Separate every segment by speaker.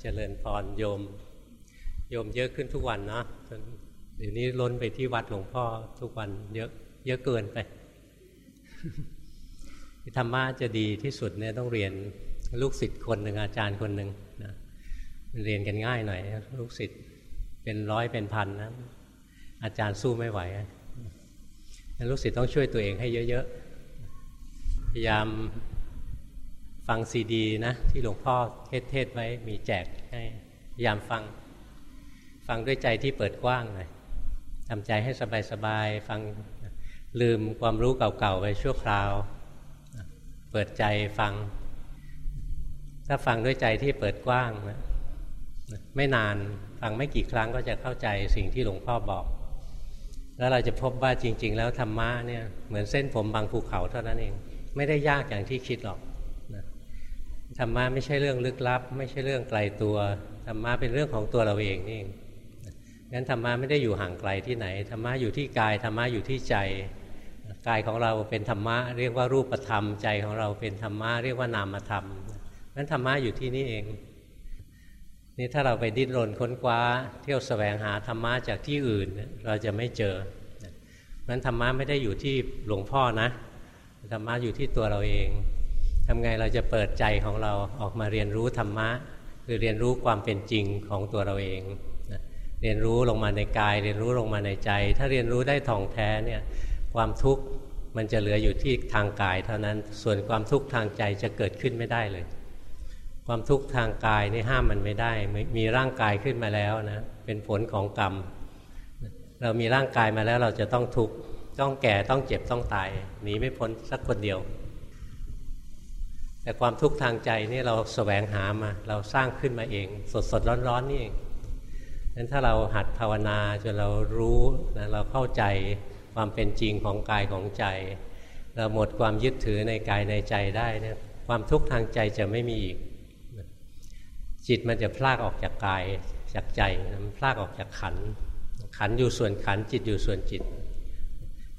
Speaker 1: เจริญพรโยม โยมเยอะขึ้นทุกวันนะเดี๋ยวนี้ล้นไปที่วัดหลวงพ่อทุกวันเยอะเยอะเกินไปธรรมะจะดีที่สุดเนี่ยต้องเรียนลูกศิษย์คนหนึ่งอาจารย์คนหนึ่งนะเรียนกันง่ายหน่อย ลูกศิษย์เป็นร้อยเป็นพันนะอาจารย์สู้ไม่ไหวลูกศิษย์ต้องช่วยตัวเองให้เยอะๆพยายาม ฟังซีดีนะ ที่หลวงพ่อเทศเทศไว้มีแจกให้พยายามฟัง ฟังด้วยใจที่เปิดกว้างหน่อยทำใจให้สบายๆฟังลืมความรู้เก่าๆไปชั่วคราว เปิดใจฟัง ถ้าฟังด้วยใจที่เปิดกว้างนะไม่นานฟังไม่กี่ครั้งก็จะเข้าใจสิ่งที่หลวงพ่อบอก แล้วเราจะพบว่าจริง ๆ แล้วธรรมะเนี่ยเหมือนเส้นผมบางภูเขาเท่านั้นเอง ไม่ได้ยากอย่างที่คิดหรอก ธรรมะไม่ใช่เรื่องลึกลับ ไม่ใช่เรื่องไกลตัวธรรมะเป็นเรื่องของตัวเราเองนี่งั้นธรรมะไม่ได้อยู่ห่างไกลที่ไหนธรรมะอยู่ที่กายธรรมะอยู่ที่ใจกายของเราเป็นธรรมะเรียกว่ารูปธรรมใจของเราเป็นธรรมะเรียกว่านามธรรมนั้นธรรมะอยู่ที่นี่เองนี่ถ้าเราไปดิ้นรนค้นคว้า เที่ยวสแสวงหาธรรมะจากที่อื่น เราจะไม่เจอนั้นธรรมะไม่ได้อยู่ที่หลวงพ่อนะธรรมะอยู่ที่ตัวเราเอง ทำไงเราจะเปิดใจของเราออกมาเรียนรู้ธรรมะ คือเรียนรู้ความเป็นจริงของตัวเราเองเรียนรู้ลงมาในกาย เรียนรู้ลงมาในใจ ถ้าเรียนรู้ได้ท่องแท้เนี่ยความทุกข์มันจะเหลืออยู่ที่ทางกาย เท่านั้นส่วนความทุกข์ทางใจจะเกิดขึ้นไม่ได้เลย ความทุกข์ทางกายนี่ห้ามมันไม่ได้ มีร่างกายขึ้นมาแล้วนะเป็นผลของกรรม เรามีร่างกายมาแล้วเราจะต้องทุกข์ต้องแก่ต้องเจ็บต้องตายหนีไม่พ้นสักคนเดียว แต่ความทุกข์ทางใจนี่เราสแสวงหามา เราสร้างขึ้นมาเอง สดสดร้อนร้อนนี่เองนั้นถ้าเราหัดภาวนาจนเรารู้นะเราเข้าใจความเป็นจริงของกายของใจ เราหมดความยึดถือในกายในใจได้เนี่ยความทุกข์ทางใจจะไม่มีอีก จิตมันจะพลากออกจากกายจากใจมันพลากออกจากขัน ขันอยู่ส่วนขันจิตอยู่ส่วนจิต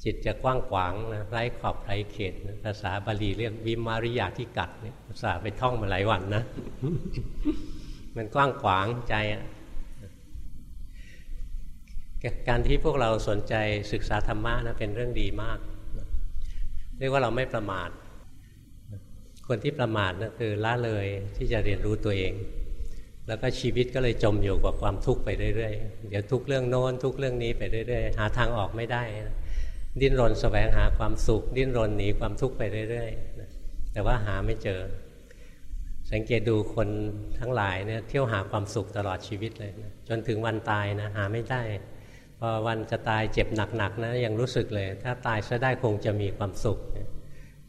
Speaker 1: จิตจะกว้างขวางนะไร้ขอบไร้เขตนะภาษาบาลีเรียกวิมาริยาที่กัดเนี่ยภาษาไปท่องมาหลายวันนะ มันกว้างขวางใจการที่พวกเราสนใจศึกษาธรรมะนะเป็นเรื่องดีมาก เรียกว่าเราไม่ประมาท คนที่ประมาทนะคือละเลยที่จะเรียนรู้ตัวเอง แล้วก็ชีวิตก็เลยจมอยู่กับความทุกข์ไปเรื่อยๆ เดี๋ยวทุกเรื่องโน้นทุกเรื่องนี้ไปเรื่อยๆ หาทางออกไม่ได้นะ ดิ้นรนสแสวงหาความสุข ดิ้นรนหนีความทุกข์ไปเรื่อยๆแต่ว่าหาไม่เจอ สังเกตดูคนทั้งหลายเนี่ยเที่ยวหาความสุขตลอดชีวิตเลยนะจนถึงวันตายนะหาไม่ได้พอวันจะตายเจ็บหนักๆนะยังรู้สึกเลย ถ้าตายซะได้คงจะมีความสุข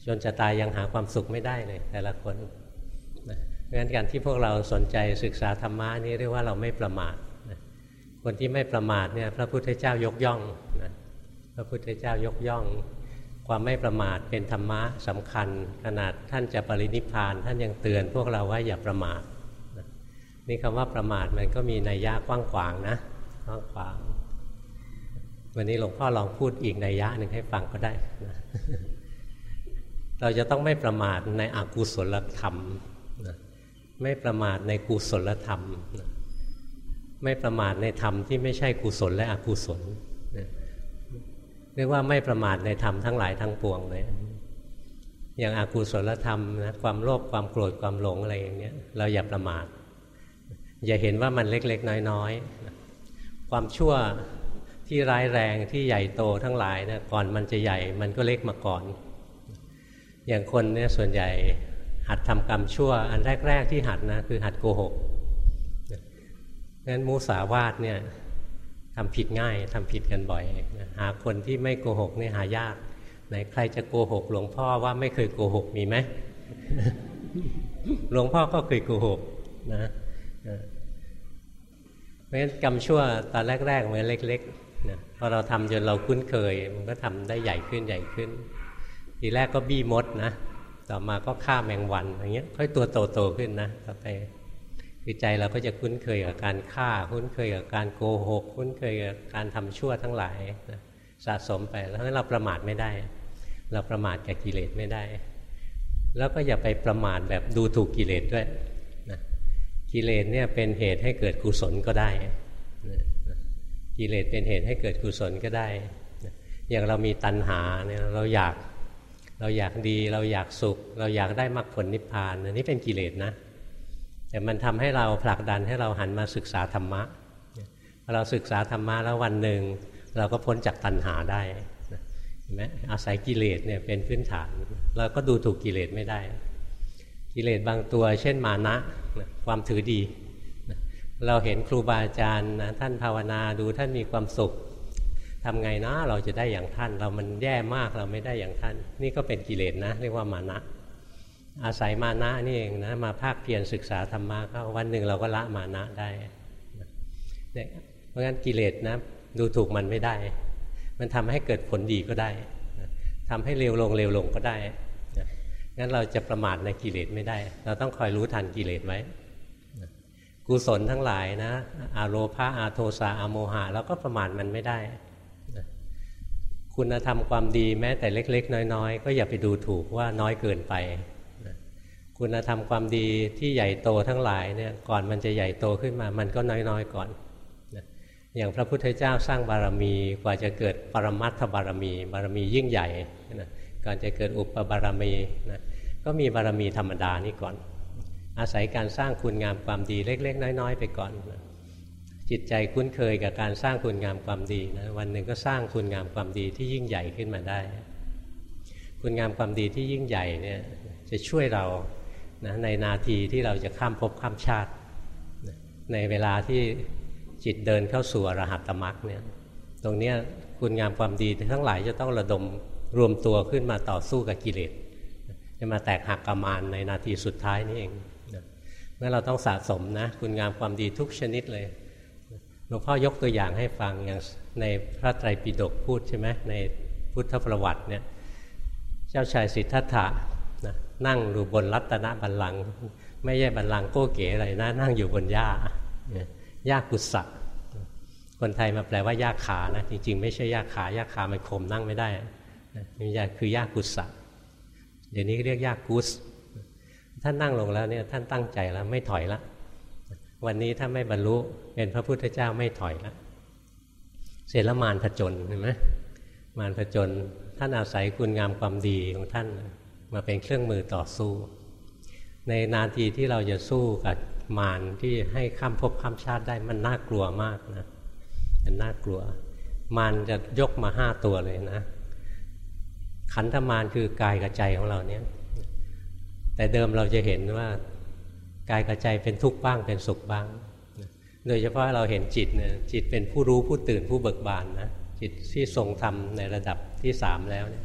Speaker 1: จนจะตายยังหาความสุขไม่ได้เลย แต่ละคนเพราะฉะนั้นการที่พวกเราสนใจศึกษาธรรมะนี่เรียกว่าเราไม่ประมาทคนที่ไม่ประมาทเนี่ยพระพุทธเจ้ายกย่องนะ พระพุทธเจ้ายกย่อง ความไม่ประมาทเป็นธรรมะสำคัญ ขนาดท่านจะปรินิพาน ท่านยังเตือนพวกเราว่าอย่าประมาทนี่คำว่าประมาทมันก็มีนัยยะกว้างขวางนะกว้างขวาง วันนี้หลวงพ่อลองพูดอีกนัยยะหนึ่งให้ฟังก็ได้นะเราจะต้องไม่ประมาทในอกุศลธรรมนะไม่ประมาทในกุศลธรรมนะไม่ประมาทในธรรมที่ไม่ใช่กุศลและอกุศลนะ เรียกว่าไม่ประมาทในธรรมทั้งหลายทั้งปวงเลย อย่างอากุศลธรรมนะความโลภความโกรธความหลงอะไรอย่างเนี้ยเราอย่าประมาท อย่าเห็นว่ามันเล็กๆ น้อยๆ ความชั่วที่ร้ายแรงที่ใหญ่โตทั้งหลายนะก่อนมันจะใหญ่มันก็เล็กมาก่อน อย่างคนเนี่ยส่วนใหญ่หัดทำกรรมชั่ว อันแรก ๆ ที่หัดนะคือหัดโกหกงั้นมูสาวาทเนี่ย ทำผิดง่ายทำผิดกันบ่อยหาคนที่ไม่โกหกนี่หายากไหนใครจะโกหกหลวงพ่อว่าไม่เคยโกหกมีไหมหลวงพ่อก็เคยโกหกนะเพราะฉะนั้นกรรมชั่วตอนแรกๆมันเล็กๆนะพอเราทำจนเราคุ้นเคย มันก็ทำได้ใหญ่ขึ้นใหญ่ขึ้น ทีแรกก็บี้มดนะต่อมาก็ฆ่าแมงวันอย่างเงี้ยค่อยตัวโตๆขึ้นนะต่อไป คือใจเราก็จะคุ้นเคยกับการฆ่า คุ้นเคยกับการโกหก คุ้นเคยกับการทำชั่วทั้งหลายนะสะสมไปแล้วเราประมาทไม่ได้ เราประมาทกับกิเลสไม่ได้ แล้วก็อย่าไปประมาทแบบดูถูกกิเลสด้วยนะกิเลสเนี่ยเป็นเหตุให้เกิดกุศลก็ได้กิเลสเป็นเหตุให้เกิดกุศลก็ได้อย่างเรามีตัณหาเนี่ยเราอยากเราอยากดีเราอยากสุข เราอยากได้มรรคผลนิพพานอันนี้เป็นกิเลสนะ แต่มันทำให้เราผลักดันให้เราหันมาศึกษาธรรมะเราศึกษาธรรมะแล้ววันหนึ่งเราก็พ้นจากตัณหาได้เห็นไหมอาศัยกิเลสเนี่ยเป็นพื้นฐาน เราก็ดูถูกกิเลสไม่ได้ กิเลสบางตัว เช่นมานะความถือดี เราเห็นครูบาอาจารย์ท่านภาวนาดูท่านมีความสุขทำไงนะเราจะได้อย่างท่าน เรามันแย่มากเราไม่ได้อย่างท่าน นี่ก็เป็นกิเลสนะ เรียกว่ามานะ อาศัยมานะนี่เองนะมาภาคเพียรศึกษาธรรมะก็วันหนึ่งเราก็ละมานะได้เนี่ยเพราะงั้นกิเลสนะดูถูกมันไม่ได้ มันทำให้เกิดผลดีก็ได้ทำให้เร็วลงเร็วลงก็ได้งั้นเราจะประมาทในกิเลสไม่ได้ เราต้องคอยรู้ทันกิเลสไว้กุศลทั้งหลายนะอาโลภาอาโทสาอาโมหะเราก็ประมาทมันไม่ได้ คุณธรรมความดีแม้แต่เล็ก ๆ น้อย ๆ ก็อย่าไปดูถูกว่าน้อยเกินไป คุณธรรมความดีที่ใหญ่โตทั้งหลายเนี่ยก่อนมันจะใหญ่โตขึ้นมา มันก็น้อยๆก่อน อย่างพระพุทธเจ้าสร้างบารมีกว่าจะเกิดปรมัตถบารมี บารมียิ่งใหญ่ก่อนจะเกิดอุปบารมีนะก็มีบารมีธรรมดานี่ก่อน อาศัยการสร้างคุณงามความดีเล็ก ๆ น้อย ๆ ไปก่อนนะจิตใจคุ้นเคยกับการสร้างคุณงามความดีนะวันหนึ่งก็สร้างคุณงามความดีที่ยิ่งใหญ่ขึ้นมาได้ คุณงามความดีที่ยิ่งใหญ่เนี่ยจะช่วยเรา นะในนาทีที่เราจะข้ามภพข้ามชาติ ในเวลาที่จิตเดินเข้าสู่อรหัตตมรรคเนี่ยตรงนี้คุณงามความดีทั้งหลายจะต้องระดมรวมตัวขึ้นมาต่อสู้กับกิเลสจะมาแตกหักกรมานในนาทีสุดท้ายนี่เองเมื่อเราต้องสะสมนะคุณงามความดีทุกชนิดเลยหลวงพ่อยกตัวอย่างให้ฟังอย่างในพระไตรปิฎกพูดใช่ไหมในพุทธประวัติเนี่ยเจ้าชายสิทธัตถะ นั่งอยู่บนรัตนบัลลังก์ไม่ใช่บัลลังก์โก้เก๋อะไรนะ นั่งอยู่บนหญ้าหญ้ากุศะคนไทยมาแปลว่าหญ้าขานะ จริง ๆ ไม่ใช่หญ้าขาหญ้าขามันคมนั่งไม่ได้นี่คือหญ้ากุศะเดี๋ยวนี้เรียกหญ้ากุศท่านนั่งลงแล้วเนี่ยท่านตั้งใจแล้วไม่ถอยล้ววันนี้ถ้าไม่บรรลุเป็นพระพุทธเจ้าไม่ถอยล้วเสร็จแล้วมารผจญเห็นไหมมารผจญท่านอาศัยคุณงามความดีของท่าน มาเป็นเครื่องมือต่อสู้ ในนาทีที่เราจะสู้กับมารที่ให้ข้ามภพข้ามชาติได้มันน่ากลัวมากนะมันน่ากลัว มารจะยกมาห้าตัวเลยนะ ขันธมารคือกายกับใจของเราเนี่ย แต่เดิมเราจะเห็นว่ากายกับใจเป็นทุกข์บ้างเป็นสุขบ้าง โดยเฉพาะเราเห็นจิตเนี่ยจิตเป็นผู้รู้ผู้ตื่นผู้เบิกบานนะจิตที่ทรงธรรมในระดับที่สามแล้วเนี่ย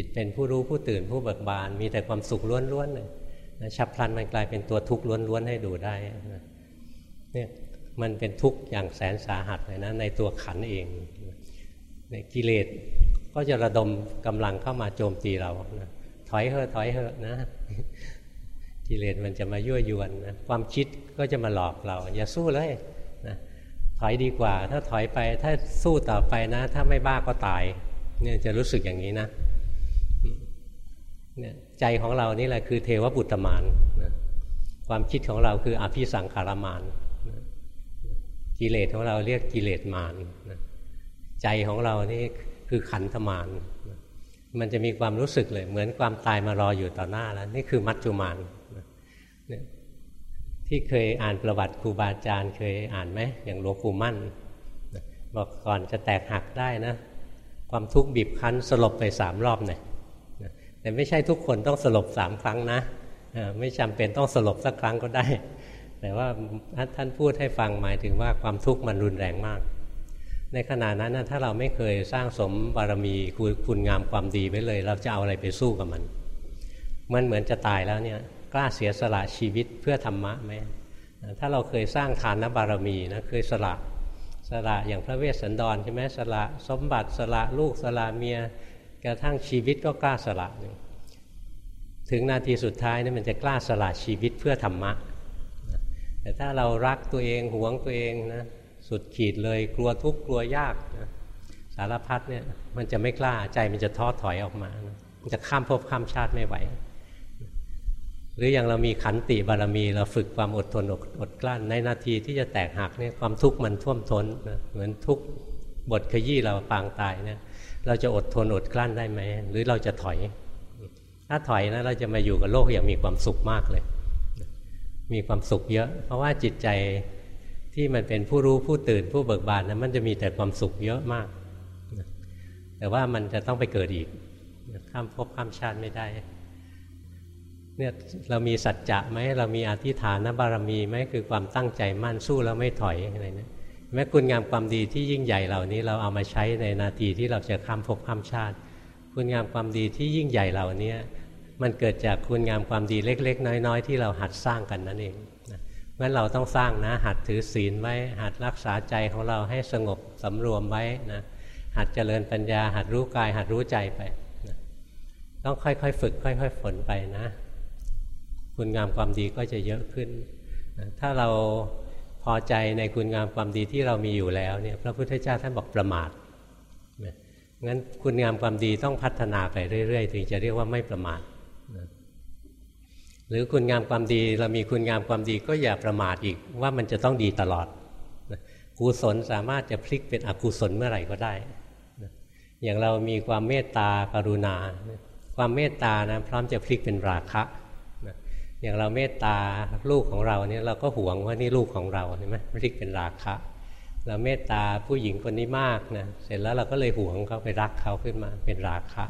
Speaker 1: จิตเป็นผู้รู้ผู้ตื่นผู้เบิกบาน มีแต่ความสุขล้วนๆเลยนะฉับพลันมันกลายเป็นตัวทุกข์ล้วนๆให้ดูได้นะเนี่ยมันเป็นทุกข์อย่างแสนสาหัสเลยนะในตัวขันเองในกิเลสก็จะระดมกำลังเข้ามาโจมตีเรานะถอยเถอะถอยเถอะนะกิเลสมันจะมายั่วยวนนะความคิดก็จะมาหลอกเรา อย่าสู้เลยนะถอยดีกว่า ถ้าถอยไปถ้าสู้ต่อไปนะ ถ้าไม่บ้าก็ตายเนี่ยจะรู้สึกอย่างนี้นะ ใจของเรานี่แหละคือเทวบุตรมานนะความคิดของเราคืออภิสังขารมานนะกิเลสของเราเรียกกิเลสมานนะใจของเรานี่คือขันธมานนะมันจะมีความรู้สึกเลย เหมือนความตายมารออยู่ต่อหน้าแล้ว นี่คือมัจจุมานที่เคยอ่านประวัติครูบาอาจารย์เคยอ่านไหมอย่างหลวงปู่มั่นบอกก่อนจะแตกหักได้นะ ความทุกข์บีบคั้นสลบไปสามรอบเนี่ย แต่ไม่ใช่ทุกคนต้องสลบสามครั้งนะไม่จำเป็นต้องสลบสักครั้งก็ได้ แต่ว่าท่านพูดให้ฟังหมายถึงว่าความทุกข์มันรุนแรงมาก ในขณะนั้นถ้าเราไม่เคยสร้างสมบารมีคุณงามความดีไว้เลย เราจะเอาอะไรไปสู้กับมัน มันเหมือนจะตายแล้วเนี่ยกล้าเสียสละชีวิตเพื่อธรรมะไหมถ้าเราเคยสร้างทานบารมีนะเคยสละสละอย่างพระเวสสันดรใช่ไหมสละสมบัติสละลูกสละเมีย กระทั่งชีวิตก็กล้าสละถึงนาทีสุดท้ายนี่มันจะกล้าสละชีวิตเพื่อธรรมะ แต่ถ้าเรารักตัวเองหวงตัวเองนะสุดขีดเลยกลัวทุกข์กลัวยากนะสารพัดเนี่ยมันจะไม่กล้าใจมันจะท้อถอยออกมามันจะข้ามภพข้ามชาติไม่ไหว หรืออย่างเรามีขันติบารมีเราฝึกความอดทนอดอดกลั้นในนาทีที่จะแตกหักเนี่ยความทุกข์มันท่วมท้นนะเหมือนทุกบทขยี้เราปางตายเนี่ย เราจะอดทนอดกลั้นได้ไหมหรือเราจะถอย ถ้าถอยนะเราจะมาอยู่กับโลกอย่างมีความสุขมากเลย มีความสุขเยอะ เพราะว่าจิตใจที่มันเป็นผู้รู้ผู้ตื่นผู้เบิกบานนะมันจะมีแต่ความสุขเยอะมาก แต่ว่ามันจะต้องไปเกิดอีก ข้ามภพข้ามชาติไม่ได้เนี่ยเรามีสัจจะไหมเรามีอธิฐานบารมีไหมคือความตั้งใจมั่นสู้แล้วไม่ถอยอะไรเนะ แม้คุณงามความดีที่ยิ่งใหญ่เหล่านี้เราเอามาใช้ในนาทีที่เราจะข้ามภพข้ามชาติ คุณงามความดีที่ยิ่งใหญ่เหล่านี้มันเกิดจากคุณงามความดีเล็ก ๆ น้อย ๆ ที่เราหัดสร้างกันนั่นเองงั้นเราต้องสร้างนะ หัดถือศีลไว้ หัดรักษาใจของเราให้สงบสำรวมไว้นะหัดเจริญปัญญา หัดรู้กาย หัดรู้ใจไปนะต้องค่อยๆฝึก ค่อย ๆ ฝนไปนะ คุณงามความดีก็จะเยอะขึ้นถ้าเรา อใจในคุณงามความดีที่เรามีอยู่แล้วเนี่ยพระพุทธเจ้าท่านบอกประมาทงั้นคุณงามความดีต้องพัฒนาไปเรื่อย ๆ ถึงจะเรียกว่าไม่ประมาทหรือคุณงามความดีเรามีคุณงามความดีก็อย่าประมาทอีกว่ามันจะต้องดีตลอดกุศลสามารถจะพลิกเป็นอกุศลเมื่อไหร่ก็ได้ อย่างเรามีความเมตตากรุณา ความเมตตานะพร้อมจะพลิกเป็นราคะ อย่างเราเมตตาลูกของเราเนี่ยเราก็หวงว่านี่ลูกของเราเห็นไหมพลิกเป็นราคะ เราเมตตาผู้หญิงคนนี้มากนะเสร็จแล้วเราก็เลยหวงเขาไปรักเขาขึ้นมาเป็นราคะ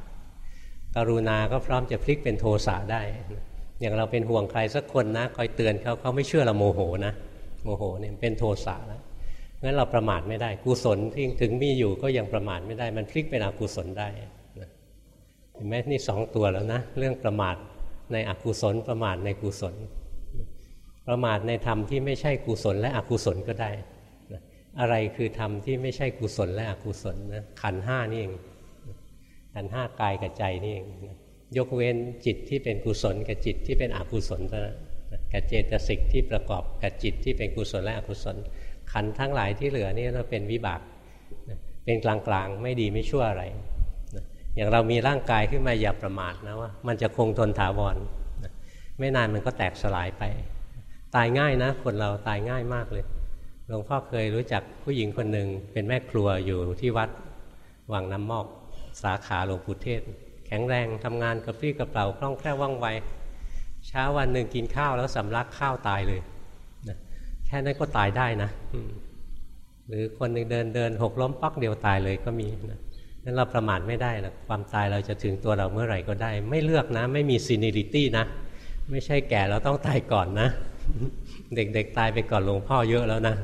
Speaker 1: กรุณาก็พร้อมจะพลิกเป็นโทสะได้ อย่างเราเป็นห่วงใครสักคนนะคอยเตือนเขาเขาไม่เชื่อเราโมโหนะโมโหเนี่ยเป็นโทสะแล้วงั้นเราประมาทไม่ได้กุศลที่ถึงมีอยู่ก็ยังประมาทไม่ได้ มันพลิกเป็นอกุศลได้เห็นไหมนี่สองตัวแล้วนะ เรื่องประมาท ในอกุศลประมาทในกุศล ประมาทในธรรมที่ไม่ใช่กุศลและอกุศลก็ได้อะไรคือธรรมที่ไม่ใช่กุศลและอกุศลนะขันห้านี่เองขันห้ากายกับใจนี่เองยกเว้นจิตที่เป็นกุศลกับจิตที่เป็นอกุศลเท่านั้นกับเจตสิกที่ประกอบกับจิตที่เป็นกุศลและอกุศล ขันทั้งหลายที่เหลือนี่เราเป็นวิบากเป็นกลางๆ ไม่ดีไม่ชั่วอะไร อย่างเรามีร่างกายขึ้นมาอย่าประมาทนะว่ามันจะคงทนถาวรไม่นานมันก็แตกสลายไป ตายง่ายนะ คนเราตายง่ายมากเลยหลวงพ่อเคยรู้จักผู้หญิงคนหนึ่งเป็นแม่ครัวอยู่ที่วัดวังน้ำมอก สาขาหลวงปู่เทศ แข็งแรงทำงานกระปรี้กระเป๋าคล่องแคล่วว่องไวเช้าวันหนึ่งกินข้าวแล้วสำลักข้าวตายเลยแค่นั้นก็ตายได้นะ หรือคนหนึ่งเดินเดินหกล้มปักเดียวตายเลยก็มีนะั้นเราประมาทไม่ได้หรอกความตายเราจะถึงตัวเราเมื่อไหร่ก็ได้ ไม่เลือกนะ ไม่มีซีนิริตี้นะ ไม่ใช่แก่เราต้องตายก่อนนะ เด็กๆตายไปก่อนหลวงพ่อเยอะแล้วนะ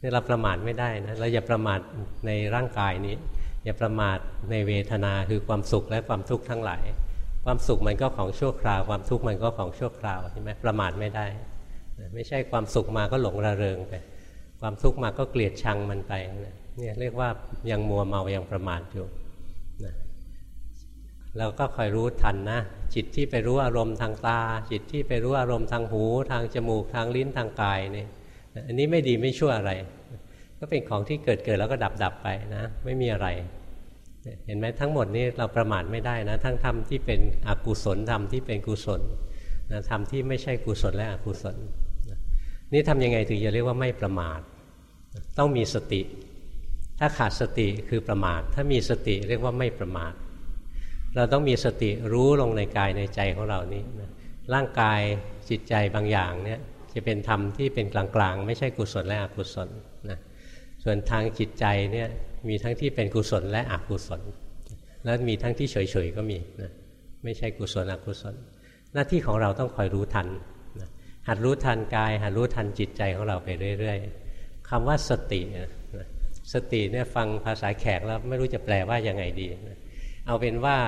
Speaker 1: นี่เราประมาทไม่ได้นะเราอย่าประมาทในร่างกายนี้ อย่าประมาทในเวทนาคือความสุขและความทุกข์ทั้งหลาย ความสุขมันก็ของชั่วคราว ความทุกข์มันก็ของชั่วคราวใช่ไหมประมาทไม่ได้ ไม่ใช่ความสุขมาก็หลงระเริงไปความทุกข์มาก็เกลียดชังมันไปนะ เนี่ยเรียกว่ายังมัวเมายังประมาทอยู่นะเราก็คอยรู้ทันนะ จิตที่ไปรู้อารมณ์ทางตา จิตที่ไปรู้อารมณ์ทางหู ทางจมูกทางลิ้นทางกายเนี่ยอันนี้ไม่ดีไม่ชั่วอะไร ก็เป็นของที่เกิดเกิดแล้วก็ดับดับไปนะ ไม่มีอะไร เห็นไหมทั้งหมดนี้เราประมาทไม่ได้นะ ทั้งธรรมที่เป็นอกุศลธรรมที่เป็นกุศลนะธรรมที่ไม่ใช่กุศลและอกุศล นี่ทำยังไงถึงจะเรียกว่าไม่ประมาท ต้องมีสติ ถ้าขาดสติคือประมาท ถ้ามีสติเรียกว่าไม่ประมาท เราต้องมีสติรู้ลงในกายในใจของเรานี้นะร่างกายจิตใจบางอย่างเนี่ยจะเป็นธรรมที่เป็นกลางๆ ไม่ใช่กุศลและอกุศลนะส่วนทางจิตใจเนี่ยมีทั้งที่เป็นกุศลและอกุศล แล้วมีทั้งที่เฉยๆก็มีนะไม่ใช่กุศลอกุศล หน้าที่ของเราต้องคอยรู้ทันนะหัดรู้ทันกายหัดรู้ทันจิตใจของเราไปเรื่อย ๆคำว่าสตินะ สติเนี่ยฟังภาษาแขกแล้วไม่รู้จะแปลว่ายังไงดี เอาเป็นว่า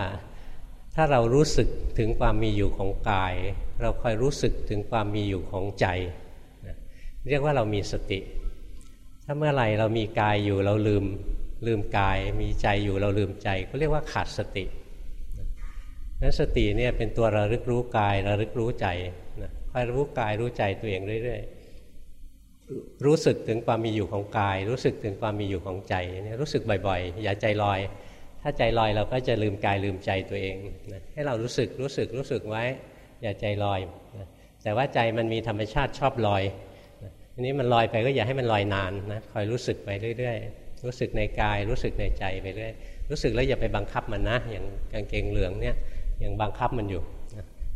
Speaker 1: ถ้าเรารู้สึกถึงความมีอยู่ของกาย เราคอยรู้สึกถึงความมีอยู่ของใจ เรียกว่าเรามีสติ ถ้าเมื่อไหร่เรามีกายอยู่เราลืมลืมกาย มีใจอยู่เราลืมใจ ก็เรียกว่าขาดสตินั้นสติเนี่ยเป็นตัวระลึกรู้กายระลึกรู้ใจคอยรู้กายรู้ใจตัวเองเรื่อยๆ รู้สึกถึงความมีอยู่ของกาย รู้สึกถึงความมีอยู่ของใจเนี่ยรู้สึกบ่อยๆ อย่าใจลอย ถ้าใจลอยเราก็จะลืมกายลืมใจตัวเองนะให้เรารู้สึกรู้สึกรู้สึกไว้ อย่าใจลอยนะแต่ว่าใจมันมีธรรมชาติชอบลอยอันนี้มันลอยไปก็อย่าให้มันลอยนานนะคอยรู้สึกไปเรื่อยๆ รู้สึกในกายรู้สึกในใจไปเรื่อยรู้สึกแล้วอย่าไปบังคับมันนะ อย่างกางเกงเหลืองเนี่ยยังบังคับมันอยู่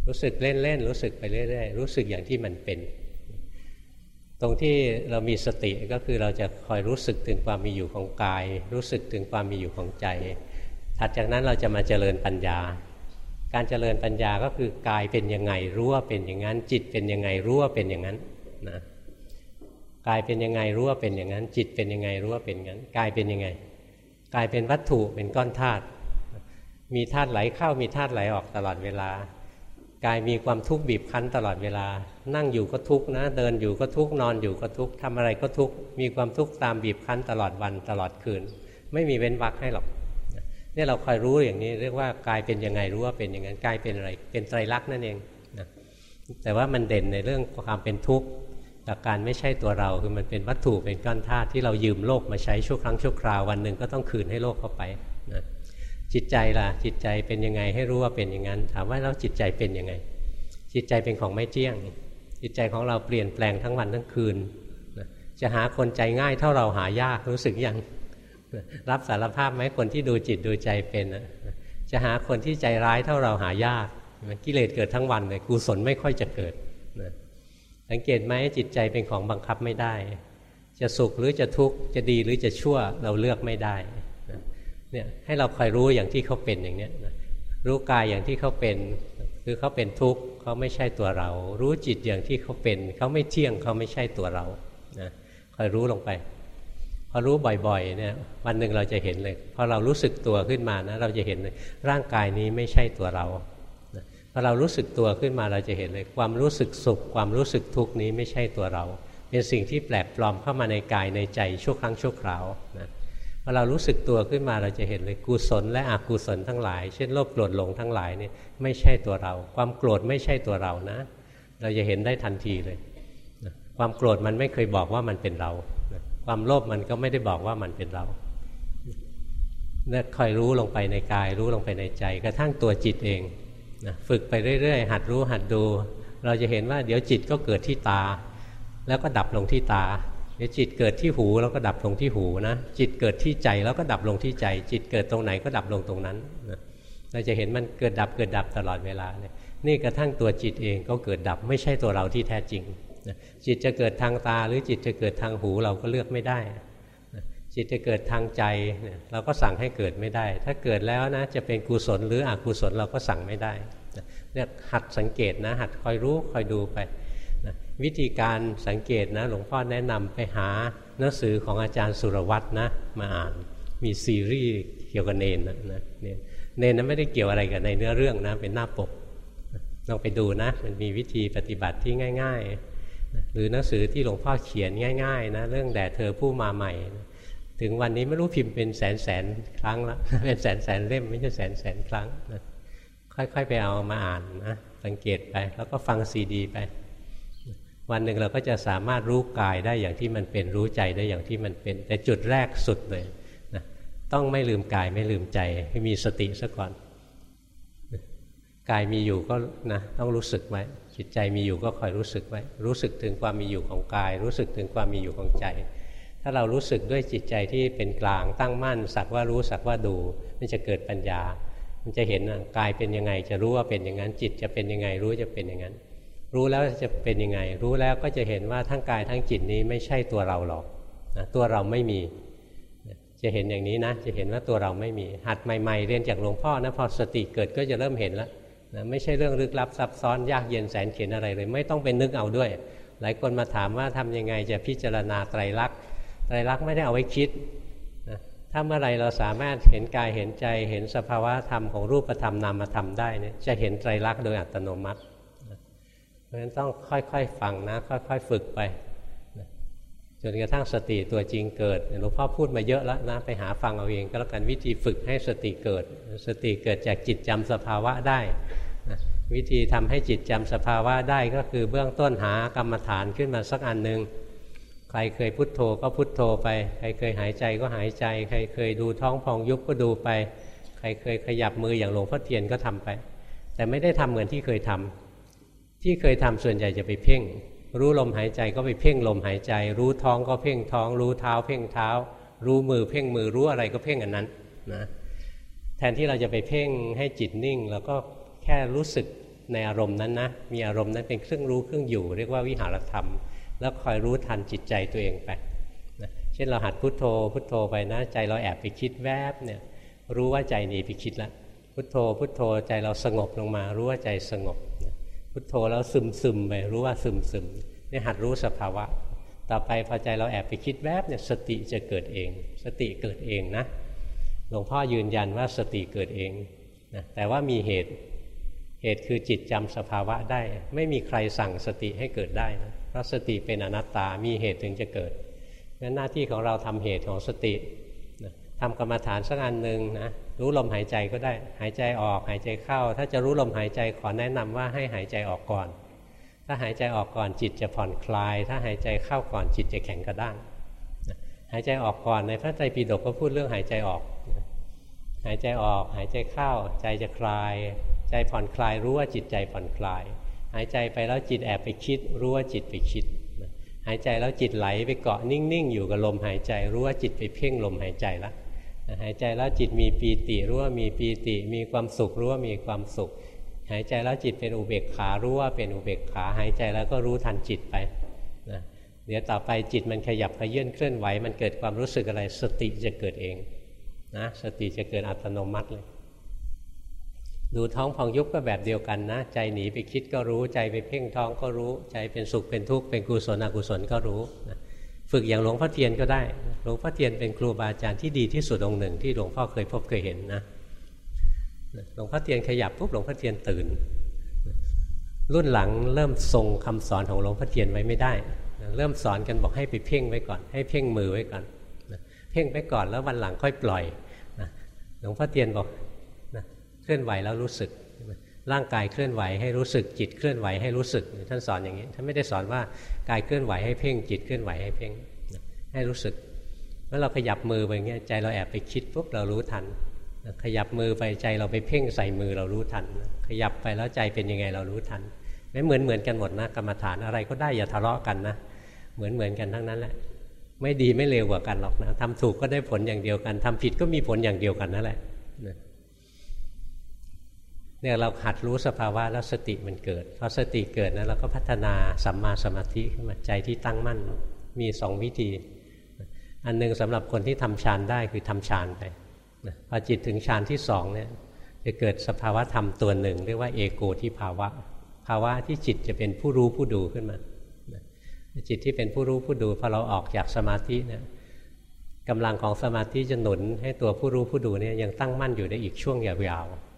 Speaker 1: รู้สึกเล่นๆรู้สึกไปเรื่อยๆ รู้สึกอย่างที่มันเป็น ตรงที่เรามีสติก็คือเราจะคอยรู้สึกถึงความมีอยู่ของกาย รู้สึกถึงความมีอยู่ของใจ ถัดจากนั้นเราจะมาเจริญปัญญา การเจริญปัญญาก็คือกายเป็นยังไงรู้ว่าเป็นอย่างนั้น จิตเป็นยังไงรู้ว่าเป็นอย่างนั้นนะกายเป็นยังไงรู้ว่าเป็นอย่างนั้น จิตเป็นยังไงรู้ว่าเป็นอย่างนั้นกายเป็นยังไงกายเป็นวัตถุเป็นก้อนธาตุมีธาตุไหลเข้ามีธาตุไหลออกตลอดเวลากายมีความทุกข์บีบคั้นตลอดเวลา นั่งอยู่ก็ทุกข์นะ เดินอยู่ก็ทุกข์นอนอยู่ก็ทุกข์ทำอะไรก็ทุกข์มีความทุกข์ตามบีบคั้นตลอดวันตลอดคืน ไม่มีเว้นวักให้หรอกนี่เราคอยรู้อย่างนี้เรียกว่ากายเป็นยังไงรู้ว่าเป็นอย่างนั้นกายเป็นอะไร เป็นไตรลักษณ์นั่นเองนะแต่ว่ามันเด่นในเรื่องความเป็นทุกข์กับการไม่ใช่ตัวเราคือมันเป็นวัตถุเป็นก้อนธาตุที่เรายืมโลกมาใช้ชั่วครั้งชั่วคราววันหนึ่งก็ต้องคืนให้โลกเข้าไปนะจิตใจล่ะจิตใจเป็นยังไงให้รู้ว่าเป็นอย่างนั้น ถามว่าแล้วจิตใจเป็นยังไง จิตใจเป็นของไม่เที่ยง จิตใจของเราเปลี่ยนแปลงทั้งวันทั้งคืน จะหาคนใจง่ายเท่าเราหายากรู้สึกยังรับสารภาพไหมคนที่ดูจิตดูใจเป็นจะหาคนที่ใจร้ายเท่าเราหายากกิเลสเกิดทั้งวันเลยกุศลไม่ค่อยจะเกิดสังเกตไหมจิตใจเป็นของบังคับไม่ได้ จะสุขหรือจะทุกข์จะดีหรือจะชั่วเราเลือกไม่ได้เนี่ยให้เราคอยรู้อย่างที่เขาเป็นอย่างเนี้ยรู้กายอย่างที่เขาเป็น คือเขาเป็นทุกข์เขาไม่ใช่ตัวเรา รู้จิตอย่างที่เขาเป็น เขาไม่เที่ยงเขาไม่ใช่ตัวเรานะคอยรู้ลงไป พอรู้บ่อยๆเนี่ยวันหนึ่งเราจะเห็นเลยพอเรารู้สึกตัวขึ้นมานะเราจะเห็นเลยร่างกายนี้ไม่ใช่ตัวเราพอเรารู้สึกตัวขึ้นมาเราจะเห็นเลยความรู้สึกสุข ความรู้สึกทุกข์นี้ไม่ใช่ตัวเรา เป็นสิ่งที่แปลกปลอมเข้ามาในกายในใจชั่วครั้งชั่วคราวนะ พอเรารู้สึกตัวขึ้นมาเราจะเห็นเลยกุศลและอกุศลทั้งหลาย เช่นโลภโกรธหลงทั้งหลายนี่ไม่ใช่ตัวเรา ความโกรธไม่ใช่ตัวเรานะ เราจะเห็นได้ทันทีเลย ความโกรธมันไม่เคยบอกว่ามันเป็นเรา ความโลภมันก็ไม่ได้บอกว่ามันเป็นเราเนี่ยคอยรู้ลงไปในกาย รู้ลงไปในใจ กระทั่งตัวจิตเองนะฝึกไปเรื่อยๆ หัดรู้หัดดู เราจะเห็นว่าเดี๋ยวจิตก็เกิดที่ตา แล้วก็ดับลงที่ตา ดี๋ยวจิตเกิดที่หูแล้วก็ดับลงที่หูนะ จิตเกิดที่ใจแล้วก็ดับลงที่ใจ จิตเกิดตรงไหนก็ดับลงตรงนั้นนะเราจะเห็นมันเกิดดับเกิดดับตลอดเวลาเนี่ยนี่กระทั่งตัวจิตเองก็เกิดดับไม่ใช่ตัวเราที่แท้จริงนะจิตจะเกิดทางตาหรือจิตจะเกิดทางหูเราก็เลือกไม่ได้จิตจะเกิดทางใจเราก็สั่งให้เกิดไม่ได้ ถ้าเกิดแล้วนะจะเป็นกุศลหรืออกุศลเราก็สั่งไม่ได้เนี่ยหัดสังเกตนะหัดคอยรู้คอยดูไป วิธีการสังเกตนะหลวงพ่อแนะนำไปหาหนังสือของอาจารย์สุรวัตรนะมาอ่านมีซีรีส์เกี่ยวกับเนนนะนะเนนเนนนั้นไม่ได้เกี่ยวอะไรกับในเนื้อเรื่องนะเป็นหน้าปกลองไปดูนะ มันมีวิธีปฏิบัติที่ง่าย ๆ หรือหนังสือที่หลวงพ่อเขียนง่ายๆนะเรื่องแด่เธอผู้มาใหม่ ถึงวันนี้ไม่รู้พิมพ์เป็นแสนแสนครั้งละเป็นแสนแสนเล่มไม่ใช่แสนแสนครั้งนะค่อยๆไปเอามาอ่านนะสังเกตไปแล้วก็ฟังซีดีไป วันหนึ่งเราก็จะสามารถรู้กายได้อย่างที่มันเป็นรู้ใจได้อย่างที่มันเป็น แต่จุดแรกสุดเลยนะต้องไม่ลืมกายไม่ลืมใจให้มีสติซะก่อนกายมีอยู่ก็นะต้องรู้สึกไว้จิตใจมีอยู่ก็คอยรู้สึกไว้รู้สึกถึงความมีอยู่ของกาย รู้สึกถึงความมีอยู่ของใจ ถ้าเรารู้สึกด้วยจิตใจที่เป็นกลางตั้งมั่น สักว่ารู้สักว่าดูมันจะเกิดปัญญา มันจะเห็นกายเป็นยังไงจะรู้ว่าเป็นอย่างนั้น จิตจะเป็นยังไงรู้จะเป็นอย่างนั้น รู้แล้วจะเป็นยังไง รู้แล้วก็จะเห็นว่าทั้งกายทั้งจิตนี้ไม่ใช่ตัวเราหรอกนะตัวเราไม่มี จะเห็นอย่างนี้นะ จะเห็นว่าตัวเราไม่มี หัดใหม่ ๆ เรียนจากหลวงพ่อนะพอสติเกิดก็จะเริ่มเห็นแล้วนะไม่ใช่เรื่องลึกลับซับซ้อนยากเย็นแสนเข็นอะไรเลย ไม่ต้องไปนึกเอาด้วย หลายคนมาถามว่าทำยังไงจะพิจารณาไตรลักษณ์ไตรลักษณ์ไม่ได้เอาไว้คิดนะถ้าเมื่อไรเราสามารถเห็นกายเห็นใจเห็นสภาวะธรรมของรูปธรรมนามธรรมได้เนี่ยจะเห็นไตรลักษณ์โดยอัตโนมัติ เพราะฉะนั้นต้องค่อยๆฟังนะ ค่อยๆฝึกไปจนกระทั่งสติตัวจริงเกิดหลวงพ่อพูดมาเยอะแล้วนะ ไปหาฟังเอาเองก็แล้วกันวิธีฝึกให้สติเกิด สติเกิดจากจิตจำสภาวะได้วิธีทำให้จิตจำสภาวะได้ก็คือเบื้องต้นหากรรมฐานขึ้นมาสักอันหนึ่งใครเคยพุทโธก็พุทโธไป ใครเคยหายใจก็หายใจ ใครเคยดูท้องพองยุบก็ดูไป ใครเคยขยับมืออย่างหลวงพ่อเทียนก็ทำไป แต่ไม่ได้ทำเหมือนที่เคยท ที่เคยทำส่วนใหญ่จะไปเพ่ง รู้ลมหายใจก็ไปเพ่งลมหายใจ รู้ท้องก็เพ่งท้อง รู้เท้า เพ่งเท้า รู้มือเพ่งมือรู้อะไรก็เพ่งอันนั้นนะแทนที่เราจะไปเพ่งให้จิตนิ่งเราก็แค่รู้สึกในอารมณ์นั้นนะมีอารมณ์นั้นเป็นเครื่องรู้เครื่องอยู่ เรียกว่าวิหารธรรม แล้วคอยรู้ทันจิตใจตัวเองไปนะเช่นเราหัดพุดโทโธพุโทโธไปนะ ใจเราแอบไปคิดแวบเนี่ยรู้ว่าใจหนีไปคิดแล้วพุโทโธพุโทโธใจเราสงบลงมา รู้ว่าใจสงบ พุโทโธแล้วซึมซึมไปรู้ว่าซึมซึมนี่หัดรู้สภาวะ ต่อไปพอใจเราแอบไปคิดแวบเนี่ยสติจะเกิดเอง สติเกิดเองนะหลวงพ่อยืนยันว่าสติเกิดเองนะแต่ว่ามีเหตุเหตุคือจิตจำสภาวะได้ ไม่มีใครสั่งสติให้เกิดได้นะเพราะสติเป็นอนัตตามีเหตุถึงจะเกิดงั้นหน้าที่ของเราทำเหตุของสตินะทำกรรมฐานสักอันหนึ่งนะ รู้ลมหายใจก็ได้ หายใจออกหายใจเข้า ถ้าจะรู้ลมหายใจขอแนะนำว่าให้หายใจออกก่อน ถ้าหายใจออกก่อนจิตจะผ่อนคลาย ถ้าหายใจเข้าก่อนจิตจะแข็งกระด้างหายใจออกก่อนในพระไตรปิฎกก็พูดเรื่องหายใจออก หายใจออกหายใจเข้า ใจจะคลาย ใจผ่อนคลายรู้ว่าจิตใจผ่อนคลาย หายใจไปแล้วจิตแอบไปคิด รู้ว่าจิตไปคิด หายใจแล้วจิตไหลไปเกาะนิ่งๆ อยู่กับลมหายใจ รู้ว่าจิตไปเพ่งลมหายใจแล้ว หายใจแล้วจิตมีปีติรู้ว่ามีปีติ มีความสุขรู้ว่ามีความสุข หายใจแล้วจิตเป็นอุเบกขารู้ว่าเป็นอุเบกขา หายใจแล้วก็รู้ทันจิตไปนะเดี๋ยวต่อไปจิตมันขยับขยื่นเคลื่อนไหว มันเกิดความรู้สึกอะไรสติจะเกิดเองนะสติจะเกิดอัตโนมัติเลย ดูท้องพองยุบก็แบบเดียวกันนะ ใจหนีไปคิดก็รู้ใจไปเพ่งท้องก็รู้ ใจเป็นสุขเป็นทุกข์เป็นกุศลอกุศลก็รู้นะ ฝึกอย่างหลวงพ่อเทียนก็ได้ หลวงพ่อเทียนเป็นครูบาอาจารย์ที่ดีที่สุดองค์หนึ่งที่หลวงพ่อเคยพบเคยเห็นนะ หลวงพ่อเทียนขยับปุ๊บหลวงพ่อเทียนตื่น รุ่นหลังเริ่มทรงคำสอนของหลวงพ่อเทียนไว้ไม่ได้ เริ่มสอนกันบอกให้ไปเพ่งไว้ก่อน ให้เพ่งมือไว้ก่อน เพ่งไปก่อนแล้ววันหลังค่อยปล่อย หลวงพ่อเทียนบอกเคลื่อนไหวแล้วรู้สึก ร่างกายเคลื่อนไหวให้รู้สึกจิตเคลื่อนไหวให้รู้สึก ท่านสอนอย่างนี้ท่านไม่ได้สอนว่ากายเคลื่อนไหวให้เพ่งจิตเคลื่อนไหวให้เพ่งให้รู้สึกเมื่อเราขยับมือไปเงี้ยใจเราแอบไปคิดปุ๊บเรารู้ทัน ขยับมือไปใจเราไปเพ่งใส่มือเรารู้ทัน ขยับไปแล้วใจเป็นยังไงเรารู้ทันไม่เหมือนเหมือนกันหมดนะกรรมฐานอะไรก็ได้อย่าทะเลาะกันนะเหมือนเหมือนกันทั้งนั้นแหละไม่ดีไม่เลวกว่ากันหรอกนะทำถูกก็ได้ผลอย่างเดียวกันทำผิดก็มีผลอย่างเดียวกันนั่นแหละ เนี่ยเราหัดรู้สภาวะแล้วสติมันเกิดพอสติเกิดนะเราก็พัฒนาสัมมาสมาธิขึ้นมาใจที่ตั้งมั่นมีสองวิธี อันนึงสำหรับคนที่ทำฌานได้คือทำฌานไปพอจิตถึงฌานที่สองเนี่ยจะเกิดสภาวะธรรมตัวหนึ่ง เรียกว่าเอโกที่ภาวะ ภาวะที่จิตจะเป็นผู้รู้ผู้ดูขึ้นมาจิตที่เป็นผู้รู้ผู้ดูพอเราออกจากสมาธิเนี่ยกำลังของสมาธิจะหนุนให้ตัวผู้รู้ผู้ดูเนี่ยยังตั้งมั่นอยู่ได้อีกช่วงยาวๆ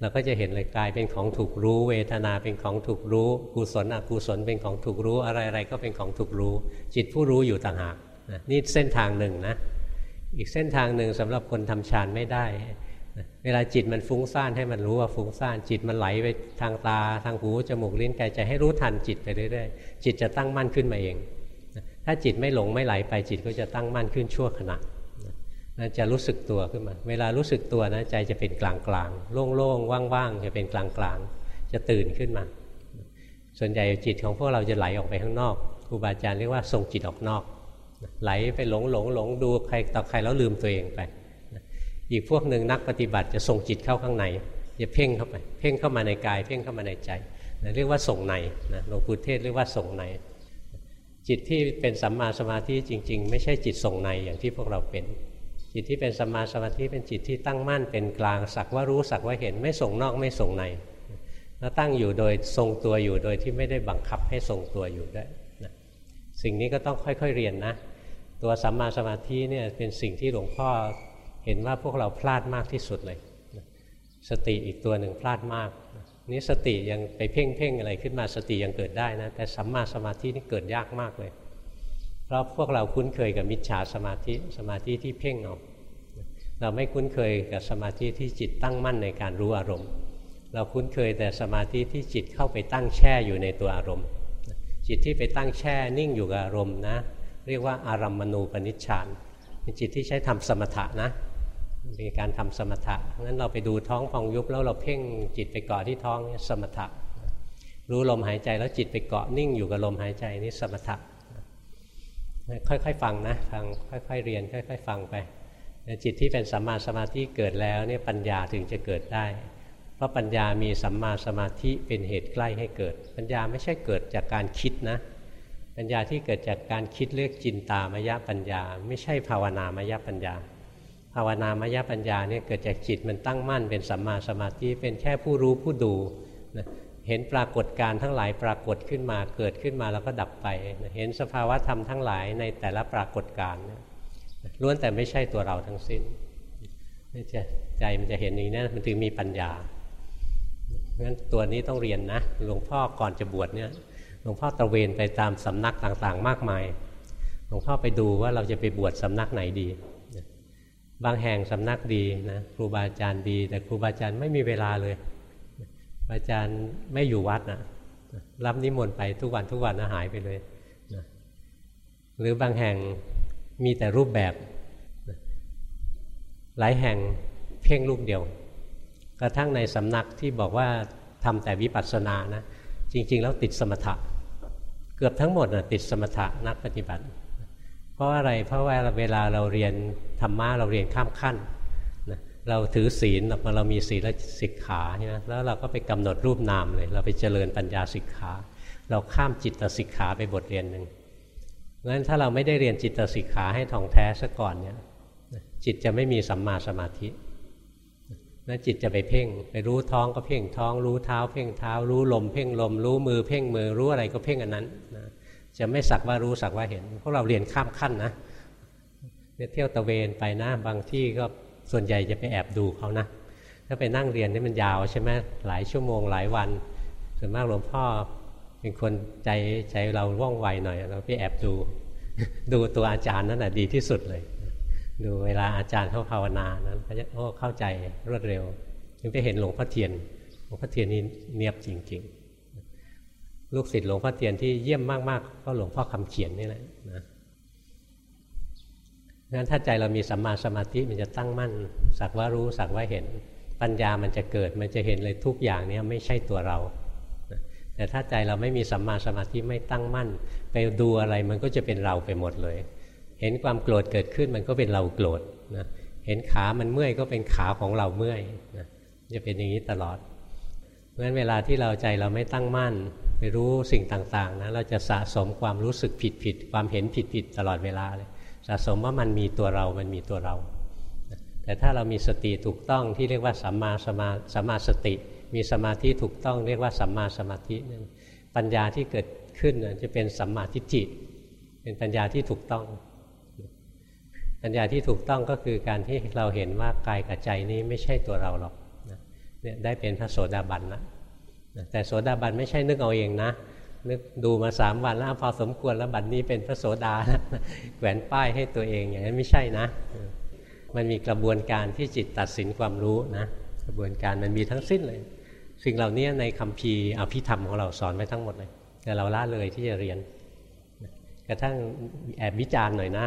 Speaker 1: เราก็จะเห็นเลยกายเป็นของถูกรู้ เวทนาเป็นของถูกรู้ กุศลอกุศลเป็นของถูกรู้อะไรๆก็เป็นของถูกรู้ จิตผู้รู้อยู่ต่างหากนี่เส้นทางหนึ่งนะอีกเส้นทางหนึ่งสำหรับคนทำฌานไม่ได้ เวลาจิตมันฟุ้งซ่านให้มันรู้ว่าฟุ้งซ่าน จิตมันไหลไปทางตาทางหูจมูกลิ้นกายใจให้รู้ทันจิตไปเรื่อยๆจิตจะตั้งมั่นขึ้นมาเอง ถ้าจิตไม่หลงไม่ไหลไปจิตก็จะตั้งมั่นขึ้นชั่วขณะ นะจะรู้สึกตัวขึ้นมา เวลารู้สึกตัวนะใจจะเป็นกลางกลางโล่งๆ ว่างๆ จะเป็นกลางกลางจะตื่นขึ้นมา ส่วนใหญ่จิตของพวกเราจะไหลออกไปข้างนอกครูบาอาจารย์เรียกว่าส่งจิตออกนอก ไหลไปหลงหลงหลงดูใครต่อใครแล้วลืมตัวเองไป อีกพวกหนึ่งนักปฏิบัติจะส่งจิตเข้าข้างในจะเพ่งเข้าไป เพ่งเข้ามาในกาย เพ่งเข้ามาในใจเรียกว่าส่งในหลวงปู่เทศเรียกว่าส่งใน จิตที่เป็นสัมมาสมาธิจริง ๆ ไม่ใช่จิตส่งในอย่างที่พวกเราเป็น จิตที่เป็นสมาสมาธิเป็นจิตที่ตั้งมั่นเป็นกลางสักว่ารู้สักว่าเห็นไม่ส่งนอกไม่ส่งในแล้วตั้งอยู่โดยทรงตัวอยู่โดยที่ไม่ได้บังคับให้ทรงตัวอยู่ด้วยนะสิ่งนี้ก็ต้องค่อยๆเรียนนะ ตัวสัมมาสมาธิเนี่ยเป็นสิ่งที่หลวงพ่อเห็นว่าพวกเราพลาดมากที่สุดเลยสติอีกตัวหนึ่งพลาดมาก นี่สติยังไปเพ่งเพ่งอะไรขึ้นมาสติยังเกิดได้นะแต่สัมมาสมาธินี่เกิดยากมากเลย เพราะพวกเราคุ้นเคยกับมิจฉาสมาธิสมาธิที่เพ่งเอาเราไม่คุ้นเคยกับสมาธิที่จิตตั้งมั่นในการรู้อารมณ์ เราคุ้นเคยแต่สมาธิที่จิตเข้าไปตั้งแช่อยู่ในตัวอารมณ์ จิตที่ไปตั้งแช่นิ่งอยู่กับอารมณ์นะ เรียกว่าอารัมมณูปนิชฌานเป็นจิตที่ใช้ทำสมถะนะเป็นการทำสมถะงั้นเราไปดูท้องพองยุบแล้วเราเพ่งจิตไปเกาะที่ท้องนี่สมถะ รู้ลมหายใจแล้วจิตไปเกาะนิ่งอยู่กับลมหายใจนี่สมถะ ค่อยๆ ฟังนะฟังค่อยๆเรียน ค่อย ๆ ฟังไปจิตที่เป็นสัมมาสมาธิเกิดแล้วเนี่ยปัญญาถึงจะเกิดได้ เพราะปัญญามีสัมมาสมาธิเป็นเหตุใกล้ให้เกิด ปัญญาไม่ใช่เกิดจากการคิดนะ ปัญญาที่เกิดจากการคิดเรียกจินตามยปัญญา ไม่ใช่ภาวนามยปัญญา ภาวนามยปัญญาเนี่ยเกิดจากจิตมันตั้งมั่นเป็นสัมมาสมาธิเป็นแค่ผู้รู้ผู้ดูนะ เห็นปรากฏการทั้งหลายปรากฏขึ้นมาเกิดขึ้นมาแล้วก็ดับไป เห็นสภาวะธรรมทั้งหลายในแต่ละปรากฏการล้วนแต่ไม่ใช่ตัวเราทั้งสิ้นจะใจมันจะเห็นอย่างนี้มันถึงมีปัญญางั้นตัวนี้ต้องเรียนนะหลวงพ่อก่อนจะบวชเนี่ยหลวงพ่อตระเวนไปตามสำนักต่างๆ มากมายหลวงพ่อไปดูว่าเราจะไปบวชสำนักไหนดี บางแห่งสำนักดีนะครูบาอาจารย์ดี แต่ครูบาอาจารย์ไม่มีเวลาเลย อาจารย์ไม่อยู่วัดนะรับนิมนต์ไปทุกวันทุกวันนะหายไปเลยนะหรือบางแห่งมีแต่รูปแบบหลายแห่งเพ่งลูกเดียว กระทั่งในสำนักที่บอกว่าทำแต่วิปัสสนานะ จริง ๆ แล้วติดสมถะ เกือบทั้งหมดนะติดสมถะนักปฏิบัติ เพราะอะไรเพราะว่าเวลาเราเรียนธรรมะเราเรียนข้ามขั้น เราถือศีลมาเรามีศีลสิกขาใช่ไหมแล้วเราก็ไปกำหนดรูปนามเลย เราไปเจริญปัญญาสิกขา เราข้ามจิตสิกขาไปบทเรียนหนึ่งงั้นถ้าเราไม่ได้เรียนจิตสิกขาให้ท่องแท้ซะก่อนเนี่ยจิตจะไม่มีสัมมาสมาธินั้นจิตจะไปเพ่ง ไปรู้ท้องก็เพ่งท้อง รู้เท้า เพ่งเท้า รู้ลม เพ่งลม รู้มือเพ่งมือรู้อะไรก็เพ่งอันนั้นนะจะไม่สักว่ารู้สักว่าเห็นพวกเราเรียนข้ามขั้นนะเที่ยวตะเวนไปนะบางที่ก็ ส่วนใหญ่จะไปแอบดูเขานะ ถ้าไปนั่งเรียนนี่มันยาวใช่ไหมหลายชั่วโมงหลายวัน ส่วนมากหลวงพ่อเป็นคนใจใจเราว่องไวหน่อย เราไปแอบดู ดูตัวอาจารย์นั่นแหะดีที่สุดเลย ดูเวลาอาจารย์เขาภาวนานั้นเขาจะโอ้เข้าใจรวดเร็วถึงไปเห็นหลวงพ่อเทียนหลวงพ่อเทียนนี่เนียบจริง ๆ ลูกศิษย์หลวงพ่อเทียนที่เยี่ยมมากๆ ก็หลวงพ่อคำเขียนนี่แหละ นะงั้นถ้าใจเรามีสัมมาสมาธิมันจะตั้งมั่น สักว่ารู้สักว่าเห็น ปัญญามันจะเกิดมันจะเห็นเลยทุกอย่างนี้ไม่ใช่ตัวเรา แต่ถ้าใจเราไม่มีสัมมาสมาธิไม่ตั้งมั่น ไปดูอะไรมันก็จะเป็นเราไปหมดเลย เห็นความโกรธเกิดขึ้นมันก็เป็นเราโกรธนะเห็นขามันเมื่อยก็เป็นขาของเราเมื่อยนะจะเป็นอย่างนี้ตลอดเพราะฉะนั้นเวลาที่เราใจเราไม่ตั้งมั่น ไปรู้สิ่งต่างๆนะเราจะสะสมความรู้สึกผิดๆความเห็นผิดๆตลอดเวลาเลย สะสมว่ามันมีตัวเรา มันมีตัวเรา แต่ถ้าเรามีสติถูกต้องที่เรียกว่าสัมมาสมาสัมมาสติ มีสมาธิถูกต้องเรียกว่าสัมมาสมาธินั่นปัญญาที่เกิดขึ้นจะเป็นสัมมาทิฏฐิเป็นปัญญาที่ถูกต้อง ปัญญาที่ถูกต้องก็คือการที่เราเห็นว่ากายกับใจนี้ไม่ใช่ตัวเราหรอกเนี่ยได้เป็นพระโสดาบันแล้วแต่โสดาบันไม่ใช่นึกเอาเองนะ นึกดูมาสามวันแล้วพอสมควรแล้วบัดนนี้เป็นพระโสดาแหวนป้ายให้ตัวเองอย่างนั้นไม่ใช่นะ มันมีกระบวนการที่จิตตัดสินความรู้นะ กระบวนการมันมีทั้งสิ้นเลย สิ่งเหล่านี้ในคำพีอภิธรรมของเราสอนไว้ทั้งหมดเลย แต่เราละเลยที่จะเรียน กระทั่งแอบวิจารณ์หน่อยนะ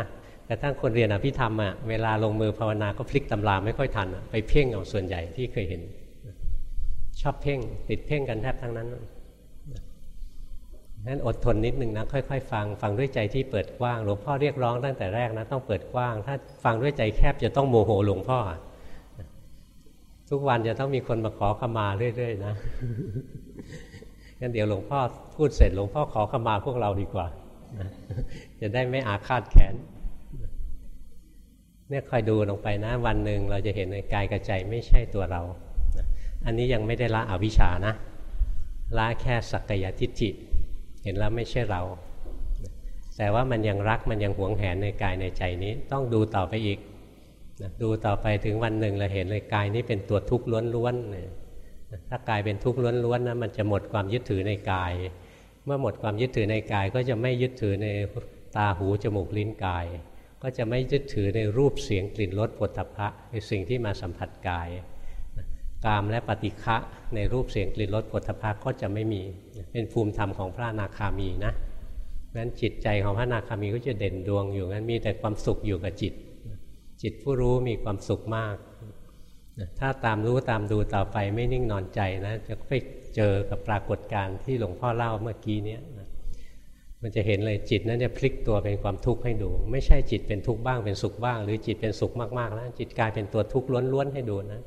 Speaker 1: กระทั่งคนเรียนอภิธรรมอะเวลาลงมือภาวนาก็พลิกตำราไม่ค่อยทันไปเพ่งเอาส่วนใหญ่ที่เคยเห็น ชอบเพ่งติดเพ่งกันแทบทั้งนั้น นั้นอดทนนิดนึงนะค่อยๆ ฟังฟังด้วยใจที่เปิดกว้างหลวงพ่อเรียกร้องตั้งแต่แรกนะต้องเปิดกว้าง ถ้าฟังด้วยใจแคบจะต้องโมโหหลวงพ่อ ทุกวันจะต้องมีคนมาขอขมาเรื่อยๆนะงั้นเดี๋ยวหลวงพ่อพูดเสร็จหลวงพ่อขอขมาพวกเราดีกว่าจะได้ไม่อาฆาตแขนเนี่ยคอยดูลงไปนะวันหนึ่งเราจะเห็นในกายกับใจไม่ใช่ตัวเรา อันนี้ยังไม่ได้ละอวิชชานะละแค่สักกายทิฏฐิ เห็นแล้วไม่ใช่เรา แต่ว่ามันยังรักมันยังหวงแหนในกายในใจนี้ ต้องดูต่อไปอีกดูต่อไปถึงวันหนึ่งเราเห็นเลยกายนี้เป็นตัวทุกข์ล้วนๆถ้ากายเป็นทุกข์ล้วนๆนะมันจะหมดความยึดถือในกาย เมื่อหมดความยึดถือในกายก็จะไม่ยึดถือในตาหูจมูกลิ้นกาย ก็จะไม่ยึดถือในรูปเสียงกลิ่นรสผลตภะในสิ่งที่มาสัมผัสกาย กามและปฏิฆะในรูปเสียงกลิ่นรสผลพะก็จะไม่มีเป็นภูมิธรรมของพระนาคามีนะนั้นจิตใจของพระนาคามีก็จะเด่นดวงอยู่งั้นมีแต่ความสุขอยู่กับจิต จิตผู้รู้มีความสุขมาก ถ้าตามรู้ตามดูต่อไปไม่นิ่งนอนใจนะจะไปเจอกับปรากฏการณ์ที่หลวงพ่อเล่าเมื่อกี้นี้นะมันจะเห็นเลยจิตนั้นจะพลิกตัวเป็นความทุกข์ให้ดู ไม่ใช่จิตเป็นทุกข์บ้างเป็นสุขบ้าง หรือจิตเป็นสุขมากๆแล้วจิตกลายเป็นตัวทุกข์ล้วนๆให้ดูนะ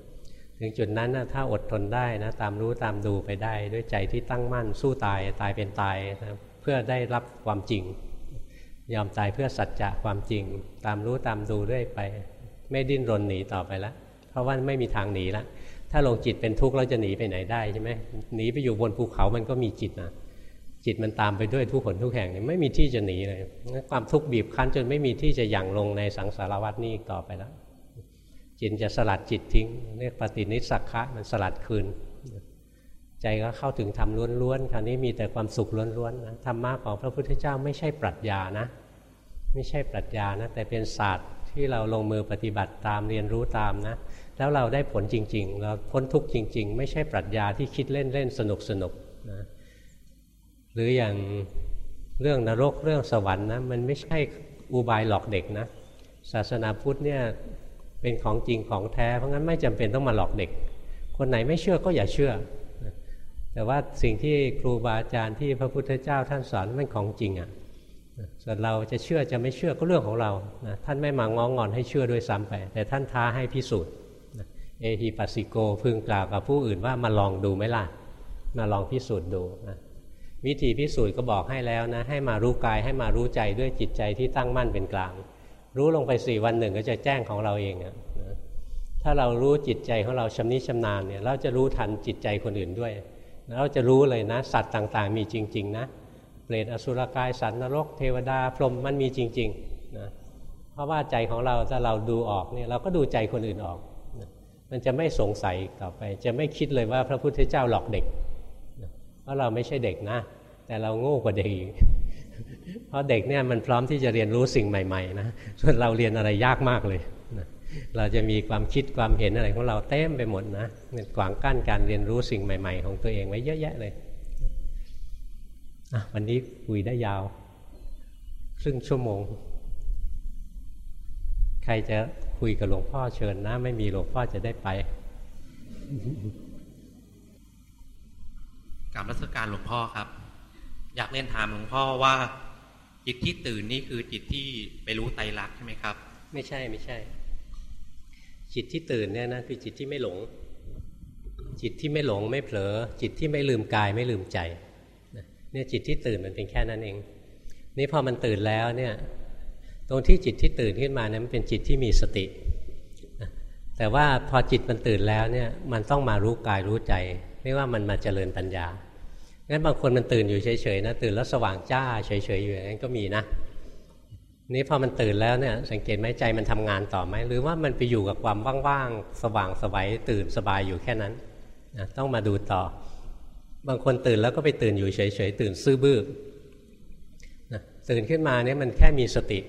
Speaker 1: ถึงจุดนั้นนะถ้าอดทนได้นะตามรู้ตามดูไปได้ด้วยใจที่ตั้งมั่นสู้ตายตายเป็นตายนะเพื่อได้รับความจริง ยอมตายเพื่อสัจจะความจริง ตามรู้ตามดูเรื่อยไป ไม่ดิ้นรนหนีต่อไปแล้วเพราะว่าไม่มีทางหนีแล้วถ้าลงจิตเป็นทุกข์เราจะหนีไปไหนได้ใช่ไหมหนีไปอยู่บนภูเขามันก็มีจิตนะจิตมันตามไปด้วยทุกขนทุกแห่งเนี่ยไม่มีที่จะหนีเลยความทุกข์บีบคั้นจนไม่มีที่จะยั่งลงในสังสารวัฏนี้อีกต่อไปแล้ว จิตจะสลัดจิตทิ้ง เรียกปฏินิสักะมันสลัดคืน ใจก็เข้าถึงธรรมล้วนๆคราวนี้มีแต่ความสุขล้วนๆนะธรรมะของพระพุทธเจ้าไม่ใช่ปรัชญานะ ไม่ใช่ปรัชญานะ แต่เป็นศาสตร์ที่เราลงมือปฏิบัติตามเรียนรู้ตามนะ แล้วเราได้ผลจริง ๆ เราพ้นทุกข์จริง ๆ ไม่ใช่ปรัชญาที่คิดเล่นๆสนุกๆนะหรืออย่างเรื่องนรกเรื่องสวรรค์นะมันไม่ใช่อุบายหลอกเด็กนะศาสนาพุทธเนี่ย เป็นของจริงของแท้ เพราะงั้นไม่จำเป็นต้องมาหลอกเด็ก คนไหนไม่เชื่อก็อย่าเชื่อ แต่ว่าสิ่งที่ครูบาอาจารย์ที่พระพุทธเจ้าท่านสอนมันของจริงอะ่ะส่วนเราจะเชื่อจะไม่เชื่อก็เรื่องของเรานะท่านไม่มางองอนให้เชื่อด้วยซ้ำไป แต่ท่านท้าให้พิสูจน์เอฮิปัสสิโกพึงกล่าวกับผู้อื่นว่ามาลองดูไหมล่ะ มาลองพิสูจน์ดูนะวิธีพิสูจน์ก็บอกให้แล้วนะ ให้มารู้กายให้มารู้ใจด้วยจิตใจที่ตั้งมั่นเป็นกลาง รู้ลงไปสี่วันหนึ่งก็จะแจ้งของเราเองนะถ้าเรารู้จิตใจของเราชำนิชำนาญเนี่ยเราจะรู้ทันจิตใจคนอื่นด้วย เราจะรู้เลยนะ สัตว์ต่างๆ มีจริง ๆ นะเปรตอสุรกายสัตว์นรก เทวดาพรหมมันมีจริงๆนะเพราะว่าใจของเราถ้าเราดูออกเนี่ยเราก็ดูใจคนอื่นออก มันจะไม่สงสัยต่อไป จะไม่คิดเลยว่าพระพุทธเจ้าหลอกเด็กเพราะเราไม่ใช่เด็กนะ แต่เราโง่กว่าเด็ก เพราะเด็กเนี่ยมันพร้อมที่จะเรียนรู้สิ่งใหม่ๆนะส่วนเราเรียนอะไรยากมากเลยนะเราจะมีความคิดความเห็นอะไรของเราเต็มไปหมดนะขวางกั้นการเรียนรู้สิ่งใหม่ ๆ ของตัวเองไว้เยอะแยะเลยวันนี้คุยได้ยาวครึ่งชั่วโมง ใครจะคุยกับหลวงพ่อเชิญนะ ไม่มีหลวงพ่อจะได้ไป
Speaker 2: กรรมรัศการหลวงพ่อครับ อยากเล่นถามหลวงพ่อว่าจิตที่ตื่นนี่คือจิตที่ไปรู้ไตรลักษณ์ใช่ไหมครับ
Speaker 1: ไม่ใช่ไม่ใช่ จิตที่ตื่นเนี่ยนะคือจิตที่ไม่หลง จิตที่ไม่หลงไม่เผลอ จิตที่ไม่ลืมกายไม่ลืมใจเนี่ยจิตที่ตื่นมันเป็นแค่นั้นเอง นี่พอมันตื่นแล้วเนี่ยตรงที่จิตที่ตื่นขึ้นมาเนี่ยมันเป็นจิตที่มีสติ แต่ว่าพอจิตมันตื่นแล้วเนี่ยมันต้องมารู้กายรู้ใจไม่ว่ามันมาเจริญปัญญา งั้นบางคนมันตื่นอยู่เฉยๆนะตื่นแล้วสว่างจ้าเฉยๆอยู่อย่างนั้นก็มีนะ นี่พอมันตื่นแล้วเนี่ยสังเกตไหมใจมันทำงานต่อไหมหรือว่ามันไปอยู่กับความว่างๆสว่างสบายตื่นสบายอยู่แค่นั้นนะต้องมาดูต่อ บางคนตื่นแล้วก็ไปตื่นอยู่เฉยๆตื่นซื่อบื้อนะตื่นขึ้นมาเนี่ยมันแค่มีสติ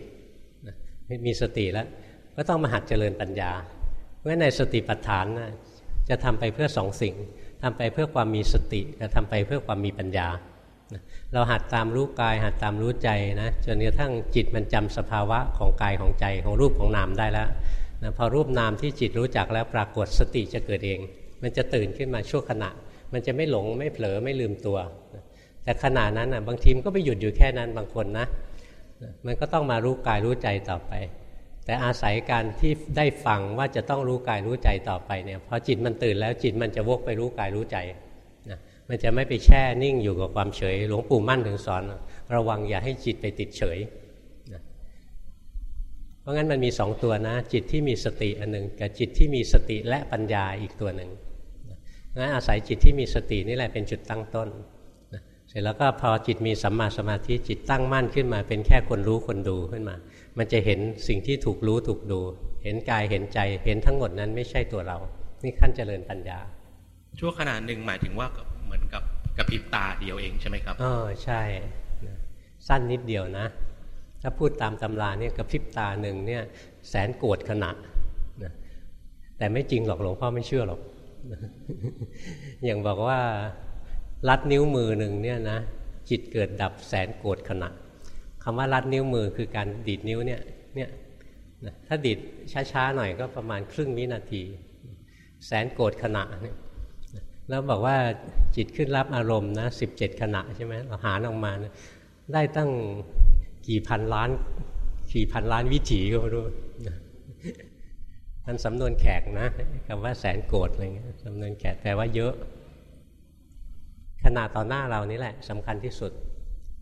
Speaker 1: มีสติแล้ว ก็ต้องมาหัดเจริญปัญญาเพราะในสติปัฏฐานนะจะทำไปเพื่อสองสิ่ง ทำไปเพื่อความมีสติและทำไปเพื่อความมีปัญญา เราหัดตามรู้กาย หัดตามรู้ใจนะจนกระทั่งจิตมันจำสภาวะของกายของใจของรูปของนามได้แล้วนะพอรูปนามที่จิตรู้จักแล้วปรากฏสติจะเกิดเอง มันจะตื่นขึ้นมาชั่วขณะ มันจะไม่หลงไม่เผลอไม่ลืมตัว แต่ขณะนั้นนะบางทีมก็ไปหยุดอยู่แค่นั้นบางคนนะมันก็ต้องมารู้กายรู้ใจต่อไป แต่อาศัยการที่ได้ฟังว่าจะต้องรู้กายรู้ใจต่อไปเนี่ยพอจิตมันตื่นแล้วจิตมันจะวกไปรู้กายรู้ใจนะมันจะไม่ไปแช่นิ่งอยู่กับความเฉย หลวงปู่มั่นถึงสอน ระวังอย่าให้จิตไปติดเฉยนะเพราะงั้นมันมีสองตัวนะ จิตที่มีสติอันหนึ่งกับจิตที่มีสติและปัญญาอีกตัวหนึ่งงั้นอาศัยจิตที่มีสตินี่แหละเป็นจุดตั้งต้น ร็จแล้วก็พอจิตมีสัมมาสมาธิจิตตั้งมั่นขึ้นมา เป็นแค่คนรู้คนดูขึ้นมา มันจะเห็นสิ่งที่ถูกรู้ถูกดู เห็นกายเห็นใจเห็นทั้งหมดนั้นไม่ใช่ตัวเรา นี่ขั้นเจริญปัญญา
Speaker 2: ชั่วขณะหนึ่งหมายถึงว่าเหมือนกับกระพริบตาเดียวเองใช่ไหมครับ
Speaker 1: อ๋อใช่ สั้นนิดเดียวนะ ถ้าพูดตามตำราเนี่ยกระพริบตาหนึ่งเนี่ยแสนโกรธขณะนะแต่ไม่จริงหรอกหลวงพ่อไม่เชื่อหรอกอย่างบอกว่า ลัดนิ้วมือหนึ่งเนี่ยนะจิตเกิดดับแสนโกรธขณะคำว่าลัดนิ้วมือคือการดีดนิ้วเนี่ยเนี่ยถ้าดีดช้าๆหน่อยก็ประมาณครึ่งวินาที แสนโกรธขณะเนี่ยแล้วบอกว่าจิตขึ้นรับอารมณ์นะสิบเจ็ดขณะใช่ไหมเราหารออกมานะได้ตั้งกี่พันล้านกี่พันล้านวิถีก็ไม่รู้มันสำนวนแขกนะคำว่าแสนโกรธอะไรเงี้ยสำนวนแขกแปลว่าเยอะ ขนาดต่อหน้าเรานี่แหละสำคัญที่สุด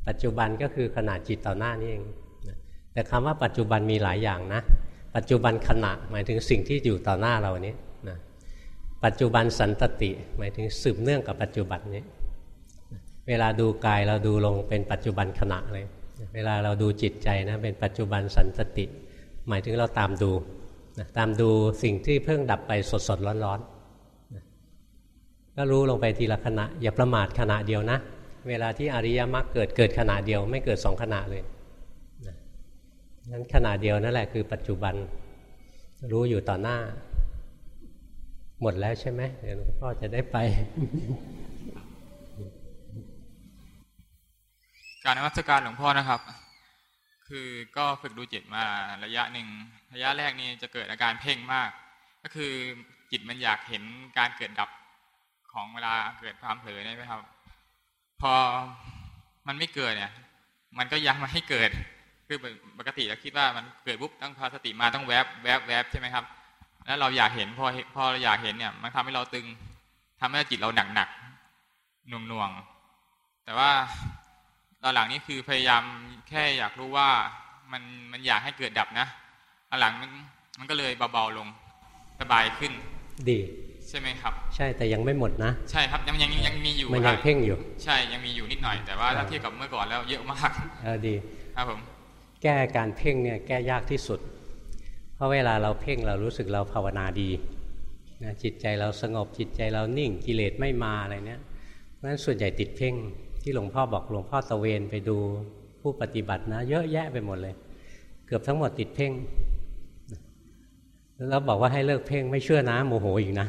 Speaker 1: ปัจจุบันก็คือขนาดจิตต่อหน้านี่เองแต่คำว่าปัจจุบันมีหลายอย่างนะ ปัจจุบันขณะหมายถึงสิ่งที่อยู่ต่อหน้าเรานี้นะปัจจุบันสันตติหมายถึงสืบเนื่องกับปัจจุบันนี้เวลาดูกายเราดูลงเป็นปัจจุบันขณะเลย เวลาเราดูจิตใจนะเป็นปัจจุบันสันตติ หมายถึงเราตามดูนะตามดูสิ่งที่เพิ่งดับไปสดสดร้อนร้อนนะ ก็รู้ลงไปทีละขณะ อย่าประมาทขณะเดียวนะ เวลาที่อริยมรรคเกิดเกิดขณะเดียว ไม่เกิดสองขณะเลยนั้นขณะเดียวนั่นแหละคือปัจจุบันรู้อยู่ต่อหน้า หมดแล้วใช่ไหมเดี๋ยวหลวงพ่อจะได้ไป
Speaker 3: การนมัสการหลวงพ่อนะครับ คือก็ฝึกดูจิตมาระยะหนึ่งระยะแรกนี่จะเกิดอาการเพ่งมาก ก็คือจิตมันอยากเห็นการเกิดดับ ของเวลาเกิดความเผลอนี่ไหมครับ พอมันไม่เกิดเนี่ย มันก็ยังมาให้เกิด คือปกติเราคิดว่ามันเกิดปุ๊บต้องพอสติมาต้องแวบแวบแวบใช่ไหมครับ แล้วเราอยากเห็นพอพอเราอยากเห็นเนี่ย มันทำให้เราตึงทำให้จิตเราหนักหนักหน่วงหน่วง แต่ว่าตอนหลังนี้คือพยายามแค่อยากรู้ว่ามันมันอยากให้เกิดดับนะตอนหลังมันมันก็เลยเบาๆลงสบายขึ้น
Speaker 1: ดี
Speaker 3: ช่ไหมครับ
Speaker 1: ใช่แต่ยังไม่หมดนะ
Speaker 3: ใช่ครับยังยังยังมีอยู่
Speaker 1: มัน
Speaker 3: ค
Speaker 1: ยั
Speaker 3: รั
Speaker 1: ง
Speaker 3: บ
Speaker 1: เพ่งอยู่
Speaker 3: ใช่ยังมีอยู่นิดหน่อย แต่ว่าถ้าเทียบกับเมื่อก่อนแล้วเยอะมาก
Speaker 1: เออดี
Speaker 3: ครับผม
Speaker 1: แก้การเพ่งเนี่ยแก้ยากที่สุด เพราะเวลาเราเพ่งเรารู้สึกเราภาวนาดีนะจิตใจเราสงบจิตใจเรานิ่งกิเลสไม่มาอะไรเนี้ยเพราะฉะนั้นส่วนใหญ่ติดเพ่งที่หลวงพ่อบอกหลวงพ่อตะเวนไปดูผู้ปฏิบัตินะ เยอะแยะไปหมดเลย เกือบทั้งหมดติดเพ่งแล้วบอกว่าให้เลิกเพ่งไม่เชื่อนะโมโหอีกนะ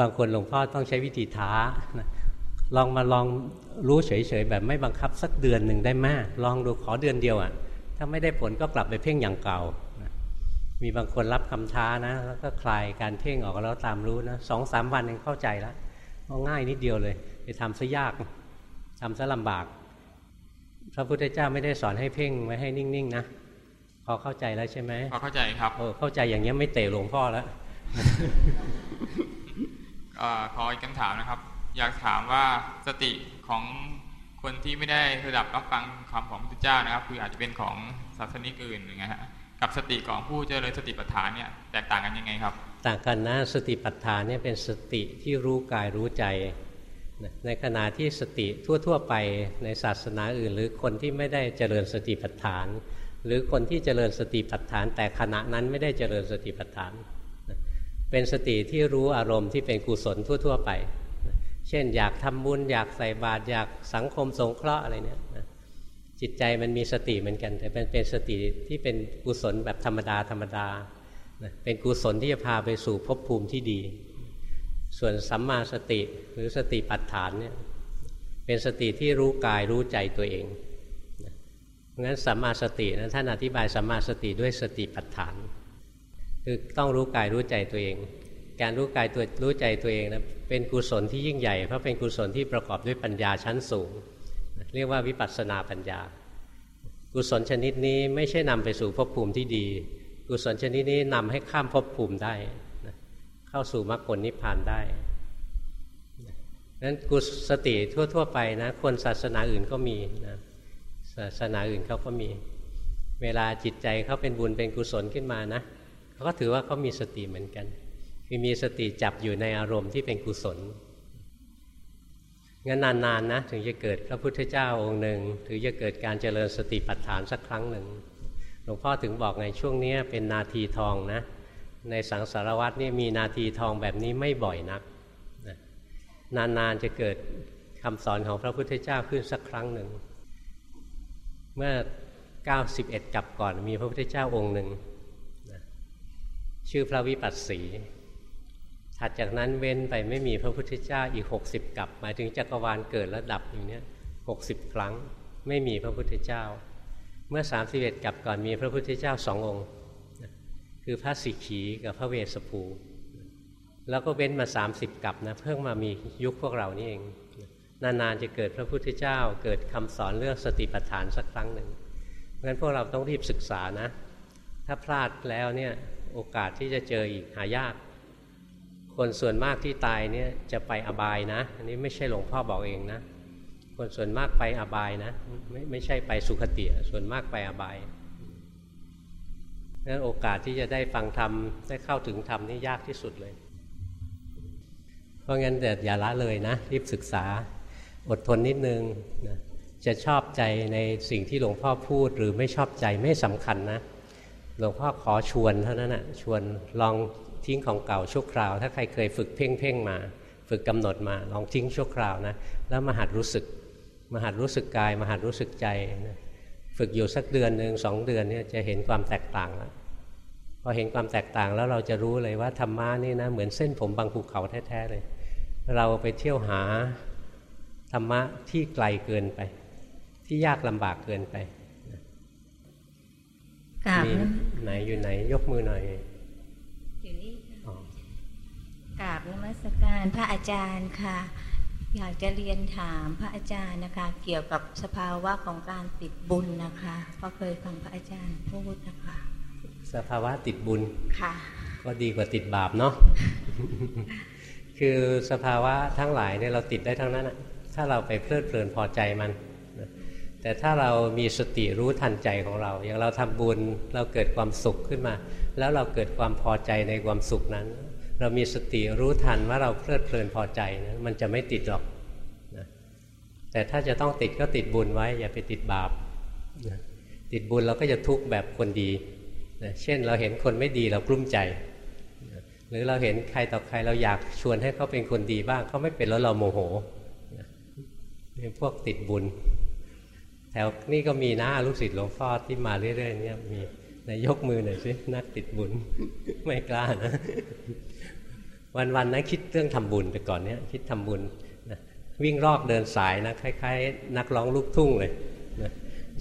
Speaker 1: บางคนหลวงพ่อต้องใช้วิธีท้านะลองมาลองรู้เฉยๆแบบไม่บังคับสักเดือนหนึ่งได้ไหมลองดูขอเดือนเดียวอะ่ะ ถ้าไม่ได้ผลก็กลับไปเพ่งอย่างเก่านะมีบางคนรับคำท้านะ แล้วก็คลายการเพ่งออกแล้วตามรู้นะสองสามวันเองเข้าใจแล้วง่ายนิดเดียวเลย ไปทำซะยากทำซะลำบาก พระพุทธเจ้าไม่ได้สอนให้เพ่งไว้ให้นิ่งๆนะพอเข้าใจแล้วใช่ไหม
Speaker 3: พอเข้าใจครับ
Speaker 1: เออเข้าใจอย่างนี้ยไม่เตะหลวงพ่อแล้ว
Speaker 3: เอ่อ ขออีกคำถามนะครับ อยากถามว่าสติของคนที่ไม่ได้ระดับรับฟังคำของพระพุทธเจ้านะครับ คืออาจจะเป็นของศาสนิกอื่นอย่างเงี้ยฮะกับสติของผู้เจริญสติปัฏฐานเนี่ยแตกต่างกันยังไงครับ
Speaker 1: ต่างกันนะสติปัฏฐานเนี่ยเป็นสติที่รู้กายรู้ใจในขณะที่สติทั่ว ๆ ไปในศาสนาอื่น หรือคนที่ไม่ได้เจริญสติปัฏฐาน หรือคนที่เจริญสติปัฏฐาน แต่ขณะนั้นไม่ได้เจริญสติปัฏฐาน เป็นสติที่รู้อารมณ์ที่เป็นกุศลทั่ว ๆ ไป เช่น อยากทำบุญอยากใส่บาตรอยากสังคมสงเคราะห์อะไรเนี่ยจิตใจมันมีสติเหมือนกัน แต่เป็นเป็นสติที่เป็นกุศลแบบธรรมดาธรรมดาเป็นกุศลที่จะพาไปสู่ภพภูมิที่ดี ส่วนสัมมาสติหรือสติปัฏฐานเนี่ยเป็นสติที่รู้กายรู้ใจตัวเองเพราะงั้นสัมมาสตินะท่านอธิบายสัมมาสติด้วยสติปัฏฐาน คือต้องรู้กายรู้ใจตัวเอง การรู้กายตัวรู้ใจตัวเองนะเป็นกุศลที่ยิ่งใหญ่เพราะเป็นกุศลที่ประกอบด้วยปัญญาชั้นสูง เรียกว่าวิปัสสนาปัญญา กุศลชนิดนี้ไม่ใช่นำไปสู่ภพภูมิที่ดี กุศลชนิดนี้นำให้ข้ามภพภูมิได้ เข้าสู่มรรคผลนิพพานได้นั้นกุสติทั่ว ๆ ไปนะคนศาสนาอื่นก็มีนะศาสนาอื่นเขาก็มี เวลาจิตใจเขาเป็นบุญเป็นกุศลขึ้นมานะ เขาก็ถือว่าเขามีสติเหมือนกัน คือมีสติจับอยู่ในอารมณ์ที่เป็นกุศลงั้นนานๆนะถึงจะเกิดพระพุทธเจ้าองค์หนึ่งถึงจะเกิดการเจริญสติปัฏฐานสักครั้งหนึ่งหลวงพ่อถึงบอกไงช่วงนี้เป็นนาทีทองนะ ในสังสารวัตนี่มีนาทีทองแบบนี้ไม่บ่อยนักนะนานๆจะเกิดคำสอนของพระพุทธเจ้าขึ้นสักครั้งหนึ่ง เมื่อ 91 กับก่อนมีพระพุทธเจ้าองค์หนึ่ง ชื่อพระวิปัสสี ถัดจากนั้นเว้นไปไม่มีพระพุทธเจ้าอีก 60 กับ หมายถึงจักรวาลเกิดและดับอย่างนี้หกสิบครั้งไม่มีพระพุทธเจ้า เมื่อ 31 กับก่อนมีพระพุทธเจ้าสององค์ คือพระสิกขีกับพระเวสสภู แล้วก็เว้นมา 30 กับนะเพิ่งมามียุคพวกเรานี่เองนานๆจะเกิดพระพุทธเจ้าเกิดคำสอนเรื่องสติปัฏฐานสักครั้งหนึ่งเพราะฉะนั้นพวกเราต้องรีบศึกษานะ ถ้าพลาดแล้วเนี่ย โอกาสที่จะเจออีกหายาก คนส่วนมากที่ตายเนี่ยจะไปอบายนะ อันนี้ไม่ใช่หลวงพ่อบอกเองนะ คนส่วนมากไปอบายนะ ไม่ไม่ใช่ไปสุคติส่วนมากไปอบายนั้นโอกาสที่จะได้ฟังธรรมได้เข้าถึงธรรมนี่ยากที่สุดเลย เพราะงั้นแต่อย่าละเลยนะ รีบศึกษาอดทนนิดนึงนะจะชอบใจในสิ่งที่หลวงพ่อพูดหรือไม่ชอบใจไม่สำคัญนะ หลวงพ่อขอชวนเท่านั้นนะชวนลองทิ้งของเก่าชั่วคราว ถ้าใครเคยฝึกเพ่งเพ่งมา ฝึกกำหนดมา ลองทิ้งชั่วคราวนะแล้วมาหัดรู้สึกมาหัดรู้สึกกายมาหัดรู้สึกใจนะฝึกอยู่สักเดือนหนึ่งสองเดือนเนี่ยจะเห็นความแตกต่างแล้วพอเห็นความแตกต่างแล้วเราจะรู้เลยว่าธรรมะนี่นะเหมือนเส้นผมบางภูเขาแท้ๆเลย เราไปเที่ยวหาธรรมะที่ไกลเกินไป ที่ยากลำบากเกินไป
Speaker 4: กราบ
Speaker 1: ไหนอยู่ไหนยกมือหน่อย
Speaker 4: อยู่นี่กราบนมัสการพระอาจารย์ค่ะ อยากจะเรียนถามพระอาจารย์นะคะ เกี่ยวกับสภาวะของการติดบุญนะคะเพราะเคยฟังพระอาจารย์พูดนะคะ
Speaker 1: สภาวะติดบุญ
Speaker 4: ค่ะ
Speaker 1: ก็ดีกว่าติดบาปเนาะคือสภาวะทั้งหลายเนี่ยเราติดได้ทั้งนั้นถ้าเราไปเพลิดเพลินพอใจมัน แต่ถ้าเรามีสติรู้ทันใจของเรา อย่างเราทำบุญเราเกิดความสุขขึ้นมา แล้วเราเกิดความพอใจในความสุขนั้น เรามีสติรู้ทันว่าเราเพลิดเพลินพอใจนะมันจะไม่ติดหรอกนะแต่ถ้าจะต้องติดก็ติดบุญไว้ อย่าไปติดบาปนะติดบุญเราก็จะทุกข์แบบคนดีนะเช่นเราเห็นคนไม่ดีเรากลุ้มใจนะหรือเราเห็นใครต่อใครเราอยากชวนให้เขาเป็นคนดีบ้างเขาไม่เป็นแล้วเราโมโหนี่พวกติดบุญ แถวนี่ก็มีนะลูกศิษย์หลวงพ่อที่มาเรื่อยๆเนี่ยมีนายกมือหน่อยสินักติดบุญไม่กล้านะ วันๆนะคิดเรื่องทำบุญไปก่อนเนี้ยคิดทำบุญนะวิ่งรอบเดินสายนะคล้ายๆ นักร้องลูกทุ่งเลยนะ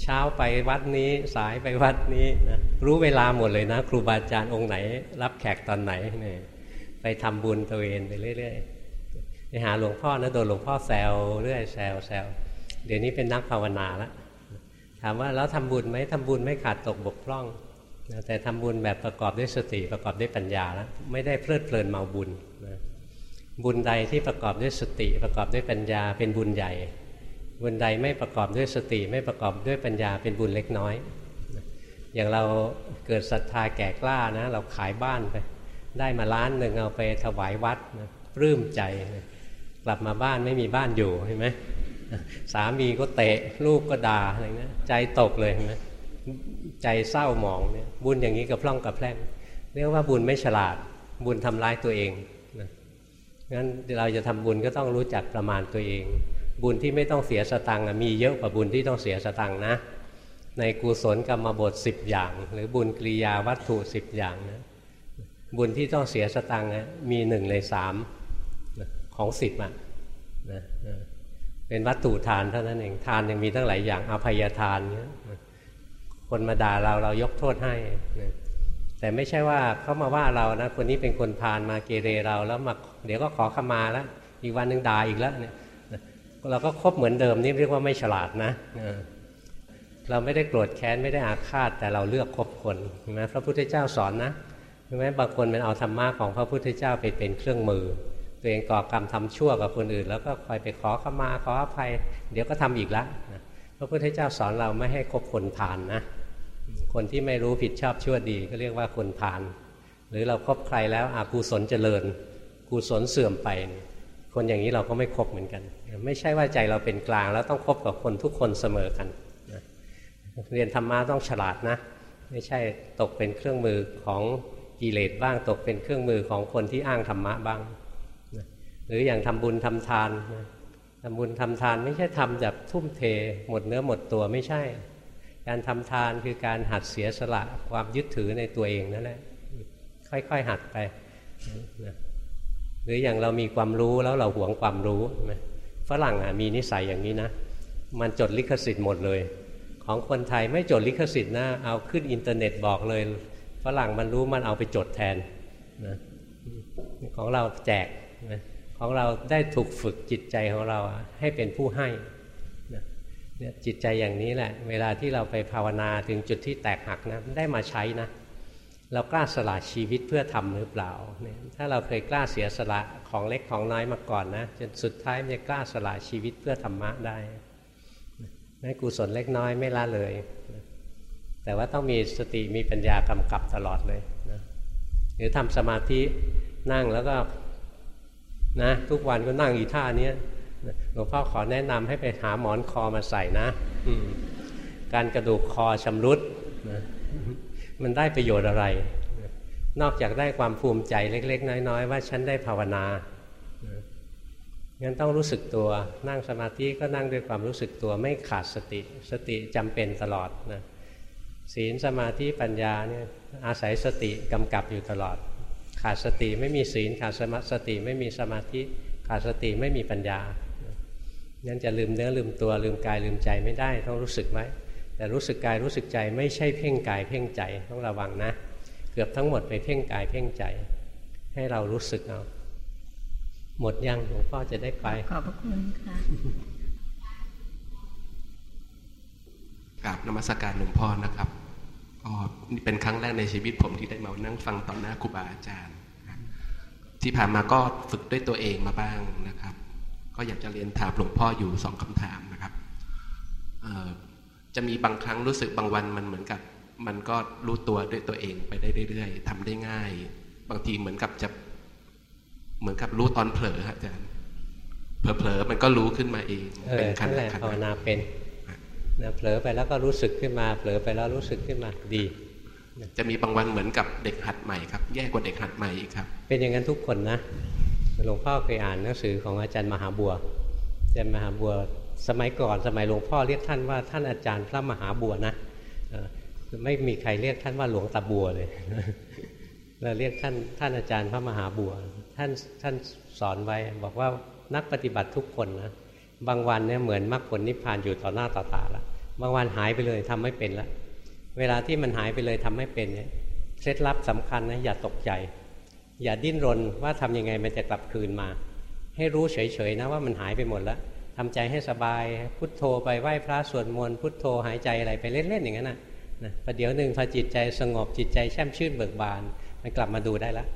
Speaker 1: เช้าไปวัดนี้สายไปวัดนี้นะรู้เวลาหมดเลยนะ ครูบาอาจารย์องค์ไหน รับแขกตอนไหนเนี่ยไปทำบุญตัวเองไปเรื่อยๆไปหาหลวงพ่อนะโดนหลวงพ่อแซวเรื่อยแซวแซวเดี๋ยวนี้เป็นนักภาวนาแล้ว ถามว่าแล้วทำบุญไหมทำบุญไม่ขาดตกบกพร่องแต่ทำบุญแบบประกอบด้วยสติประกอบด้วยปัญญาแล้วไม่ได้เพลิดเพลินเมาบุญนะบุญใดที่ประกอบด้วยสติประกอบด้วยปัญญาเป็นบุญใหญ่ บุญใดไม่ประกอบด้วยสติ ไม่ประกอบด้วยปัญญาเป็นบุญเล็กน้อย อย่างเราเกิดศรัทธาแก่กล้านะ เราขายบ้านไป ได้มาล้านหนึ่งเอาไปถวายวัดนะปลื้มใจกลับมาบ้านไม่มีบ้านอยู่เห็นไหม สามีก็เตะลูกก็ด่าอะไรเงี้ยใจตกเลยเห็นไหมใจเศร้าหมองเนี่ยบุญอย่างนี้กับพร่องกับแพร่งเรียกว่าบุญไม่ฉลาด บุญทำร้ายตัวเองนะงั้นเราจะทำบุญก็ต้องรู้จักประมาณตัวเอง บุญที่ไม่ต้องเสียสตังค์มีเยอะกว่าบุญที่ต้องเสียสตังค์นะในกุศลกรรมบทสิบอย่าง หรือบุญกิริยาวัตถุสิบอย่างนะบุญที่ต้องเสียสตังค์มีหนึ่งในสามของสิบอะนะ เป็นวัตถุทานเท่านั้นเองทานยังมีทั้งหลายอย่างอภัยทานเนี้ยคนมาด่าเราเรายกโทษให้แต่ไม่ใช่ว่าเขามาว่าเรานะคนนี้เป็นคนพานมาเกเรเราแล้วมาเดี๋ยวก็ขอขมาแล้วอีกวันหนึ่งด่าอีกแล้วเนี่ยเราก็คบเหมือนเดิมนี่เรียกว่าไม่ฉลาดนะเราไม่ได้โกรธแค้นไม่ได้อาฆาตแต่เราเลือกคบคนใช่ไหมพระพุทธเจ้าสอนนะใช่ไหมบางคนมันเอาธรรมะของพระพุทธเจ้าไปเป็นเครื่องมือ ตัวเองก่อกรรมทำชั่วกับคนอื่น แล้วก็คอยไปขอขมาขออภัย เดี๋ยวก็ทำอีกแล้วพระพุทธเจ้าสอนเราไม่ให้คบคนผ่านนะ คนที่ไม่รู้ผิดชอบชั่วดีก็เรียกว่าคนผ่าน หรือเราครบใครแล้วอากุศลเจริญกุศลเสื่อมไป คนอย่างนี้เราก็ไม่คบเหมือนกัน ไม่ใช่ว่าใจเราเป็นกลางแล้วต้องคบกับคนทุกคนเสมอกันเรียนธรรมะต้องฉลาดนะ ไม่ใช่ตกเป็นเครื่องมือของกิเลสบ้าง ตกเป็นเครื่องมือของคนที่อ้างธรรมะบ้าง หรืออย่างทำบุญทำทานทำบุญทำทานไม่ใช่ทำแบบทุ่มเท หมดเนื้อหมดตัวไม่ใช่ การทำทานคือการหัดเสียสละความยึดถือในตัวเองนั่นแหละค่อยๆหัดไปหรืออย่างเรามีความรู้แล้วเราหวงความรู้ฝรั่งอะมีนิสัยอย่างนี้นะ มันจดลิขสิทธิ์หมดเลย ของคนไทยไม่จดลิขสิทธิ์นะเอาขึ้นอินเทอร์เน็ตบอกเลยฝรั่งมันรู้มันเอาไปจดแทนนะของเราแจกนะ ของเราได้ถูกฝึกจิตใจของเราให้เป็นผู้ให้เนี่ยจิตใจอย่างนี้แหละ เวลาที่เราไปภาวนาถึงจุดที่แตกหักนะได้มาใช้นะ เรากล้าสละชีวิตเพื่อทำหรือเปล่า ถ้าเราเคยกล้าเสียสละของเล็กของน้อยมาก่อนนะจนสุดท้ายจะกล้าสละชีวิตเพื่อธรรมะได้นั่นกุศลเล็กน้อยไม่ละเลย แต่ว่าต้องมีสติมีปัญญากำกับตลอดเลยนะหรือทำสมาธินั่งแล้วก็ นะทุกวันก็นั่งอีท่าเนี้ยหลวงพ่อขอแนะนำให้ไปหาหมอนคอมาใส่นะการกระดูกคอชำรุดนะมันได้ประโยชน์อะไร นอกจากได้ความภูมิใจเล็ก ๆ น้อย ๆ ว่าฉันได้ภาวนางั้นต้องรู้สึกตัวนั่งสมาธิก็นั่งด้วยความรู้สึกตัวไม่ขาดสติ สติจำเป็นตลอดนะศีลสมาธิปัญญาเนี่ยอาศัยสติกำกับอยู่ตลอด ขาดสติไม่มีศีลขาดสมาสติไม่มีสมาธิขาดสติไม่มีปัญญางั้นจะลืมเนื้อลืมตัวลืมกายลืมใจไม่ได้ต้องรู้สึกไว้แต่รู้สึกกายรู้สึกใจไม่ใช่เพ่งกายเพ่งใจต้องระวังนะ เกือบทั้งหมดไปเพ่งกายเพ่งใจ ให้เรารู้สึกเอาหมดยังหลวงพ่อจะได้ไป
Speaker 4: ขอบพระคุณค่ะ
Speaker 5: กราบนมัสการหลวงพ่อนะครับก็นี่เป็นครั้งแรกในชีวิตผมที่ได้มานั่งฟังต่อหน้าครูบาอาจารย์ ที่ผ่านมาก็ฝึกด้วยตัวเองมาบ้างนะครับ ก็อยากจะเรียนถามหลวงพ่ออยู่สองคำถามนะครับจะมีบางครั้งรู้สึกบางวันมันเหมือนกับมันก็รู้ตัวด้วยตัวเองไปได้เรื่อยๆทำได้ง่าย บางทีเหมือนกับจะเหมือนกับรู้ตอนเผลออาจารย์เผลอๆมันก็รู้ขึ้นมาเอง
Speaker 1: เป็นขั้นแรกภาวนาเป็นนะเผลอไปแล้วก็รู้สึกขึ้นมา เผลอไปแล้วรู้สึกขึ้นมาดี
Speaker 5: จะมีบางวันเหมือนกับเด็กหัดใหม่ครับ แย่กว่าเด็กหัดใหม่อีกครับ
Speaker 1: เป็นอย่างนั้นทุกคนนะ หลวงพ่อเคยอ่านหนังสือของอาจารย์มหาบัว อาจารย์มหาบัว สมัยก่อนสมัยหลวงพ่อเรียกท่านว่าท่านอาจารย์พระมหาบัวนะไม่มีใครเรียกท่านว่าหลวงตาบัวเลยเราเรียกท่านท่านอาจารย์พระมหาบัว ท่านท่านสอนไว้บอกว่านักปฏิบัติทุกคนนะบางวันเนี่ยเหมือนมรรคผลนิพพานอยู่ต่อหน้าต่อตาละบางวันหายไปเลยทำไม่เป็นละ เวลาที่มันหายไปเลยทำไม่เป็นเนี่ยเคล็ดลับสำคัญนะอย่าตกใจ อย่าดิ้นรนว่าทำยังไงมันจะกลับคืนมา ให้รู้เฉยๆนะว่ามันหายไปหมดแล้วทำใจให้สบายพุทโธไปไหว้พระสวดมนต์พุทโธหายใจอะไรไปเล่นๆอย่างนั้นนะนะประเดี๋ยวหนึ่งพอจิตใจสงบจิตใจแช่มชื่นเบิกบานมันกลับมาดูได้แล้ว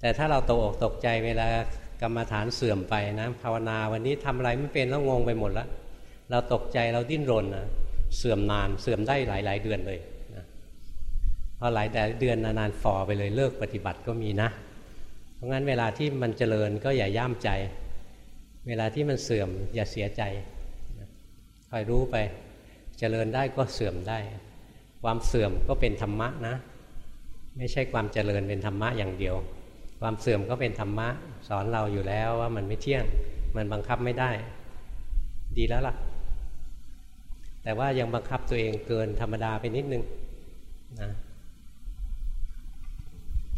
Speaker 1: แต่ถ้าเราตกอกตกใจเวลากรรมฐานเสื่อมไปนะภาวนาวันนี้ทำอะไรไม่เป็นแล้วงงไปหมดแล้วเราตกใจเราดิ้นรนนะ เสื่อมนานเสื่อมได้หลายหลายเดือนเลยนะพอหลายแต่เดือนนานๆฟอไปเลยเลิกปฏิบัติก็มีนะ เพราะงั้นเวลาที่มันเจริญก็อย่าย่ามใจ เวลาที่มันเสื่อมอย่าเสียใจคอยรู้ไปเจริญได้ก็เสื่อมได้ ความเสื่อมก็เป็นธรรมะนะ ไม่ใช่ความเจริญเป็นธรรมะอย่างเดียว ความเสื่อมก็เป็นธรรมะ สอนเราอยู่แล้วว่ามันไม่เที่ยง มันบังคับไม่ได้ ดีแล้วล่ะ แต่ว่ายังบังคับตัวเองเกินธรรมดาไปนิดนึงนะ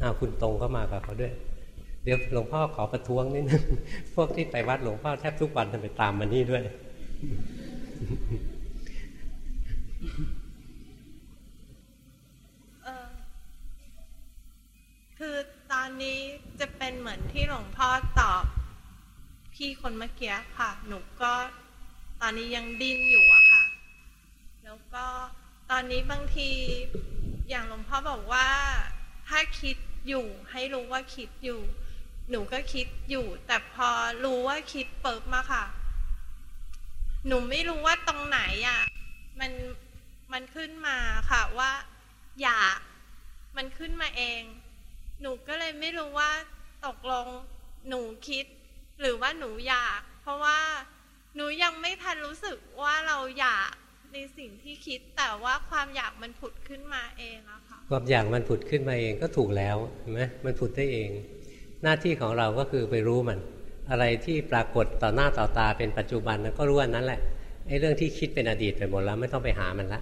Speaker 1: อาคุณตรงก็มากับเขาด้วย เดี๋ยวหลวงพ่อขอประท้วงนิดนึงพวกที่ไปวัดหลวงพ่อแทบทุกวันทำไปตามมานี่ด้วย
Speaker 6: คือตอนนี้จะเป็นเหมือนที่หลวงพ่อตอบ พี่คนเมื่อกี้ค่ะ หนูก็ตอนนี้ยังดิ้นอยู่อะค่ะ แล้วก็ตอนนี้บางทีอย่างหลวงพ่อบอกว่า ถ้าคิดอยู่ให้รู้ว่าคิดอยู่ หนูก็คิดอยู่ แต่พอรู้ว่าคิดเปิบมาค่ะ หนูไม่รู้ว่าตรงไหนอะมันมันขึ้นมาค่ะว่า อยากมันขึ้นมาเอง หนูก็เลยไม่รู้ว่าตกลงหนูคิด หรือว่าหนูอยาก เพราะว่าหนูยังไม่ทันรู้สึกว่าเราอยาก ในสิ่งที่คิดแต่ว่าความอยากมันผุดขึ้นมาเองอะค่ะ
Speaker 1: ความอยากมันผุดขึ้นมาเองก็ถูกแล้วเห็นไหมมันผุดได้เอง หน้าที่ของเราก็คือไปรู้มัน อะไรที่ปรากฏต่อหน้าต่อตาเป็นปัจจุบันก็รู้อันนั้นแหละไอ้เรื่องที่คิดเป็นอดีตไปหมดแล้วไม่ต้องไปหามันละ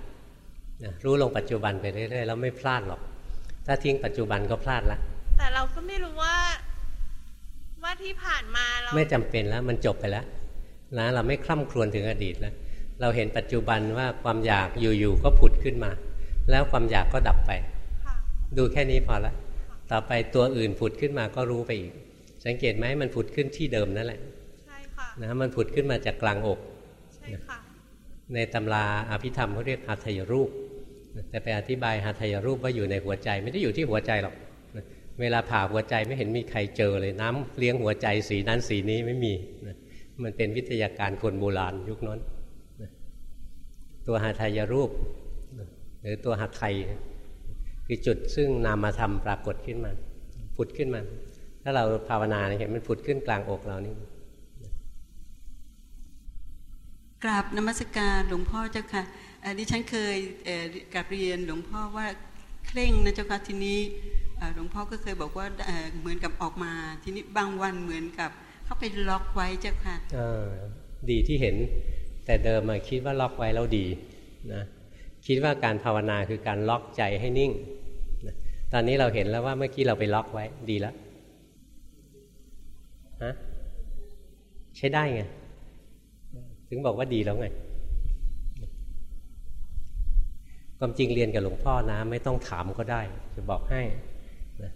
Speaker 1: รู้ลงปัจจุบันไปเรื่อยๆแล้วไม่พลาดหรอก ถ้าทิ้งปัจจุบันก็พลาดละ
Speaker 6: แต่เราก็ไม่รู้ว่าว่าที่ผ่านมาเรา
Speaker 1: ไม่จำเป็นแล้ว มันจบไปแล้วนะเราไม่คล่ำครวญถึงอดีตแล้ว เราเห็นปัจจุบันว่าความอยากอยู่ๆก็ผุดขึ้นมา แล้วความอยากก็ดับไป ดูแค่นี้พอละต่อไปตัวอื่นผุดขึ้นมาก็รู้ไปอีก สังเกตไหมมันผุดขึ้นที่เดิมนั่นแหละ
Speaker 6: ใช่ค่ะ
Speaker 1: นะมันผุดขึ้นมาจากกลางอก
Speaker 6: ใช่ค่ะ
Speaker 1: ในตำราอภิธรรมเขาเรียกหัตถยรูป แต่ไปอธิบายหัตถยรูปว่าอยู่ในหัวใจไม่ได้อยู่ที่หัวใจหรอกเวลาผ่าหัวใจไม่เห็นมีใครเจอเลยน้ำเลี้ยงหัวใจสีนั้นสีนี้ไม่มี มันเป็นวิทยาการคนโบราณยุคนั้น ตัวหัตถยรูป หรือตัวหัตไทยคือจุดซึ่งนามธรรมปรากฏขึ้นมาผุดขึ้นมา ถ้าเราภาวนาเห็นมันผุดขึ้นกลางอกเรานี่
Speaker 7: กราบนมัสการหลวงพ่อเจ้าค่ะดิฉันเคยกราบเรียนหลวงพ่อว่าเคร่งนะเจ้าค่ะทีนี้หลวงพ่อก็เคยบอกว่าเหมือนกับออกมา ทีนี้บางวันเหมือนกับเข้าไปล็อกไว้เจ้าค่ะ
Speaker 1: ดีที่เห็น แต่เดิมมาคิดว่าล็อกไว้แล้วดีนะคิดว่าการภาวนาคือการล็อกใจให้นิ่งนะตอนนี้เราเห็นแล้วว่าเมื่อกี้เราไปล็อกไว้ดีแล้วฮะใช้ได้ไงถึงบอกว่าดีแล้วไงความจริงเรียนกับหลวงพ่อนะ ไม่ต้องถามก็ได้ จะบอกให้นะ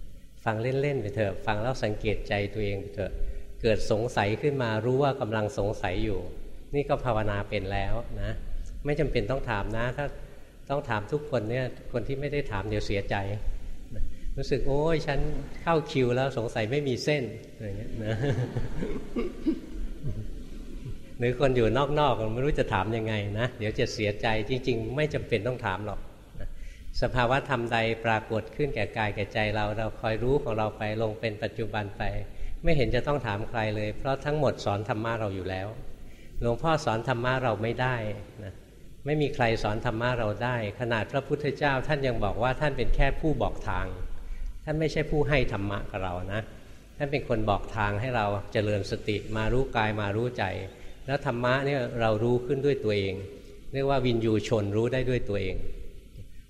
Speaker 1: ฟังเล่น ๆ ไปเถอะ ฟังแล้วสังเกตใจตัวเองไปเถอะ เกิดสงสัยขึ้นมารู้ว่ากำลังสงสัยอยู่ นี่ก็ภาวนาเป็นแล้วนะ ไม่จำเป็นต้องถามนะ ถ้าต้องถามทุกคนเนี่ยคนที่ไม่ได้ถามเดี๋ยวเสียใจ รู้สึกโอ้ยฉันเข้าคิวแล้วสงสัยไม่มีเส้นอะไรเงี้ยนะหรือคนอยู่นอกๆไม่รู้จะถามยังไงนะเดี๋ยวจะเสียใจจริง ๆ ไม่จำเป็นต้องถามหรอกสภาวะธรรมใดปรากฏขึ้นแก่กายแก่ใจเรา เราคอยรู้ของเราไปลงเป็นปัจจุบันไป ไม่เห็นจะต้องถามใครเลย เพราะทั้งหมดสอนธรรมะเราอยู่แล้ว หลวงพ่อสอนธรรมะเราไม่ได้นะไม่มีใครสอนธรรมะเราได้ ขนาดพระพุทธเจ้าท่านยังบอกว่าท่านเป็นแค่ผู้บอกทาง ท่านไม่ใช่ผู้ให้ธรรมะกับเรานะ ท่านเป็นคนบอกทางให้เราเจริญสติมารู้กายมารู้ใจ แล้วธรรมะเนี่ยเรารู้ขึ้นด้วยตัวเอง เรียกว่าวินยูชนรู้ได้ด้วยตัวเอง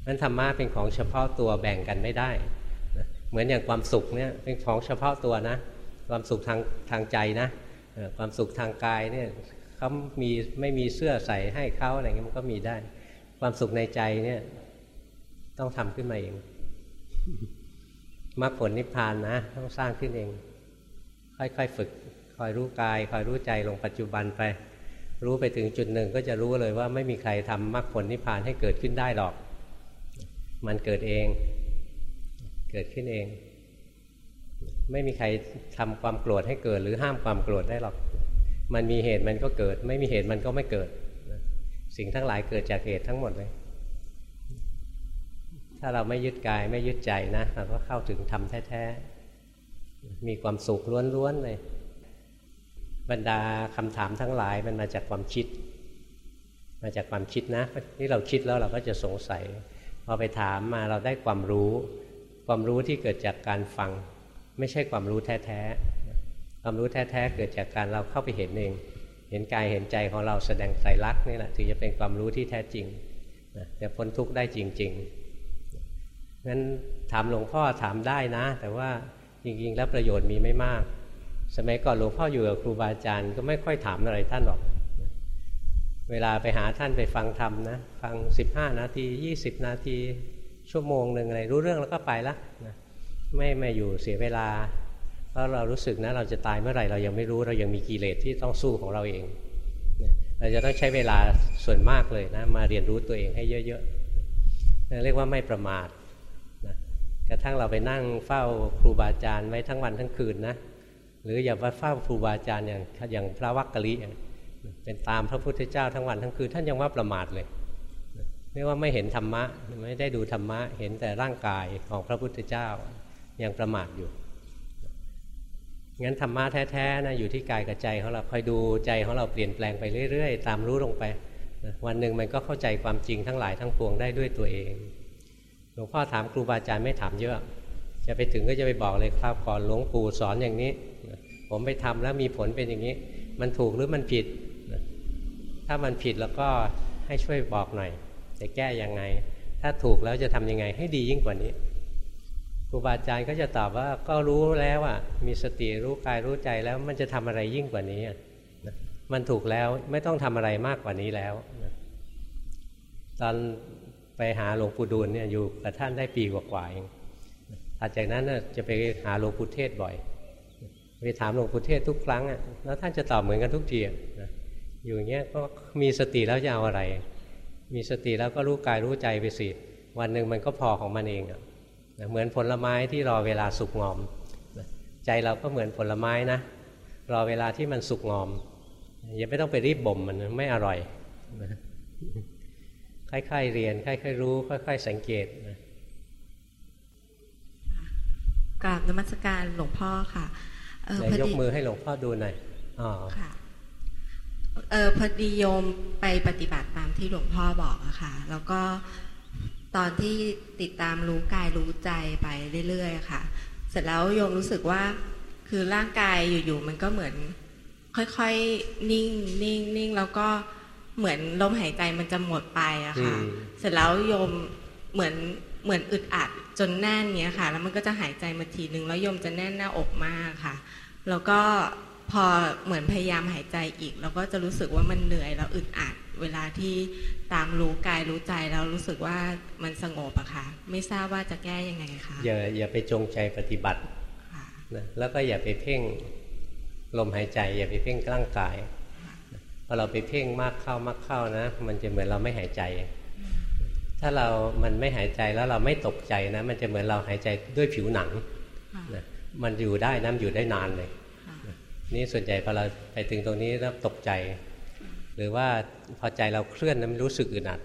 Speaker 1: นั้นธรรมะเป็นของเฉพาะตัวแบ่งกันไม่ได้ เหมือนอย่างความสุขเนี่ยเป็นของเฉพาะตัวนะ ความสุขทางทางใจนะ ความสุขทางกายเนี่ย เขามีไม่มีเสื้อใส่ให้เขาอะไรเงี้ยมันก็มีได้ ความสุขในใจเนี่ย ต้องทำขึ้นมาเองมรรคผลนิพพานนะ ต้องสร้างขึ้นเอง ค่อยๆฝึก คอยรู้กาย คอยรู้ใจลงปัจจุบันไป รู้ไปถึงจุดหนึ่งก็จะรู้เลยว่าไม่มีใครทำมรรคผลนิพพานให้เกิดขึ้นได้หรอก มันเกิดเอง เกิดขึ้นเอง ไม่มีใครทำความโกรธให้เกิด หรือห้ามความโกรธได้หรอก มันมีเหตุมันก็เกิด ไม่มีเหตุมันก็ไม่เกิด สิ่งทั้งหลายเกิดจากเหตุทั้งหมดเลย ถ้าเราไม่ยึดกายไม่ยึดใจนะเราก็เข้าถึงธรรมแท้ๆ มีความสุขล้วนๆเลย บรรดาคำถามทั้งหลายมันมาจากความคิด มาจากความคิดนะนี่เราคิดแล้วเราก็จะสงสัยพอไปถามมาเราได้ความรู้ ความรู้ที่เกิดจากการฟัง ไม่ใช่ความรู้แท้ๆ ความรู้แท้ๆเกิดจากการเราเข้าไปเห็นเอง เห็นกายเห็นใจของเราแสดงใจรักนี่แหละถึงจะเป็นความรู้ที่แท้จริงจะพ้นทุกข์ได้จริงๆงั้นถามหลวงพ่อถามได้นะ แต่ว่าจริงๆ แล้วประโยชน์มีไม่มาก สมัยก่อนหลวงพ่ออยู่กับครูบาอาจารย์ก็ไม่ค่อยถามอะไรท่านหรอก เวลาไปหาท่านไปฟังธรรมนะ ฟังสิบห้านาทียี่สิบนาที ชั่วโมงหนึ่งอะไรรู้เรื่องแล้วก็ไปละนะไม่ไม่อยู่เสียเวลา เพราะเรารู้สึกนะเราจะตายเมื่อไหร่เรายังไม่รู้เรายังมีกิเลสที่ต้องสู้ของเราเองเราจะต้องใช้เวลาส่วนมากเลยนะมาเรียนรู้ตัวเองให้เยอะๆเรียกว่าไม่ประมาทนะกระทั่งเราไปนั่งเฝ้าครูบาอาจารย์ไว้ทั้งวันทั้งคืนนะหรืออย่าไปเฝ้าครูบาอาจารย์อย่างอย่างพระวักกะลิเป็นตามพระพุทธเจ้าทั้งวันทั้งคืนท่านยังว่าประมาทเลยไม่ว่าไม่เห็นธรรมะไม่ได้ดูธรรมะเห็นแต่ร่างกายของพระพุทธเจ้ายังประมาทอยู่ งั้นธรรมะแท้ๆนะอยู่ที่กายกับใจของเราคอยดูใจของเราเปลี่ยนแปลงไปเรื่อยๆ ตามรู้ลงไปวันหนึ่งมันก็เข้าใจความจริงทั้งหลายทั้งปวงได้ด้วยตัวเองหลวงพ่อถามครูบาอาจารย์ไม่ถามเยอะ จะไปถึงก็จะไปบอกเลยครับก่อนหลวงปู่สอนอย่างนี้ ผมไปทำแล้วมีผลเป็นอย่างนี้ มันถูกหรือมันผิด ถ้ามันผิดแล้วก็ให้ช่วยบอกหน่อย จะแก้ยังไง ถ้าถูกแล้วจะทำยังไงให้ดียิ่งกว่านี้ รูบาอาจารย์ก็จะตอบว่าก็รู้แล้วอะมีสติรู้กายรู้ใจแล้วมันจะทำอะไรยิ่งกว่านี้มันถูกแล้วไม่ต้องทำอะไรมากกว่านี้แล้ว ตอนไปหาหลวงปู่ดูลเนี่ยอยู่กับท่านได้ปีกว่าๆเองถัดจากนั้นจะไปหาหลวงปู่เทศบ่อยไปถามหลวงปู่เทศทุกครั้งอะแล้วท่านจะตอบเหมือนกันทุกทีนะอยู่อย่างเงี้ยก็มีสติแล้วจะเอาอะไร มีสติแล้วก็รู้กายรู้ใจไปสิวันหนึ่งมันก็พอของมันเองอะ เหมือนผลไม้ที่รอเวลาสุกงอม ใจเราก็เหมือนผลไม้นะ รอเวลาที่มันสุกงอมอย่าไม่ต้องไปรีบบ่มมันไม่อร่อยค่อยๆเรียนค่อยๆรู้ ค่อย ๆ สังเกตนะ
Speaker 8: กราบนมัสการหลวงพ่อค่ะ
Speaker 1: เออยกมือให้หลวงพ่อดูหน่อยอ๋อ
Speaker 8: ค่ะเออพอดีโยมไปปฏิบัติตามที่หลวงพ่อบอกอะค่ะ แล้วก็ ตอนที่ติดตามรู้กายรู้ใจไปเรื่อยๆค่ะ เสร็จแล้วโยมรู้สึกว่า คือร่างกายอยู่ๆมันก็เหมือน ค่อยๆนิ่งนิ่งนิ่งแล้วก็เหมือนลมหายใจมันจะหมดไปอะค่ะ เสร็จแล้วโยมเหมือนเหมือนอึดอัดจนแน่นเนี้ยค่ะ แล้วมันก็จะหายใจมาทีนึงแล้วโยมจะแน่นหน้าอกมากค่ะ แล้วก็พอเหมือนพยายามหายใจอีกแล้วก็จะรู้สึกว่ามันเหนื่อยแล้วอึดอัดเวลาที่ ตามรู้กายรู้ใจแล้วรู้สึกว่ามันสงบอะค่ะ ไม่ทราบว่าจะแก้ยังไงคะ
Speaker 1: อย่าอย่าไปจงใจปฏิบัตินะแล้วก็อย่าไปเพ่งลมหายใจ อย่าไปเพ่งร่างกายพอเราไปเพ่งมากเข้ามากเข้านะ มันจะเหมือนเราไม่หายใจ ถ้าเรามันไม่หายใจแล้วเราไม่ตกใจนะ มันจะเหมือนเราหายใจด้วยผิวหนังนะมันอยู่ได้น้ำอยู่ได้นานเลยนี่ส่วนใหญ่พอเราไปถึงตรงนี้แล้วตกใจ หรือว่าพอใจเราเคลื่อนนั้นรู้สึกอึดอัด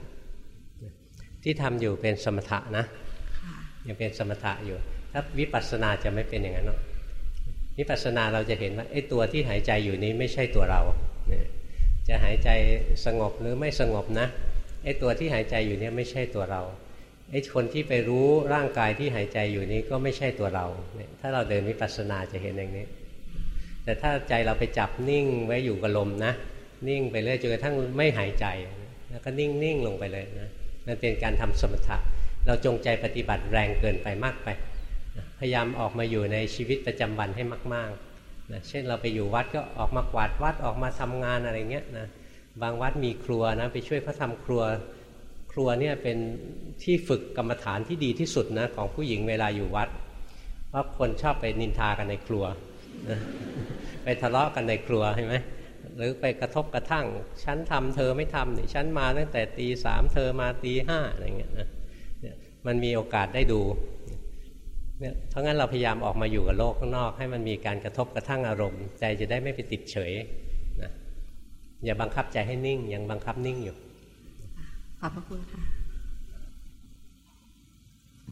Speaker 1: ที่ทำอยู่เป็นสมถะนะยังเป็นสมถะอยู่ ถ้าวิปัสสนาจะไม่เป็นอย่างนั้นหรอกวิปัสสนาเราจะเห็นว่าไอ้ตัวที่หายใจอยู่นี้ไม่ใช่ตัวเราเนี่ยจะหายใจสงบหรือไม่สงบนะไอ้ตัวที่หายใจอยู่เนี่ยไม่ใช่ตัวเราไอ้คนที่ไปรู้ร่างกายที่หายใจอยู่นี้ก็ไม่ใช่ตัวเราเนี่ยถ้าเราเดินวิปัสสนาจะเห็นอย่างนี้ แต่ถ้าใจเราไปจับนิ่งไว้อยู่กับลมนะ นิ่งไปเรื่อยจนกระทั่งไม่หายใจ แล้วก็นิ่งนิ่งลงไปเลยนะมันเป็นการทำสมถะ เราจงใจปฏิบัติแรงเกินไปมากไป พยายามออกมาอยู่ในชีวิตประจำวันให้มากๆนะเช่นเราไปอยู่วัดก็ออกมากวาดวัดออกมาทำงานอะไรเงี้ยนะบางวัดมีครัวนะไปช่วยเขาทาครัวครัวเนี่ยเป็นที่ฝึกกรรมฐานที่ดีที่สุดนะของผู้หญิงเวลาอยู่วัด เพราะคนชอบไปนินทากันในครัวนะไปทะเลาะกันในครัวใช่ไหม หรือไปกระทบกระทั่ง ฉันทำเธอไม่ทำนี่ฉันมาตั้งแต่ตีสามเธอมาตีห้าอะไรเงี้ยนะมันมีโอกาสได้ดูเนี่ยเพราะงั้นเราพยายามออกมาอยู่กับโลกข้างนอก ให้มันมีการกระทบกระทั่งอารมณ์ใจจะได้ไม่ไปติดเฉยนะอย่าบังคับใจให้นิ่ง ยังบังคับนิ่งอยู่
Speaker 8: ขอบพระคุณค่ะ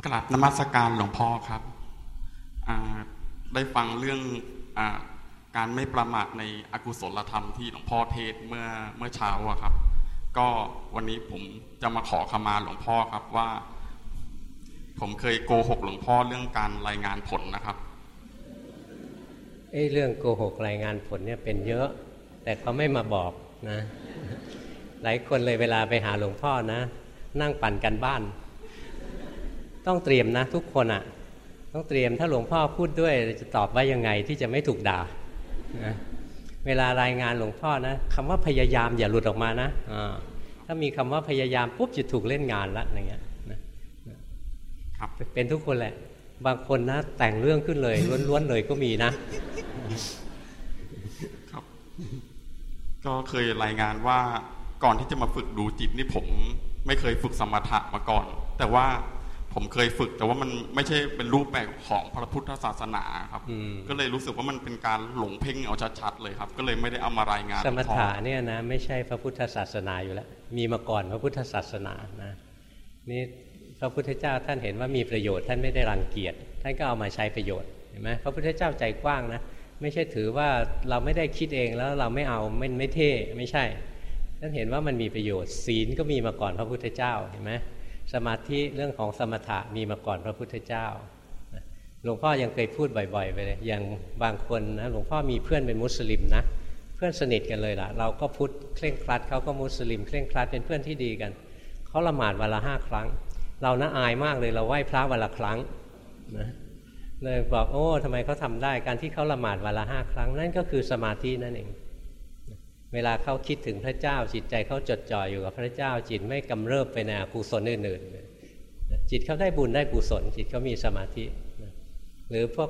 Speaker 9: กลับนมัสการหลวงพ่อครับ ได้ฟังเรื่องอ การไม่ประมาทในอกุศลธรรมที่หลวงพ่อเทศเมื่อเมื่อเช้าครับ ก็วันนี้ผมจะมาขอขมาหลวงพ่อครับว่า ผมเคยโกหกหลวงพ่อเรื่องการรายงานผลนะครับ
Speaker 1: เอ้เรื่องโกหกรายงานผลเนี่ยเป็นเยอะ แต่เขาไม่มาบอกนะ หลายคนเลยเวลาไปหาหลวงพ่อนะ นั่งปั่นกันบ้าน ต้องเตรียมนะทุกคนอะ่ะ ต้องเตรียมถ้าหลวงพ่อพูดด้วยจะตอบว่ายังไงที่จะไม่ถูกด่า นะเวลารายงานหลวงพ่อนะคำว่าพยายามอย่าหลุดออกมานะถ้ามีคำว่าพยายามปุ๊บจะถูกเล่นงานละอย่างเงี้ย
Speaker 9: ครับ
Speaker 1: เป็นทุกคนแหละ บางคนนะแต่งเรื่องขึ้นเลยล้วนๆเลยก็มีนะ
Speaker 9: ครับ ก็เคยรายงานว่าก่อนที่จะมาฝึกดูจิตนี่ผม ไม่เคยฝึกสมถะมาก่อน แต่ว่า ผมเคยฝึก แต่ว่ามันไม่ใช่เป็นรูปแบบของพระพุทธศาสนาครับ ก็เลยรู้สึกว่ามันเป็นการหลงเพ่งเอาชัดๆเลยครับ ก็เลยไม่ได้เอามารายงาน
Speaker 1: สมถะเนี่ยนะไม่ใช่พระพุทธศาสนาอยู่แล้ว มีมาก่อนพระพุทธศาสนานะนี่พระพุทธเจ้าท่านเห็นว่ามีประโยชน์ท่านไม่ได้รังเกียจท่านก็เอามาใช้ประโยชน์เห็นไหมพระพุทธเจ้าใจกว้างนะไม่ใช่ถือว่าเราไม่ได้คิดเองแล้วเราไม่เอาไม่ไม่เท่ไม่ใช่ท่านเห็นว่ามันมีประโยชน์ศีลก็มีมาก่อนพระพุทธเจ้าเห็นไหม สมาธิเรื่องของสมถะมีมาก่อนพระพุทธเจ้าหลวงพ่อยังเคยพูดบ่อยๆไปเลยอย่างบางคนนะหลวงพ่อมีเพื่อนเป็นมุสลิมนะเพื่อนสนิทกันเลยล่ะ เราก็พุทธเคร่งครัดเขาก็มุสลิมเคร่งครัดเป็นเพื่อนที่ดีกันเขาละหมาดวันละห้าครั้ง เราน่าอายมากเลยเราไหว้พระวันละครั้งนะเลยบอกโอ้ทำไมเขาทาได้การที่เขาละหมาดวันละห้าครั้งนั่นก็คือสมาธินั่นเอง เวลาเขาคิดถึงพระเจ้า จิตใจเขาจดจ่ออยู่กับพระเจ้า จิตไม่กำเริบไปในอกุศลอื่นๆจิตเขาได้บุญได้กุศล จิตเขามีสมาธิ หรือพวก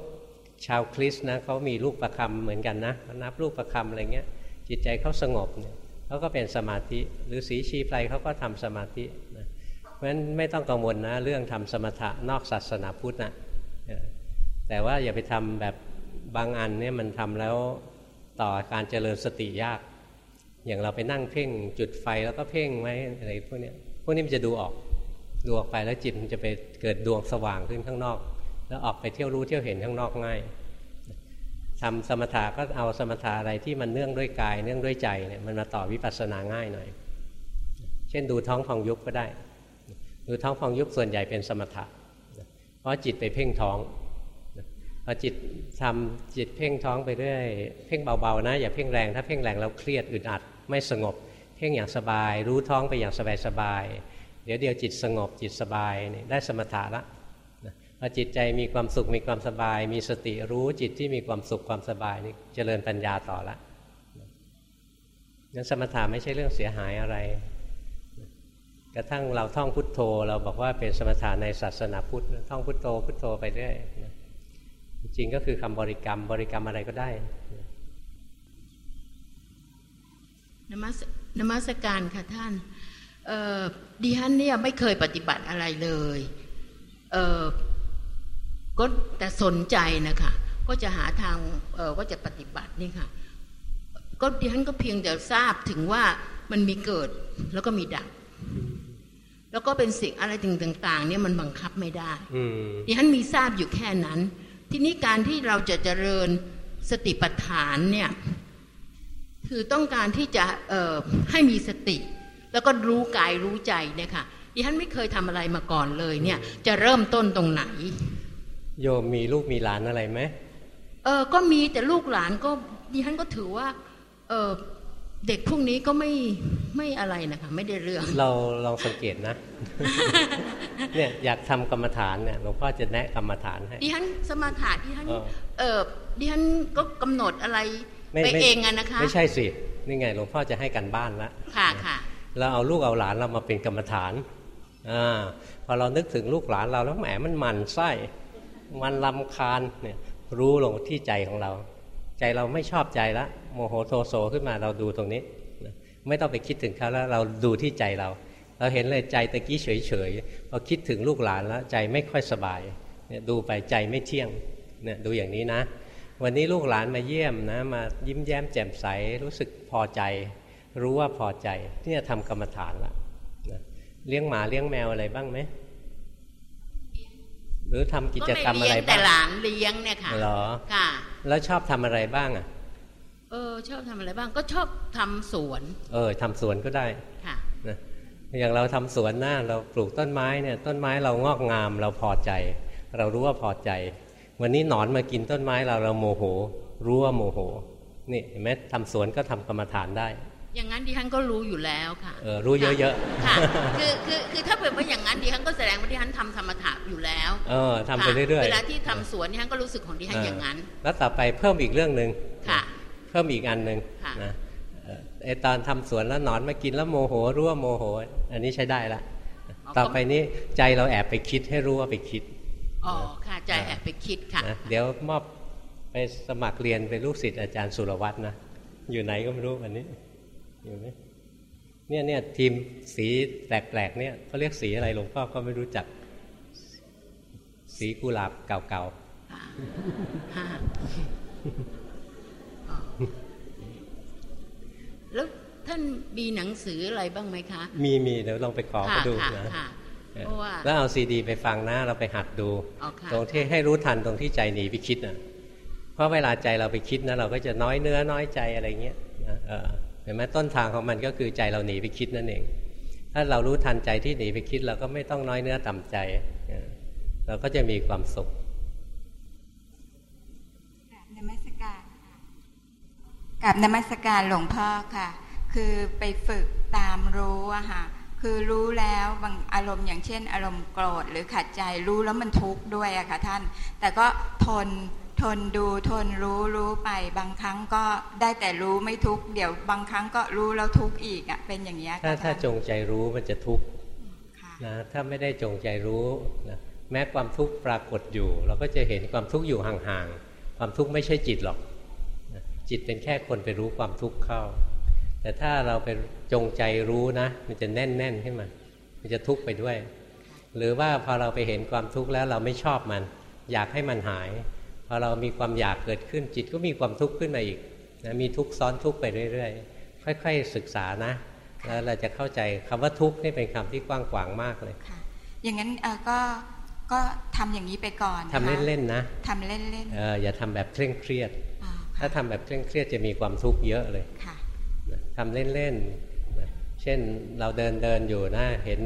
Speaker 1: ชาวคริสต์นะเขามีลูกประคำเหมือนกันนะนับลูกประคำอะไรเงี้ย จิตใจเขาสงบเนี่ยเขาก็เป็นสมาธิ หรือสีชีไพรเขาก็ทำสมาธินะเพราะฉะนั้นไม่ต้องกังวลนะ เรื่องทำสมถะนอกศาสนาพุทธนะแต่ว่าอย่าไปทำแบบบางอันเนี่ยมันทำแล้วต่อการเจริญสติยาก อย่างเราไปนั่งเพ่งจุดไฟแล้วก็เพ่งไว้อะไรพวกนี้พวกนี้มันจะดูออกดูออกไปแล้วจิตมันจะไปเกิดดวงสว่างขึ้นข้างนอก แล้วออกไปเที่ยวรู้เที่ยวเห็นข้างนอกง่ายทำสมถะก็เอาสมถะอะไรที่มันเนื่องด้วยกาย เนื่องด้วยใจเนี่ยมันมาต่อวิปัสสนาง่ายหน่อย เช่นดูท้องพองยุบก็ได้ ดูท้องพองยุบส่วนใหญ่เป็นสมถะ เพราะจิตไปเพ่งท้อง พอจิตทำจิตเพ่งท้องไปเรื่อยเพ่งเบาๆนะ อย่าเพ่งแรงถ้าเพ่งแรงแล้วเครียดอึดอัดไม่สงบ เพ่งอย่างสบาย รู้ท้องไปอย่างสบายๆเดี๋ยวเดียวจิตสงบจิตสบายนี่ได้สมถะละพอจิตใจมีความสุขมีความสบาย มีสติรู้จิตที่มีความสุขความสบายนี่เจริญปัญญาต่อละงั้นสมถะไม่ใช่เรื่องเสียหายอะไร กระทั่งเราท่องพุทโธ เราบอกว่าเป็นสมถะในศาสนาพุทธท่องพุทโธพุทโธไปเรื่อย จริงก็คือคำบริกรรม บริกรรมอะไรก็ได้
Speaker 10: นมัสนมัสการค่ะท่านดิฉันเนี่ยไม่เคยปฏิบัติอะไรเลยเก็แต่สนใจนะคะก็จะหาทางว่าจะปฏิบัตินี่ค่ะก็ดิฉันก็เพียงแต่ทราบถึงว่ามันมีเกิดแล้วก็มีดับ แล้วก็เป็นสิ่งอะไรต่างๆ เนี่ยมันบังคับไม่ได้ดิฉันมีทราบอยู่แค่นั้น ทีนี้การที่เราจะเจริญสติปัฏฐานเนี่ยคือต้องการที่จะให้มีสติ แล้วก็รู้กายรู้ใจเนี่ยค่ะดิฉันไม่เคยทำอะไรมาก่อนเลยเนี่ย จะเริ่มต้นตรงไหน
Speaker 1: โยมมีลูกมีหลานอะไรไหม
Speaker 10: เออก็มีแต่ลูกหลานก็ดิฉันก็ถือว่า เออ เด็กพวกนี้ก็ไม่ไม่อะไรนะคะไม่ได้เรื่อง
Speaker 1: เราลองสังเกตนะ เนี่ยอยากทำกรรมฐานเนี่ยหลวงพ่อจะแนะกรรมฐานให้
Speaker 10: ดิฉันสมาธิดิฉันเออดิฉันก็กำหนดอะไรไปเองอะนะคะ
Speaker 1: ไม่ใช่สินี่ไงหลวงพ่อจะให้กันบ้านละ
Speaker 10: ค่ะค่ะ
Speaker 1: เราเอาลูกเอาหลานเรามาเป็นกรรมฐานอ่าพอเรานึกถึงลูกหลานเราแล้วแหมมันมันไส้มันลำคาญเนี่ยรู้ลงที่ใจของเรา ใจเราไม่ชอบใจละ โมโหโทโสขึ้นมาเราดูตรงนี้ ไม่ต้องไปคิดถึงเขาแล้วเราดูที่ใจเรา เราเห็นเลยใจตะกี้เฉยๆพอคิดถึงลูกหลานแล้วใจไม่ค่อยสบายเนี่ยดูไปใจไม่เที่ยงเนี่ยดูอย่างนี้นะ วันนี้ลูกหลานมาเยี่ยมนะมายิ้มแย้มแจ่มใสรู้สึกพอใจ รู้ว่าพอใจที่จะทำกรรมฐานละนะเลี้ยงหมาเลี้ยงแมวอะไรบ้างไหมหรือทำกิจกรรมอะไรบ้างแต่
Speaker 10: หลานเลี้ยงเนี่ยค่ะ
Speaker 1: หรอค่ะ แล้วชอบทำอะไรบ้างอะ
Speaker 10: เออชอบทำอะไรบ้างก็ชอบทำสวน
Speaker 1: เออทำสวนก็ได้ค่ะนะอย่างเราทำสวนหน้าเราปลูกต้นไม้เนี่ยต้นไม้เรางอกงามเราพอใจ เรารู้ว่าพอใจ วันนี้หนอนมากินต้นไม้เราเราโมโห รู้ว่าโมโหนี่เห็นไหมทำสวนก็ทำกรรมฐานได้
Speaker 10: อย่างนั้นดิฉันก็รู้อยู่แล้วค่ะ
Speaker 1: เออรู้เยอะ
Speaker 10: ๆค่ะคือคือคือถ้าเป็นว่าอย่างนั้นดิฉันก็แสดงว่าดิฉันทำธรรมถะอยู่แล้ว
Speaker 1: เออทำไปเรื่อยๆ
Speaker 10: เวลาที่ทำสวนดิฉันก็รู้สึกของดิฉันอย่างนั้น
Speaker 1: แล้วต่อไปเพิ่มอีกเรื่องหนึ่ง
Speaker 10: ค่ะ
Speaker 1: เพิ่มอีกอันหนึ่งนะไอตอนทำสวนแล้วหนอนมากินแล้วโมโหรู้ว่าโมโห อันนี้ใช้ได้ละ ต่อไปนี้ใจเราแอบไปคิดให้รู้ว่าไปคิด
Speaker 10: อ๋อค่ะใจแอบไปคิดค่ะ
Speaker 1: เดี๋ยวมอบไปสมัครเรียนเป็นลูกศิษย์อาจารย์สุรวัตรนะ อยู่ไหนก็ไม่รู้วันนี้อยู่ไหมเนี่ยเนี่ยทีมสีแปลกๆเนี่ยเขาเรียกสีอะไรหลวงพ่อก็ไม่รู้จัก สีกุหลาบเก่าๆ
Speaker 10: แล้วท่านมีหนังสืออะไรบ้างไหมคะ
Speaker 1: มีมีเดี๋ยวลองไปขอไปดูนะแล้วเอาซีดีไปฟังนะเราไปหัดดู ตรงที่ให้รู้ทันตรงที่ใจหนีไปคิดนะเพราะเวลาใจเราไปคิดนะเราก็จะน้อยเนื้อน้อยใจอะไรเงี้ยเห็นไหมต้นทางของมันก็คือใจเราหนีไปคิดนั่นเอง ถ้าเรารู้ทันใจที่หนีไปคิด เราก็ไม่ต้องน้อยเนื้อต่ำใจ เราก็จะมีความสุข
Speaker 11: กับนมัสการหลวงพ่อค่ะ คือไปฝึกตามรู้อะค่ะคือรู้แล้วบางอารมณ์อย่างเช่น อารมณ์โกรธหรือขัดใจรู้แล้วมันทุกข์ด้วยอะค่ะท่าน แต่ก็ทนทนดูทนรู้รู้ไป บางครั้งก็ได้แต่รู้ไม่ทุกข์เดี๋ยวบางครั้งก็รู้แล้วทุกข์อีกอะเป็นอย่างนี้
Speaker 1: ถ้าถ้าจงใจรู้มันจะทุกข์นะถ้าไม่ได้จงใจรู้นะแม้ความทุกข์ปรากฏอยู่ เราก็จะเห็นความทุกข์อยู่ห่างๆความทุกข์ไม่ใช่จิตหรอก จิตเป็นแค่คนไปรู้ความทุกข์เข้า แต่ถ้าเราไปจงใจรู้นะ มันจะแน่นๆขึ้นมา มันจะทุกข์ไปด้วย หรือว่าพอเราไปเห็นความทุกข์แล้วเราไม่ชอบมัน อยากให้มันหาย พอเรามีความอยากเกิดขึ้นจิตก็มีความทุกข์ขึ้นมาอีกนะมีทุกข์ซ้อนทุกข์ไปเรื่อยๆ ค่อย ๆ ศึกษานะ แล้วเราจะเข้าใจคำว่าทุกข์นี่เป็นคำที่กว้างขวางมากเลย
Speaker 11: อย่างนั้นเออก็ก็ทำอย่างนี้ไปก่อน
Speaker 1: ทำเล่นๆนะ
Speaker 11: ทำเล่น
Speaker 1: ๆเอออย่าทำแบบเคร่งเครียด ถ้าทำแบบเคร่งเครียดจะมีความทุกข์เยอะเลยทำเล่นๆ เช่นเราเดินเดินอยู่นะเห็น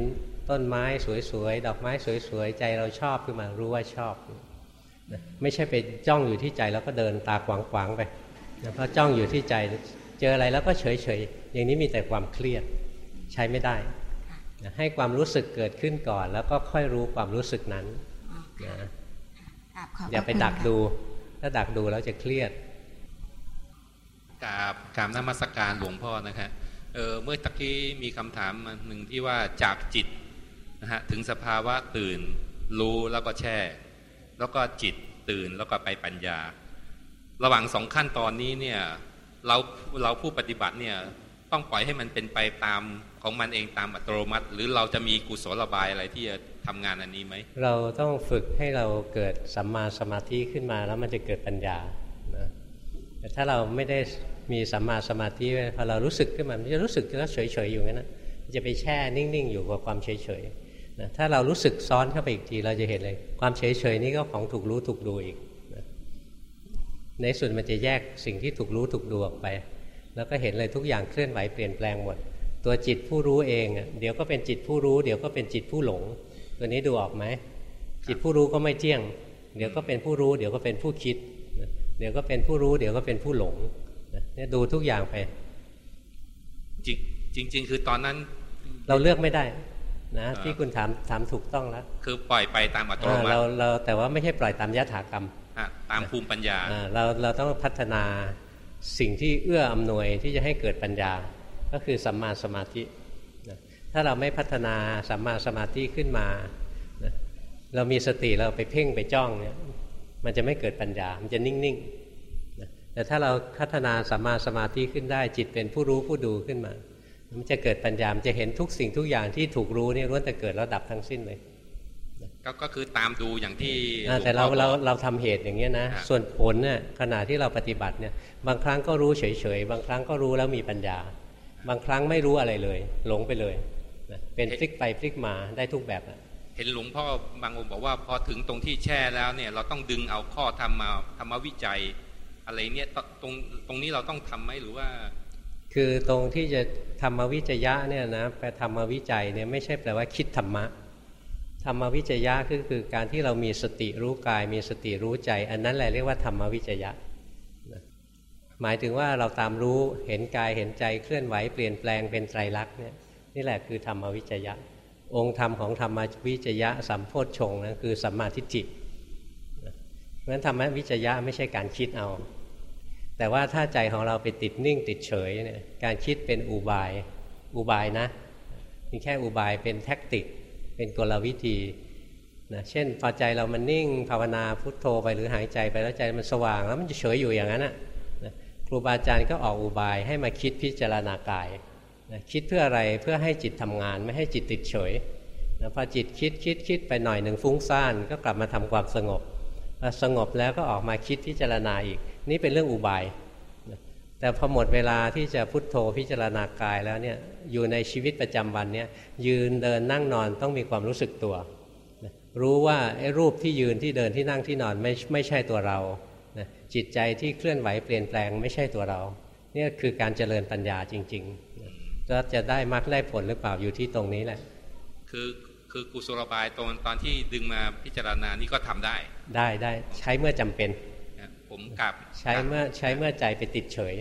Speaker 1: ต้นไม้สวยๆ ดอกไม้สวยๆ ใจเราชอบขึ้นมารู้ว่าชอบ ไม่ใช่ไปจ้องอยู่ที่ใจแล้วก็เดินตาขวางๆไปเพราะจ้องอยู่ที่ใจเจออะไรแล้วก็เฉยๆ อย่างนี้มีแต่ความเครียดใช้ไม่ได้ ให้ความรู้สึกเกิดขึ้นก่อน แล้วก็ค่อยรู้ความรู้สึกนั้นนะอย่าไปดักดู ถ้าดักดูแล้วจะเครียด
Speaker 12: กราบกราบนมัสการหลวงพ่อนะครับเเมื่อตะกี้มีคำถามหนึ่งที่ว่าจากจิตนะฮะถึงสภาวะตื่น รู้แล้วก็แช่ แล้วก็จิตตื่นแล้วก็ไปปัญญา ระหว่างสองขั้นตอนนี้เนี่ยเราเราผู้ปฏิบัติเนี่ยต้องปล่อยให้มันเป็นไปตามของมันเองตามอัตโนมัติ หรือเราจะมีกุศลระบายอะไรที่จะทำงานอันนี้ไหม
Speaker 1: เราต้องฝึกให้เราเกิดสัมมาสมาธิขึ้นมาแล้วมันจะเกิดปัญญานะแต่ถ้าเราไม่ได้ มีสัมมาสมาธิพอเรารู้สึกขึ้นมามันจะรู้สึกแล้วเฉยๆอยู่งั้นนะจะไปแช่นิ่งๆอยู่กับความเฉยๆนะถ้าเรารู้สึกซ้อนเข้าไปอีกทีเราจะเห็นเลย ความเฉยๆนี่ก็ของถูกรู้ถูกดูอีกนะในส่วนมันจะแยกสิ่งที่ถูกรู้ถูกดูออกไป แล้วก็เห็นเลยทุกอย่างเคลื่อนไหวเปลี่ยนแปลงหมด ตัวจิตผู้รู้เองเดี๋ยวก็เป็นจิตผู้รู้ เดี๋ยวก็เป็นจิตผู้หลง ตัวนี้ดูออกไหมจิตผู้รู้ก็ไม่เที่ยง เดี๋ยวก็เป็นผู้รู้ เดี๋ยวก็เป็นผู้คิด เดี๋ยวก็เป็นผู้รู้ เดี๋ยวก็เป็นผู้หลง เนี่ยดูทุกอย่างไป
Speaker 12: จริงจริง ๆ คือตอนนั้น
Speaker 1: เราเลือกไม่ได้นะที่คุณถามถามถูกต้องแล้ว
Speaker 12: คือปล่อยไปตามอัตโนมัติ
Speaker 1: เราเราแต่ว่าไม่ใช่ปล่อยตามยถากรรม
Speaker 12: ตามภูมิปัญญา
Speaker 1: เราเราต้องพัฒนาสิ่งที่เอื้ออำนวยที่จะให้เกิดปัญญา ก็คือสัมมาสมาธิถ้าเราไม่พัฒนาสัมมาสมาธิขึ้นมาเรามีสติเราไปเพ่งไปจ้องเนี่ยมันจะไม่เกิดปัญญา มันจะนิ่งๆ แต่ถ้าเราพัฒนาสัมมาสมาธิขึ้นได้ จิตเป็นผู้รู้ผู้ดูขึ้นมา มันจะเกิดปัญญามันจะเห็นทุกสิ่งทุกอย่างที่ถูกรู้นี่ล้วนแต่เกิดแล้วดับทั้งสิ้นเลย
Speaker 12: ก็ก็คือตามดูอย่างที่
Speaker 1: แต่เราเราเราทำเหตุอย่างเงี้ยนะ ส่วนผลเนี่ยขณะที่เราปฏิบัติเนี่ยบางครั้งก็รู้เฉยๆ บางครั้งก็รู้แล้วมีปัญญา บางครั้งไม่รู้อะไรเลย หลงไปเลย เป็นพลิกไปพลิกมาได้ทุกแบบ
Speaker 12: เห็นหลวงพ่อบางองค์บอกว่าพอถึงตรงที่แช่แล้วเนี่ยเราต้องดึงเอาข้อธรรมมาธรรมวิจัย อะไรเนี่ยตรงตรงนี้เราต้องทํำไหมหรือว่า
Speaker 1: คือตรงที่จะธรรมวิจยะเนี่ยนะแปธรรมวิจัยเนี่ยไม่ใช่แปลว่าคิดธรรมะธรรมวิจยะคือคือการที่เรามีสติรู้กาย มีสติรู้ใจ อันนั้นแหละเรียกว่าธรรมวิจยะหมายถึงว่าเราตามรู้เห็นกายเห็นใจเคลื่อนไหวเปลี่ยนแปลงเป็นไตรลักษณ์เนี่ยนี่แหละคือธรรมวิจยะ องค์ธรรมของธรรมวิจยะสัมโพชฌงนะคือสัมมาทิฏฐิ เพราะฉะนั้นธรรมวิจยะไม่ใช่การคิดเอา แต่ว่าถ้าใจของเราไปติดนิ่งติดเฉยเนี่ยการคิดเป็นอุบายอุบายนะมีแค่อุบายเป็นแท็กติก เป็นกลวิธีนะเช่นพอใจเรามันนิ่งภาวนาพุทโธไปหรือหายใจไปแล้วใจมันสว่าง แล้วมันจะเฉยอยู่อย่างนั้นนะครูบาอาจารย์ก็ออกอุบายให้มาคิดพิจารณากายนะคิดเพื่ออะไรเพื่อให้จิตทำงานไม่ให้จิตติดเฉยนะพอจิตคิดคิดคิดไปหน่อยหนึ่งฟุ้งซ่านก็กลับมาทำความสงบ สงบแล้วก็ออกมาคิดพิจารณาอีก นี่เป็นเรื่องอุบาย แต่พอหมดเวลาที่จะพุทโธพิจารณากายแล้วเนี่ยอยู่ในชีวิตประจำวันเนี่ยยืนเดินนั่งนอนต้องมีความรู้สึกตัว รู้ว่าไอ้รูปที่ยืนที่เดินที่นั่งที่นอนไม่ไม่ใช่ตัวเรา จิตใจที่เคลื่อนไหวเปลี่ยนแปลงไม่ใช่ตัวเราเนี่ยคือการเจริญปัญญาจริงๆจะจะได้มรรคได้ผลหรือเปล่าอยู่ที่ตรงนี้แหละ
Speaker 12: คือคือกุศลบายตอนตอนที่ดึงมาพิจารณานี่ก็ทำได้
Speaker 1: ได้ได้ใช้เมื่อจำเป็น
Speaker 12: ผมกลับ
Speaker 1: ใช้เมื่อใช้เมื่อใจไปติดเฉย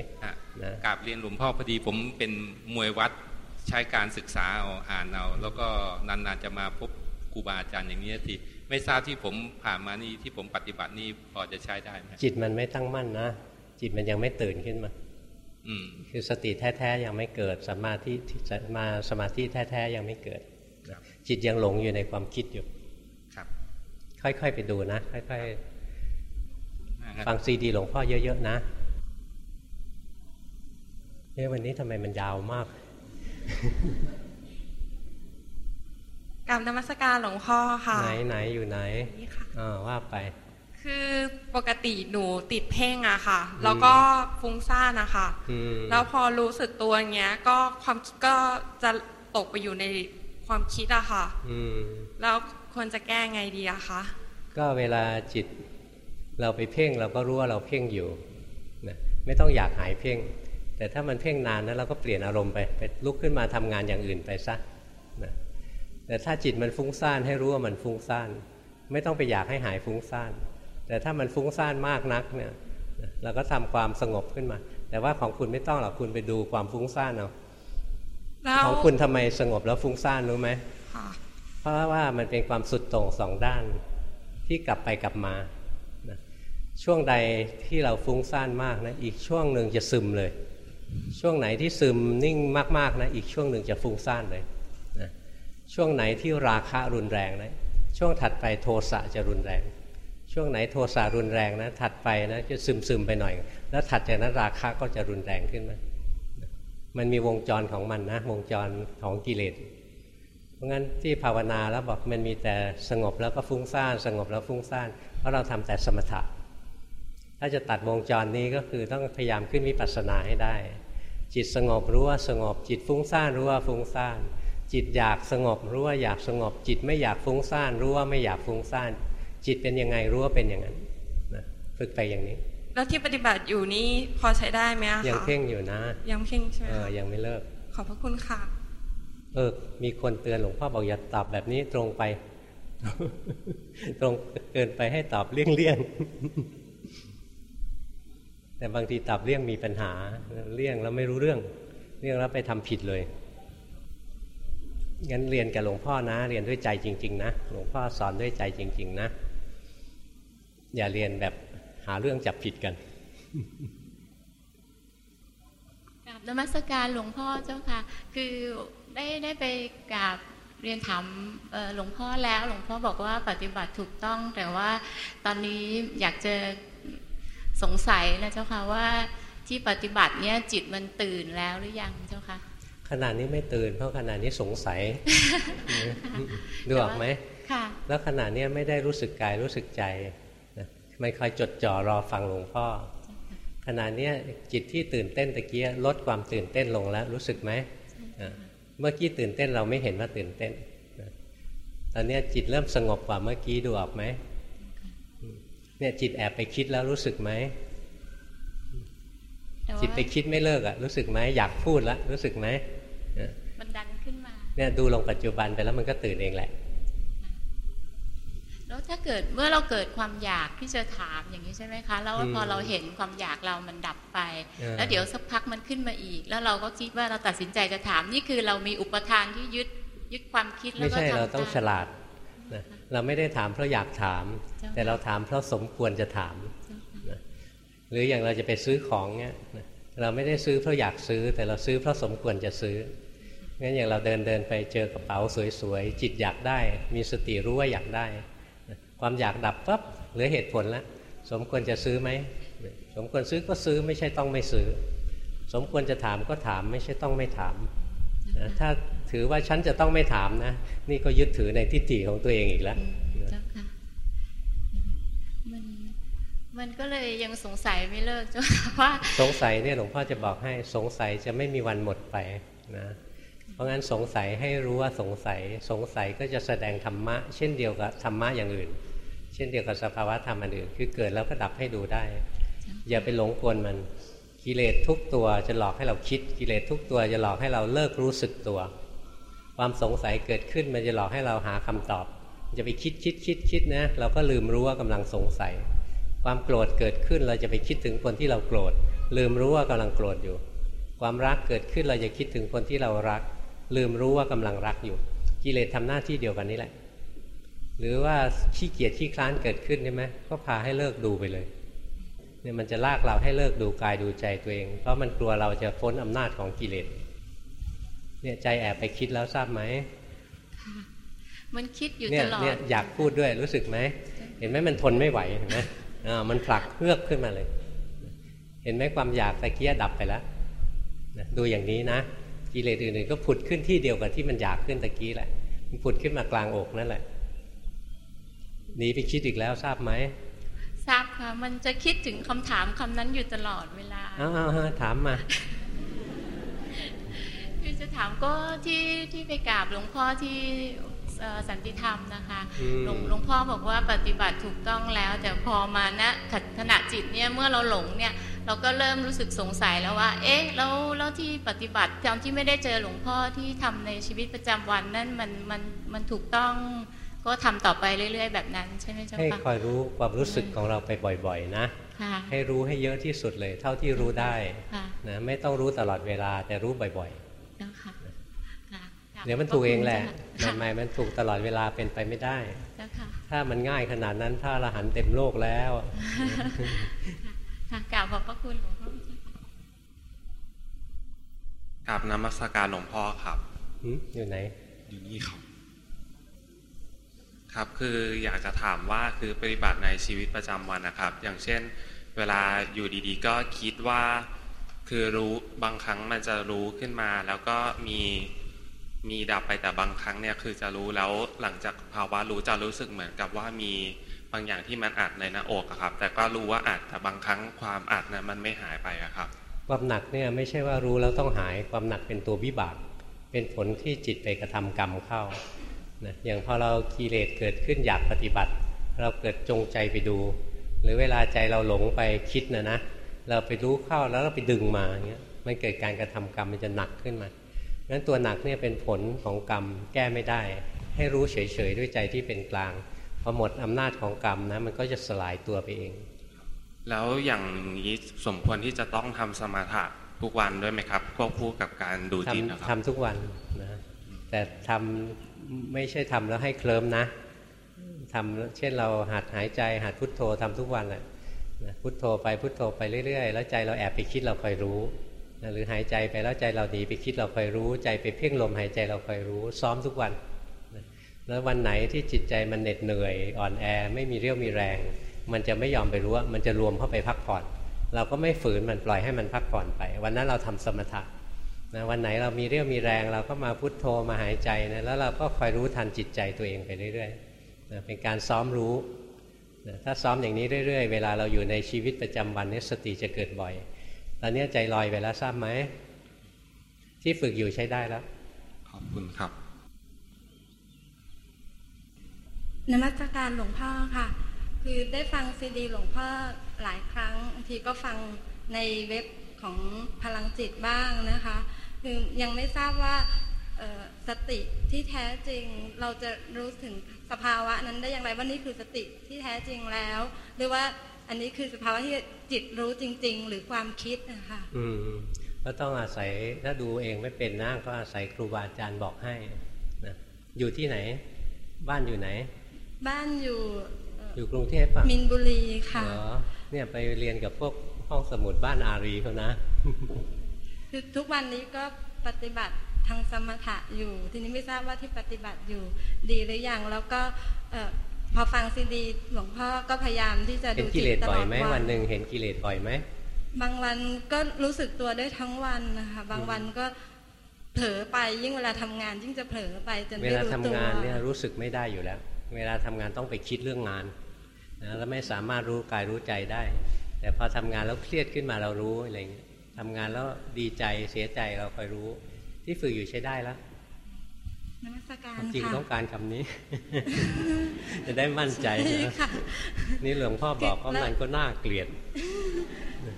Speaker 12: นะกลับเรียนหลวงพ่อพอดีผมเป็นมวยวัดใช้การศึกษาเอาอ่านเอาแล้วก็นานๆจะมาพบครูบาอาจารย์อย่างนี้ทีไม่ทราบที่ผมผ่านมานี่ที่ผมปฏิบัตินี่พอจะใช้ได้ไหม
Speaker 1: จิตมันไม่ตั้งมั่นนะจิตมันยังไม่ตื่นขึ้นมาคือสติแท้ๆยังไม่เกิดสมาธิมาสมาธิแท้ๆยังไม่เกิด จิตยังหลงอยู่ในความคิดอยู่
Speaker 12: ครับ
Speaker 1: ค่อยๆ ไปดูนะ ค่อยๆ ฟังซีดีหลวงพ่อเยอะ ๆ นะเฮ้วันนี้ทำไมมันยาวมาก
Speaker 6: กรรมนมัสการหลวงพ่อค่ะ
Speaker 1: ไหนไหนอยู่ไหน
Speaker 6: นี่ค่ะ
Speaker 1: อ่าว่าไป
Speaker 6: คือปกติหนูติดเพ่งอะค่ะ แล้วก็ฟุ้งซ่านอะค่ะแล้วพอรู้สึกตัวเงี้ย ก็ความก็จะตกไปอยู่ในความคิดอะค่ะแล้ว ควรจะแก้ไงดีอะคะ
Speaker 1: ก็เวลาจิตเราไปเพ่งเราก็รู้ว่าเราเพ่งอยู่นะไม่ต้องอยากหายเพ่ง แต่ถ้ามันเพ่งนานนะเราก็เปลี่ยนอารมณ์ไปไปลุกขึ้นมาทำงานอย่างอื่นไปซะนะแต่ถ้าจิตมันฟุ้งซ่านให้รู้ว่ามันฟุ้งซ่าน ไม่ต้องไปอยากให้หายฟุ้งซ่าน แต่ถ้ามันฟุ้งซ่านมากนักเนี่ยเราก็ทำความสงบขึ้นมา แต่ว่าของคุณไม่ต้องหรอกคุณไปดูความฟุ้งซ่านเอาของคุณทำไมสงบแล้วฟุ้งซ่านรู้ไหม เพราะว่ามันเป็นความสุดตรงสองด้านที่กลับไปกลับมาช่วงใดที่เราฟุ้งซ่านมากนะอีกช่วงหนึ่งจะซึมเลย ช่วงไหนที่ซึมนิ่งมากๆนะอีกช่วงหนึ่งจะฟุ้งซ่านเลยนะช่วงไหนที่ราคะรุนแรงนะช่วงถัดไปโทสะจะรุนแรง ช่วงไหนโทสะรุนแรงนะถัดไปนะจะซึมซึมไปหน่อย แล้วถัดจากนั้นราคะก็จะรุนแรงขึ้นมามันมีวงจรของมันนะ วงจรของกิเลส ราะงั้นที่ภาวนาแล้วบอกมันมีแต่สงบแล้วก็ฟุ้งซ่านสงบแล้วฟุ้งซ่านเพราะเราทำแต่สมถะ ถ้าจะตัดวงจรนี้ก็คือต้องพยายามขึ้นวิปัสสนาให้ได้ จิตสงบรู้ว่าสงบ จิตฟุ้งซ่านรู้ว่าฟุ้งซ่านจิตอยากสงบรู้ว่าอยากสงบ จิตไม่อยากฟุ้งซ่านรู้ว่าไม่อยากฟุ้งซ่าน จิตเป็นยังไงรู้ว่าเป็นอย่างนั้นนะฝึกไปอย่างนี้
Speaker 6: แล้วที่ปฏิบัติอยู่นี้พอใช้ได้ไหมคะ
Speaker 1: ยังเพ่งอยู่นะ
Speaker 6: ยังเพ่งใช่ไหมเอ
Speaker 1: อยังไม่เลิก
Speaker 6: ขอบพระคุณค่ะ
Speaker 1: เออ มีคนเตือนหลวงพ่อบอกอย่าตอบแบบนี้ตรงไป ตรงเกินไปให้ตอบเลี่ยงๆแต่บางทีตับเลี่ยงมีปัญหาเลี่ยงแล้วไม่รู้เรื่อง เลี่ยงแล้วไปทำผิดเลยงั้นเรียนกับหลวงพ่อนะ เรียนด้วยใจจริง ๆ นะหลวงพ่อสอนด้วยใจจริง ๆ นะ อย่าเรียนแบบหาเรื่องจับผิดกัน
Speaker 13: กราบนมัสการหลวงพ่อเจ้าค่ะ คือ ได้ได้ไปกราบเรียนถามหลวงพ่อแล้วหลวงพ่อบอกว่าปฏิบัติถูกต้อง แต่ว่าตอนนี้อยากจะสงสัยนะเจ้าค่ะว่าที่ปฏิบัติเนี้ยจิตมันตื่นแล้วหรือยังเจ้าค่ะ
Speaker 1: ขนาดนี้ไม่ตื่น เพราะขนาดนี้สงสัยดูออกไหม
Speaker 13: ค่ะ
Speaker 1: แล้วขนาดนี้ไม่ได้รู้สึกกายรู้สึกใจไม่คอยจดจ่อรอฟังหลวงพ่อขณะนี้จิตที่ตื่นเต้นตะเกียลดความตื่นเต้นลงแล้วรู้สึกไหม เมื่อกี้ตื่นเต้นเราไม่เห็นว่าตื่นเต้น ตอนนี้จิตเริ่มสงบกว่าเมื่อกี้ดูออกไหมเนี่ยจิตแอบไปคิดแล้วรู้สึกไหม จิตไปคิดไม่เลิกอะรู้สึกไหมอยากพูดแล้วรู้สึกไหม
Speaker 13: มันดันขึ้นมา
Speaker 1: เนี่ยดูลงปัจจุบันไปแล้วมันก็ตื่นเองแหละ
Speaker 13: แล้วถ้าเกิดเมื่อเราเกิดความอยากที่จะถามอย่างนี้ใช่ไหมคะ แล้วพอเราเห็นความอยากเรามันดับไป แล้วเดี๋ยวสักพักมันขึ้นมาอีก แล้วเราก็คิดว่าเราตัดสินใจจะถามนี่คือเรามีอุปทานที่ยึดยึดความคิดแล้ว
Speaker 1: ก็ไม่ใช่เราต้องฉลาดนะเราไม่ได้ถามเพราะอยากถาม แต่เราถามเพราะสมควรจะถามนะหรืออย่างเราจะไปซื้อของเนี้ยเราไม่ได้ซื้อเพราะอยากซื้อ แต่เราซื้อเพราะสมควรจะซื้องั้นอย่างเราเดินเดินไปเจอกระเป๋าสวยๆจิตอยากได้ มีสติรู้ว่าอยากได้ ความอยากดับปั๊บเหลือเหตุผลแล้วสมควรจะซื้อไหมสมควรซื้อก็ซื้อไม่ใช่ต้องไม่ซื้อ สมควรจะถามก็ถามไม่ใช่ต้องไม่ถามถ้าถือว่าฉันจะต้องไม่ถามนะ นี่ก็ยึดถือในทิฏฐิของตัวเองอีกแล้วเจ้าค่ะ
Speaker 13: มันมันก็เลยยังสงสัยไม่เลิกเจ้าว่า
Speaker 1: สงสัยเนี่ยหลวงพ่อจะบอกให้สงสัยจะไม่มีวันหมดไปนะเพราะงั้นสงสัยให้รู้ว่าสงสัย สงสัยก็จะแสดงธรรมะ เช่นเดียวกับธรรมะอย่างอื่น เช่นเดียวกับสภาวะธรรมอันอื่นคือเกิดแล้วก็ดับให้ดูได้ อย่าไปหลงกลมันกิเลสทุกตัวจะหลอกให้เราคิด กิเลสทุกตัวจะหลอกให้เราเลิกรู้สึกตัว ความสงสัยเกิดขึ้นมันจะหลอกให้เราหาคำตอบ จะไปคิดคิดคิดคิดนะเราก็ลืมรู้ว่ากำลังสงสัย ความโกรธเกิดขึ้นเราจะไปคิดถึงคนที่เราโกรธ ลืมรู้ว่ากำลังโกรธอยู่ ความรักเกิดขึ้นเราจะคิดถึงคนที่เรารัก ลืมรู้ว่ากำลังรักอยู่ กิเลสทำหน้าที่เดียวกันนี่แหละ หรือว่าขี้เกียจขี้คลานเกิดขึ้นใช่ไหมก็พาให้เลิกดูไปเลยเนี่ยมันจะลากเราให้เลิกดูกายดูใจตัวเอง เพราะมันกลัวเราจะพ้นอำนาจของกิเลสเนี่ยใจแอบไปคิดแล้วทราบไหม
Speaker 13: ค่ะมันคิดอยู่
Speaker 1: เนี่
Speaker 13: ต
Speaker 1: ย
Speaker 13: ลอด
Speaker 1: เนี่ยอยากพูดด้วยรู้สึกไหมเห็นไหมมันทนไม่ไหวเห็นไหมอ่ามันผลักเฮือกขึ้นมาเลย เห็นไหมความอยากตะเกียดับไปแล้วนะดูอย่างนี้นะกิเลสอื่นๆก็ผุดขึ้นที่เดียวกับที่มันอยากขึ้นตะกี้แหละมันผุดขึ้นมากลางอกนั่นแหละ หนีไปคิดอีกแล้วทราบไหม
Speaker 13: ทราบค่ะมันจะคิดถึงคำถามคำนั้นอยู่ตลอดเวลา
Speaker 1: อ้าวๆถามมา
Speaker 13: คือจะถามก็ที่ที่ไปกราบหลวงพ่อที่เอ่อสันติธรรมนะคะ
Speaker 1: อืม
Speaker 13: หลวงหลวงพ่อบอกว่าปฏิบัติถูกต้องแล้ว แต่พอมาณขณะจิตเนี่ยเมื่อเราหลงเนี่ยเราก็เริ่มรู้สึกสงสัยแล้วว่า เอ๊ะแล้วแล้วที่ปฏิบัติตอนที่ไม่ได้เจอหลวงพ่อที่ทำในชีวิตประจำวันนั่นมันมันมันถูกต้อง ก็ทำต่อไปเรื่อย ๆ แบบนั้นใช่ไหมเจ้า
Speaker 1: ให้
Speaker 13: คะ
Speaker 1: คอยรู้ความรู้สึกของเราไปบ่อยๆนะ
Speaker 13: ค่ะ
Speaker 1: ให้รู้ให้เยอะที่สุดเลย เท่าที่รู้ได้
Speaker 13: ค่ะ
Speaker 1: นะไม่ต้องรู้ตลอดเวลาแต่รู้บ่อย
Speaker 13: เจ้าค่ะค่ะ
Speaker 1: ๆเดี๋ยวมันถูกเองแหละ
Speaker 13: ค่ะ
Speaker 1: ใหม่ๆมันถูกตลอดเวลาเป็นไปไม่ได้
Speaker 13: เจ้าค่ะ
Speaker 1: ถ้ามันง่ายขนาดนั้นพระอรหันต์เต็มโลกแล้ว
Speaker 13: ค่ะกราบขอบพระคุณหลวงพ่อ
Speaker 2: กราบนมัสการหลวงพ่อครับ
Speaker 1: หืมอยู่ไหน
Speaker 2: อยู่นี่ครับ ครับคืออยากจะถามว่าคือปฏิบัติในชีวิตประจำวันนะครับ อย่างเช่น เวลาอยู่ดีๆ ก็คิดว่า คือรู้บางครั้งมันจะรู้ขึ้นมา แล้วก็มีมีดับไปแต่บางครั้งเนี่ยคือจะรู้แล้วหลังจากภาวะรู้จะรู้สึกเหมือนกับว่ามีบางอย่างที่มันอัดในหน้าอกอะครับ แต่ก็รู้ว่าอัดแต่บางครั้งความอัดนั้นมันไม่หายไปอะครับ
Speaker 1: ความหนักเนี่ยไม่ใช่ว่ารู้แล้วต้องหายความหนักเป็นตัววิบาก เป็นผลที่จิตไปกระทำกรรมเข้า นะอย่างพอเรากิเลสเกิดขึ้นอยากปฏิบัติ เราเกิดจงใจไปดู หรือเวลาใจเราหลงไปคิดนะนะเราไปรู้เข้าแล้วเราไปดึงมาอย่างเงี้ยมันเกิดการกระทำกรรมมันจะหนักขึ้นมางั้นตัวหนักเนี่ยเป็นผลของกรรมแก้ไม่ได้ ให้รู้เฉยๆด้วยใจที่เป็นกลางพอหมดอำนาจของกรรมนะมันก็จะสลายตัวไปเอง
Speaker 2: แล้วอย่างนี้สมควรที่จะต้องทำสมาธิทุกวันด้วยไหมครับควบคู่กับการดูจิตนะค
Speaker 1: ทำ
Speaker 2: รับ
Speaker 1: ทำทุกวันนะ แต่ทำไม่ใช่ทำแล้วให้เคลิมนะทำเช่นเราหัดหายใจหัดพุทโธทำทุกวันแหละพุทโธไปพุทโธไปเรื่อยๆ แล้วใจเราแอบไปคิดเราคอยรู้หรือหายใจไปแล้วใจเราหนีไปคิดเราคอยรู้ ใจไปเพ่งลมหายใจเราคอยรู้ซ้อมทุกวัน แล้ววันไหนที่จิตใจมันเหน็ดเหนื่อย อ่อนแอไม่มีเรี่ยวมีแรง มันจะไม่ยอมไปรู้ว่ามันจะรวมเข้าไปพักผ่อน เราก็ไม่ฝืนมันปล่อยให้มันพักผ่อนไป วันนั้นเราทำสมถะ นะวันไหนเรามีเรี่ยวมีแรง เราก็มาพุทโธมาหายใจนะแล้วเราก็คอยรู้ทันจิตใจตัวเองไปเรื่อยๆนะเป็นการซ้อมรู้นะถ้าซ้อมอย่างนี้เรื่อยๆ เวลาเราอยู่ในชีวิตประจำวันนี้สติจะเกิดบ่อย ตอนนี้ใจลอยไปแล้วทราบไหม ที่ฝึกอยู่ใช้ได้แล้ว
Speaker 2: ขอบคุณครับ
Speaker 14: นมัสการหลวงพ่อค่ะ คือได้ฟังซีดีหลวงพ่อหลายครั้งบางทีก็ฟังในเว็บของพลังจิตบ้างนะคะ คือยังไม่ทราบว่าเอ่อสติที่แท้จริงเราจะรู้ถึงสภาวะนั้นได้อย่างไรว่านี่คือสติที่แท้จริงแล้ว หรือว่าอันนี้คือสภาวะที่จิตรู้จริง ๆ หรือความคิดนะคะ
Speaker 1: อืมก็ต้องอาศัยถ้าดูเองไม่เป็นนะก็อาศัยครูบาอาจารย์บอกให้นะอยู่ที่ไหน บ้านอยู่ไหน
Speaker 14: บ้านอยู่เอ
Speaker 1: ยู่กรุงเทพป่ะ
Speaker 14: มินบุรีค่ะ
Speaker 1: เหรอเนี่ยไปเรียนกับพวกห้องสมุดบ้านอารีเขานะ
Speaker 14: คือทุกวันนี้ก็ปฏิบัติทางสมถะอยู่ ทีนี้ไม่ทราบว่าที่ปฏิบัติอยู่ดีหรือยังแล้วก็เอ่อพอฟังซีดีหลวงพ่อก็พยายามที่จะ
Speaker 1: เห็
Speaker 14: ดู
Speaker 1: นกิ
Speaker 14: จิ
Speaker 1: เล
Speaker 14: ต
Speaker 1: ส
Speaker 14: ต
Speaker 1: บ่
Speaker 14: ล
Speaker 1: อย
Speaker 14: อด
Speaker 1: ไหม
Speaker 14: วั
Speaker 1: วัน
Speaker 14: น
Speaker 1: หนึ่งเห็นกิเลสบ่อยไหม
Speaker 14: บางวันก็รู้สึกตัวได้ทั้งวันนะคะบางวันก็เผลอไปยิ่งเวลาทำงาน ยิ่งจะเผลอไปจน
Speaker 1: เว
Speaker 14: ไม่
Speaker 1: ลา
Speaker 14: รู้
Speaker 1: ทำ
Speaker 14: ตัว
Speaker 1: งานเนี่ยรู้สึกไม่ได้อยู่แล้ว เวลาทำงานต้องไปคิดเรื่องงานนะแล้วไม่สามารถรู้กายรู้ใจได้ แต่พอทำงานแล้วเครียดขึ้นมาเรารู้อะไรเงี้ย ทำงานแล้วดีใจเสียใจเราคอยรู้ ที่ฝึกอยู่ใช้ได้แล้ว
Speaker 14: นมัสการ
Speaker 1: จริง
Speaker 14: ค่ะ
Speaker 1: ต้องการคำนี้ จะได้มั่นใจ
Speaker 14: ใช่
Speaker 1: นะ
Speaker 14: ค่ะ
Speaker 1: นี่หลวงพ่อบอกว่า
Speaker 14: แล้ว
Speaker 1: มันก็น่าเกลียด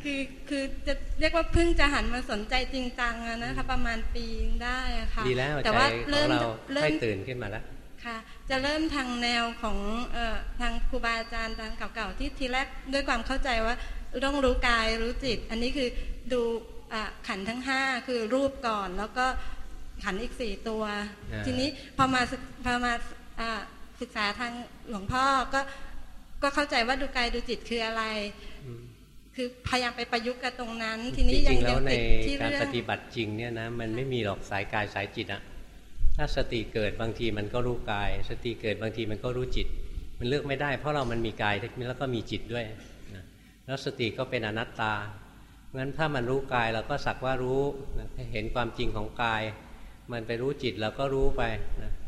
Speaker 14: คือคือจะเรียกว่าเพิ่งจะหันมาสนใจจริงจังอะนะคะประมาณปีได้อะค่ะ
Speaker 1: ดีแล้ว
Speaker 14: แต่
Speaker 1: ใจ
Speaker 14: ว่า
Speaker 1: ของ
Speaker 14: เริ่ม
Speaker 1: เรา
Speaker 14: เริ่
Speaker 1: ให้
Speaker 14: ม
Speaker 1: ตื่นขึ้นมาแล้ว
Speaker 14: ค่ะจะเริ่มทางแนวของเอ่อทางครูบาอาจารย์ทางเก่าๆที่ทีแรกด้วยความเข้าใจว่าต้องรู้กายรู้จิต อันนี้คือ ดูอะขันธ์ทั้งห้าคือรูปก่อน แล้วก็ขันธ์อีกสี่ตัว
Speaker 1: อ่า
Speaker 14: ทีนี้พอมาศึกพอมาอ่าศึกษาทางหลวงพ่อก็ก็เข้าใจว่าดูกายดูจิตคืออะไร คือพยายามไปประยุกต์กับตรงนั้น ทีนี้
Speaker 1: จ
Speaker 14: ยั
Speaker 1: ริ
Speaker 14: ง
Speaker 1: งๆแล้
Speaker 14: ยั
Speaker 1: ว
Speaker 14: ง
Speaker 1: ใน
Speaker 14: ติดที่
Speaker 1: การ
Speaker 14: เรื่อ
Speaker 1: ป
Speaker 14: ง
Speaker 1: ฏิบัติจริงเนี่ยนะมันไม่มีหรอกสายกายสายจิตอะถ้าสติเกิดบางทีมันก็รู้กาย สติเกิดบางทีมันก็รู้จิต มันเลือกไม่ได้ เพราะเรามันมีกายแล้วก็มีจิตด้วยนะแล้วสติก็เป็นอนัตตา งั้นถ้ามันรู้กายเราก็สักว่ารู้เห็นความจริงของกาย มันไปรู้จิตเราก็รู้ไป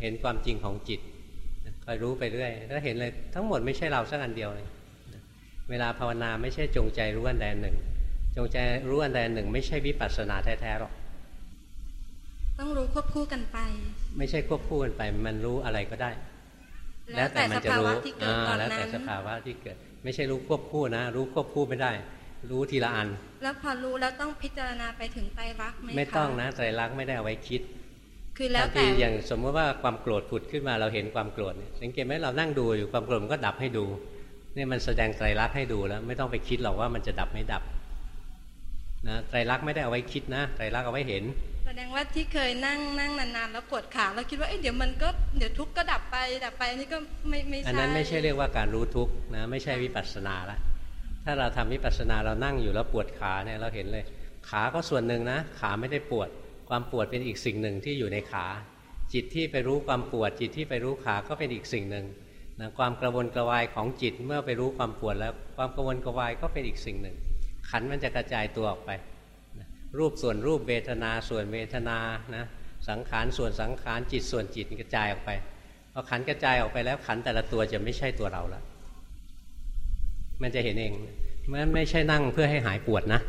Speaker 1: เห็นความจริงของจิตคอยรู้ไปเรื่อยถ้าเห็นเลยทั้งหมดไม่ใช่เราสักอันเดียวเลยเวลาภาวนาไม่ใช่จงใจรู้อันใดหนึ่ง จงใจรู้อันใดหนึ่ง ไม่ใช่วิปัสสนาแท้ๆหรอก
Speaker 14: ต้องรู้ควบคู่กันไป
Speaker 1: ไม่ใช่ควบคู่กันไป มันรู้อะไรก็ได้ แล้วแต่มันจะรู้แล้วแต่สภาวะที่เกิด ไม่ใช่รู้ควบคู่นะ รู้ควบคู่ไม่ได้ รู้ทีละอัน
Speaker 14: แล้วพอรู้แล้วต้องพิจารณาไปถึงไตรลักษณ์ไหม
Speaker 1: ไม่ต้องนะไตรลักษณ์ไม่ได้เอาไว้คิด
Speaker 14: คือแล้วแต่
Speaker 1: อย่างสมมติว่าความโกรธผุดขึ้นมาเราเห็นความโกรธสังเกตไหมเรานั่งดูอยู่ความโกรธมันก็ดับให้ดูนี่มันแสดงไตรลักษณ์ให้ดูแล้ว ไม่ต้องไปคิดหรอกว่ามันจะดับไม่ดับนะไตรลักษณ์ไม่ได้เอาไว้คิดนะไตรลักษณ์เอาไว้เห็น
Speaker 14: แสดงว่าที่เคยนั่งนั่งนานๆแล้วปวดขาแล้วคิดว่าเเดี๋ยวมันก็เดี๋ยวทุกข์ก็ดับไปดับไปนี่ก็ไม่ไม่ใช่อั
Speaker 1: นนั้นไม่ใช่เรียกว่าการรู้ทุกข์นะไม่ใช่วิปัสสนาละ ถ้าเราทำวิปัสสนาเรานั่งอยู่แล้วปวดขาเนี่ยเราเห็นเลย ขาก็ส่วนหนึ่งนะ ขาไม่ได้ปวด ความปวดเป็นอีกสิ่งหนึ่งที่อยู่ในขา จิตที่ไปรู้ความปวด จิตที่ไปรู้ขาก็เป็นอีกสิ่งหนึ่งนะความกระวนกระวายของจิตเมื่อไปรู้ความปวดแล้ว ความกระวนกระวายก็เป็นอีกสิ่งหนึ่ง ขันมันจะกระจายตัวออกไปนะรูปส่วนรูปเวทนาส่วนเวทนานะสังขารส่วนสังขารจิตส่วนจิตกระจายออกไปพอขันกระจายออกไปแล้วขันแต่ละตัวจะไม่ใช่ตัวเราแล้ว มันจะเห็นเองมันไม่ใช่นั่งเพื่อให้หายปวดนะ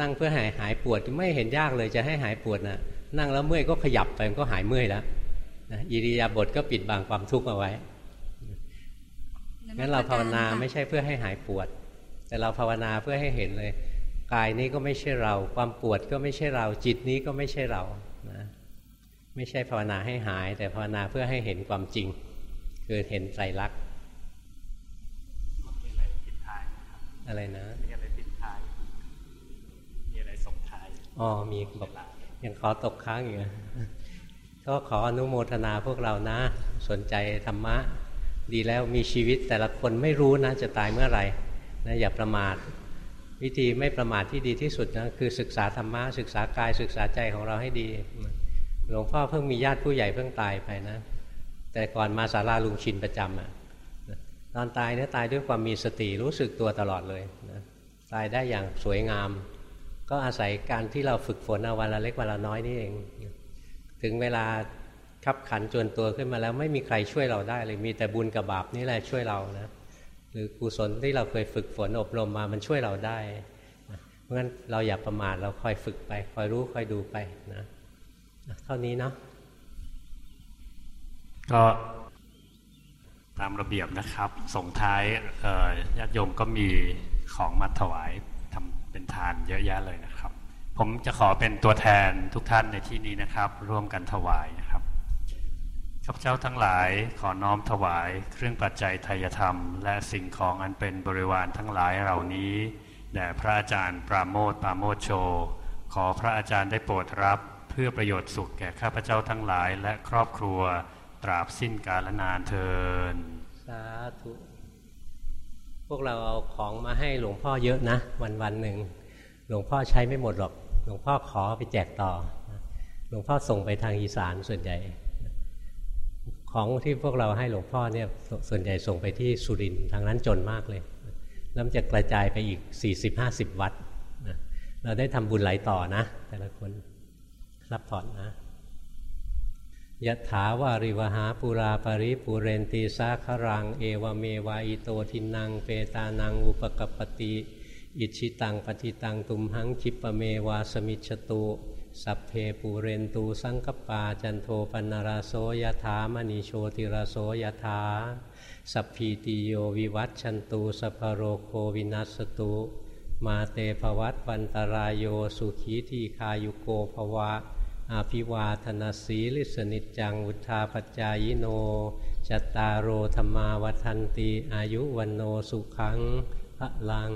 Speaker 1: นั่งเพื่อหายหายปวดไม่เห็นยากเลยจะให้หายปวดนะนั่งแล้วเมื่อยก็ขยับไปมันก็หายเมื่อยแล้วนะอิริยาบถก็ปิดบังความทุกข์เอาไว้งั้นเราภาวนาไม่ใช่เพื่อให้หายปวด แต่เราภาวนาเพื่อให้เห็นเลย กายนี้ก็ไม่ใช่เรา ความปวดก็ไม่ใช่เรา จิตนี้ก็ไม่ใช่เรานะไม่ใช่ภาวนาให้หาย แต่ภาวนาเพื่อให้เห็นความจริง คือเห็นไตรลักษณ์ อะไรนะ
Speaker 15: มีอะไรปิดท้าย มีอะไรส่งท้าย
Speaker 1: อ๋อ มีบอกยังขอตกค้างอยู่ก็ขออนุโมทนาพวกเรานะ สนใจธรรมะ ดีแล้วมีชีวิตแต่ละคนไม่รู้นะ จะตายเมื่อไหร่นะอย่าประมาท วิธีไม่ประมาทที่ดีที่สุดนะคือศึกษาธรรมะศึกษากายศึกษาใจของเราให้ดี หลวงพ่อเพิ่งมีญาติผู้ใหญ่เพิ่งตายไปนะ แต่ก่อนมาศาลาลุงชินประจำอะ ตอนตายเนี่ยตายด้วยความมีสติรู้สึกตัวตลอดเลยนะตายได้อย่างสวยงาม ก็อาศัยการที่เราฝึกฝนเอาวันละเล็กวันละน้อยนี่เอง ถึงเวลาขับขันจวนตัวขึ้นมาแล้วไม่มีใครช่วยเราได้เลยมีแต่บุญกับบาปนี่แหละช่วยเรานะหรือกุศลที่เราเคยฝึกฝนอบรมมามันช่วยเราได้เพราะฉะนั้นเราอย่าประมาทเราคอยฝึกไป คอยรู้คอยดูไปนะเท่านี้เนาะ
Speaker 15: ก็ ตามระเบียบนะครับ ส่งท้ายญาติโยมก็มีของมาถวายทำเป็นทานเยอะแยะเลยนะครับ ผมจะขอเป็นตัวแทนทุกท่านในที่นี้นะครับ ร่วมกันถวายนะครับข้าพเจ้าทั้งหลายขอน้อมถวายเครื่องปัจจัยไทยธรรม และสิ่งของอันเป็นบริวารทั้งหลายเหล่านี้แด่พระอาจารย์ปราโมทปราโมทโช ขอพระอาจารย์ได้โปรดรับ เพื่อประโยชน์สุขแก่ข้าพเจ้าทั้งหลายและครอบครัว ราบสิ้นกาลนานเทิน
Speaker 1: สาธุพวกเราเอาของมาให้หลวงพ่อเยอะนะ วันวันหนึ่งหลวงพ่อใช้ไม่หมดหรอก หลวงพ่อขอไปแจกต่อ หลวงพ่อส่งไปทางอีสานส่วนใหญ่ ของที่พวกเราให้หลวงพ่อเนี่ยส่วนใหญ่ส่งไปที่สุรินทร์ทางนั้นจนมากเลยแล้วจะกระจายไปอีก 40-50 วัดเราได้ทำบุญหลายต่อนะ แต่ละคนรับพรนะ ยะถาวาริวะหาปูรา ปะริปูเรนติ สาคะรัง เอวะเมวะ อิโตทินนังเปตานังอุปะกัปปะติ อิจฉิตังปัตถิตังตุมหัง ขิปปะเมวะ สะมิชฌะตุ สัพเพปูเรนตุ สังกัปปาจันโทปัณณะระโส ยะถา มะณิ โชติระโส ยะถาสัพพีติโยวิวัตชันตูสัพโรโควินัสตุมาเตภวัตวันตรายโยสุขีทีคายุโกภวะ อาภิวาธนาสีลิสนิจังอุทาปจายโน จตารโรธรรมาวันตีอายุวันโนสุขังพระลัง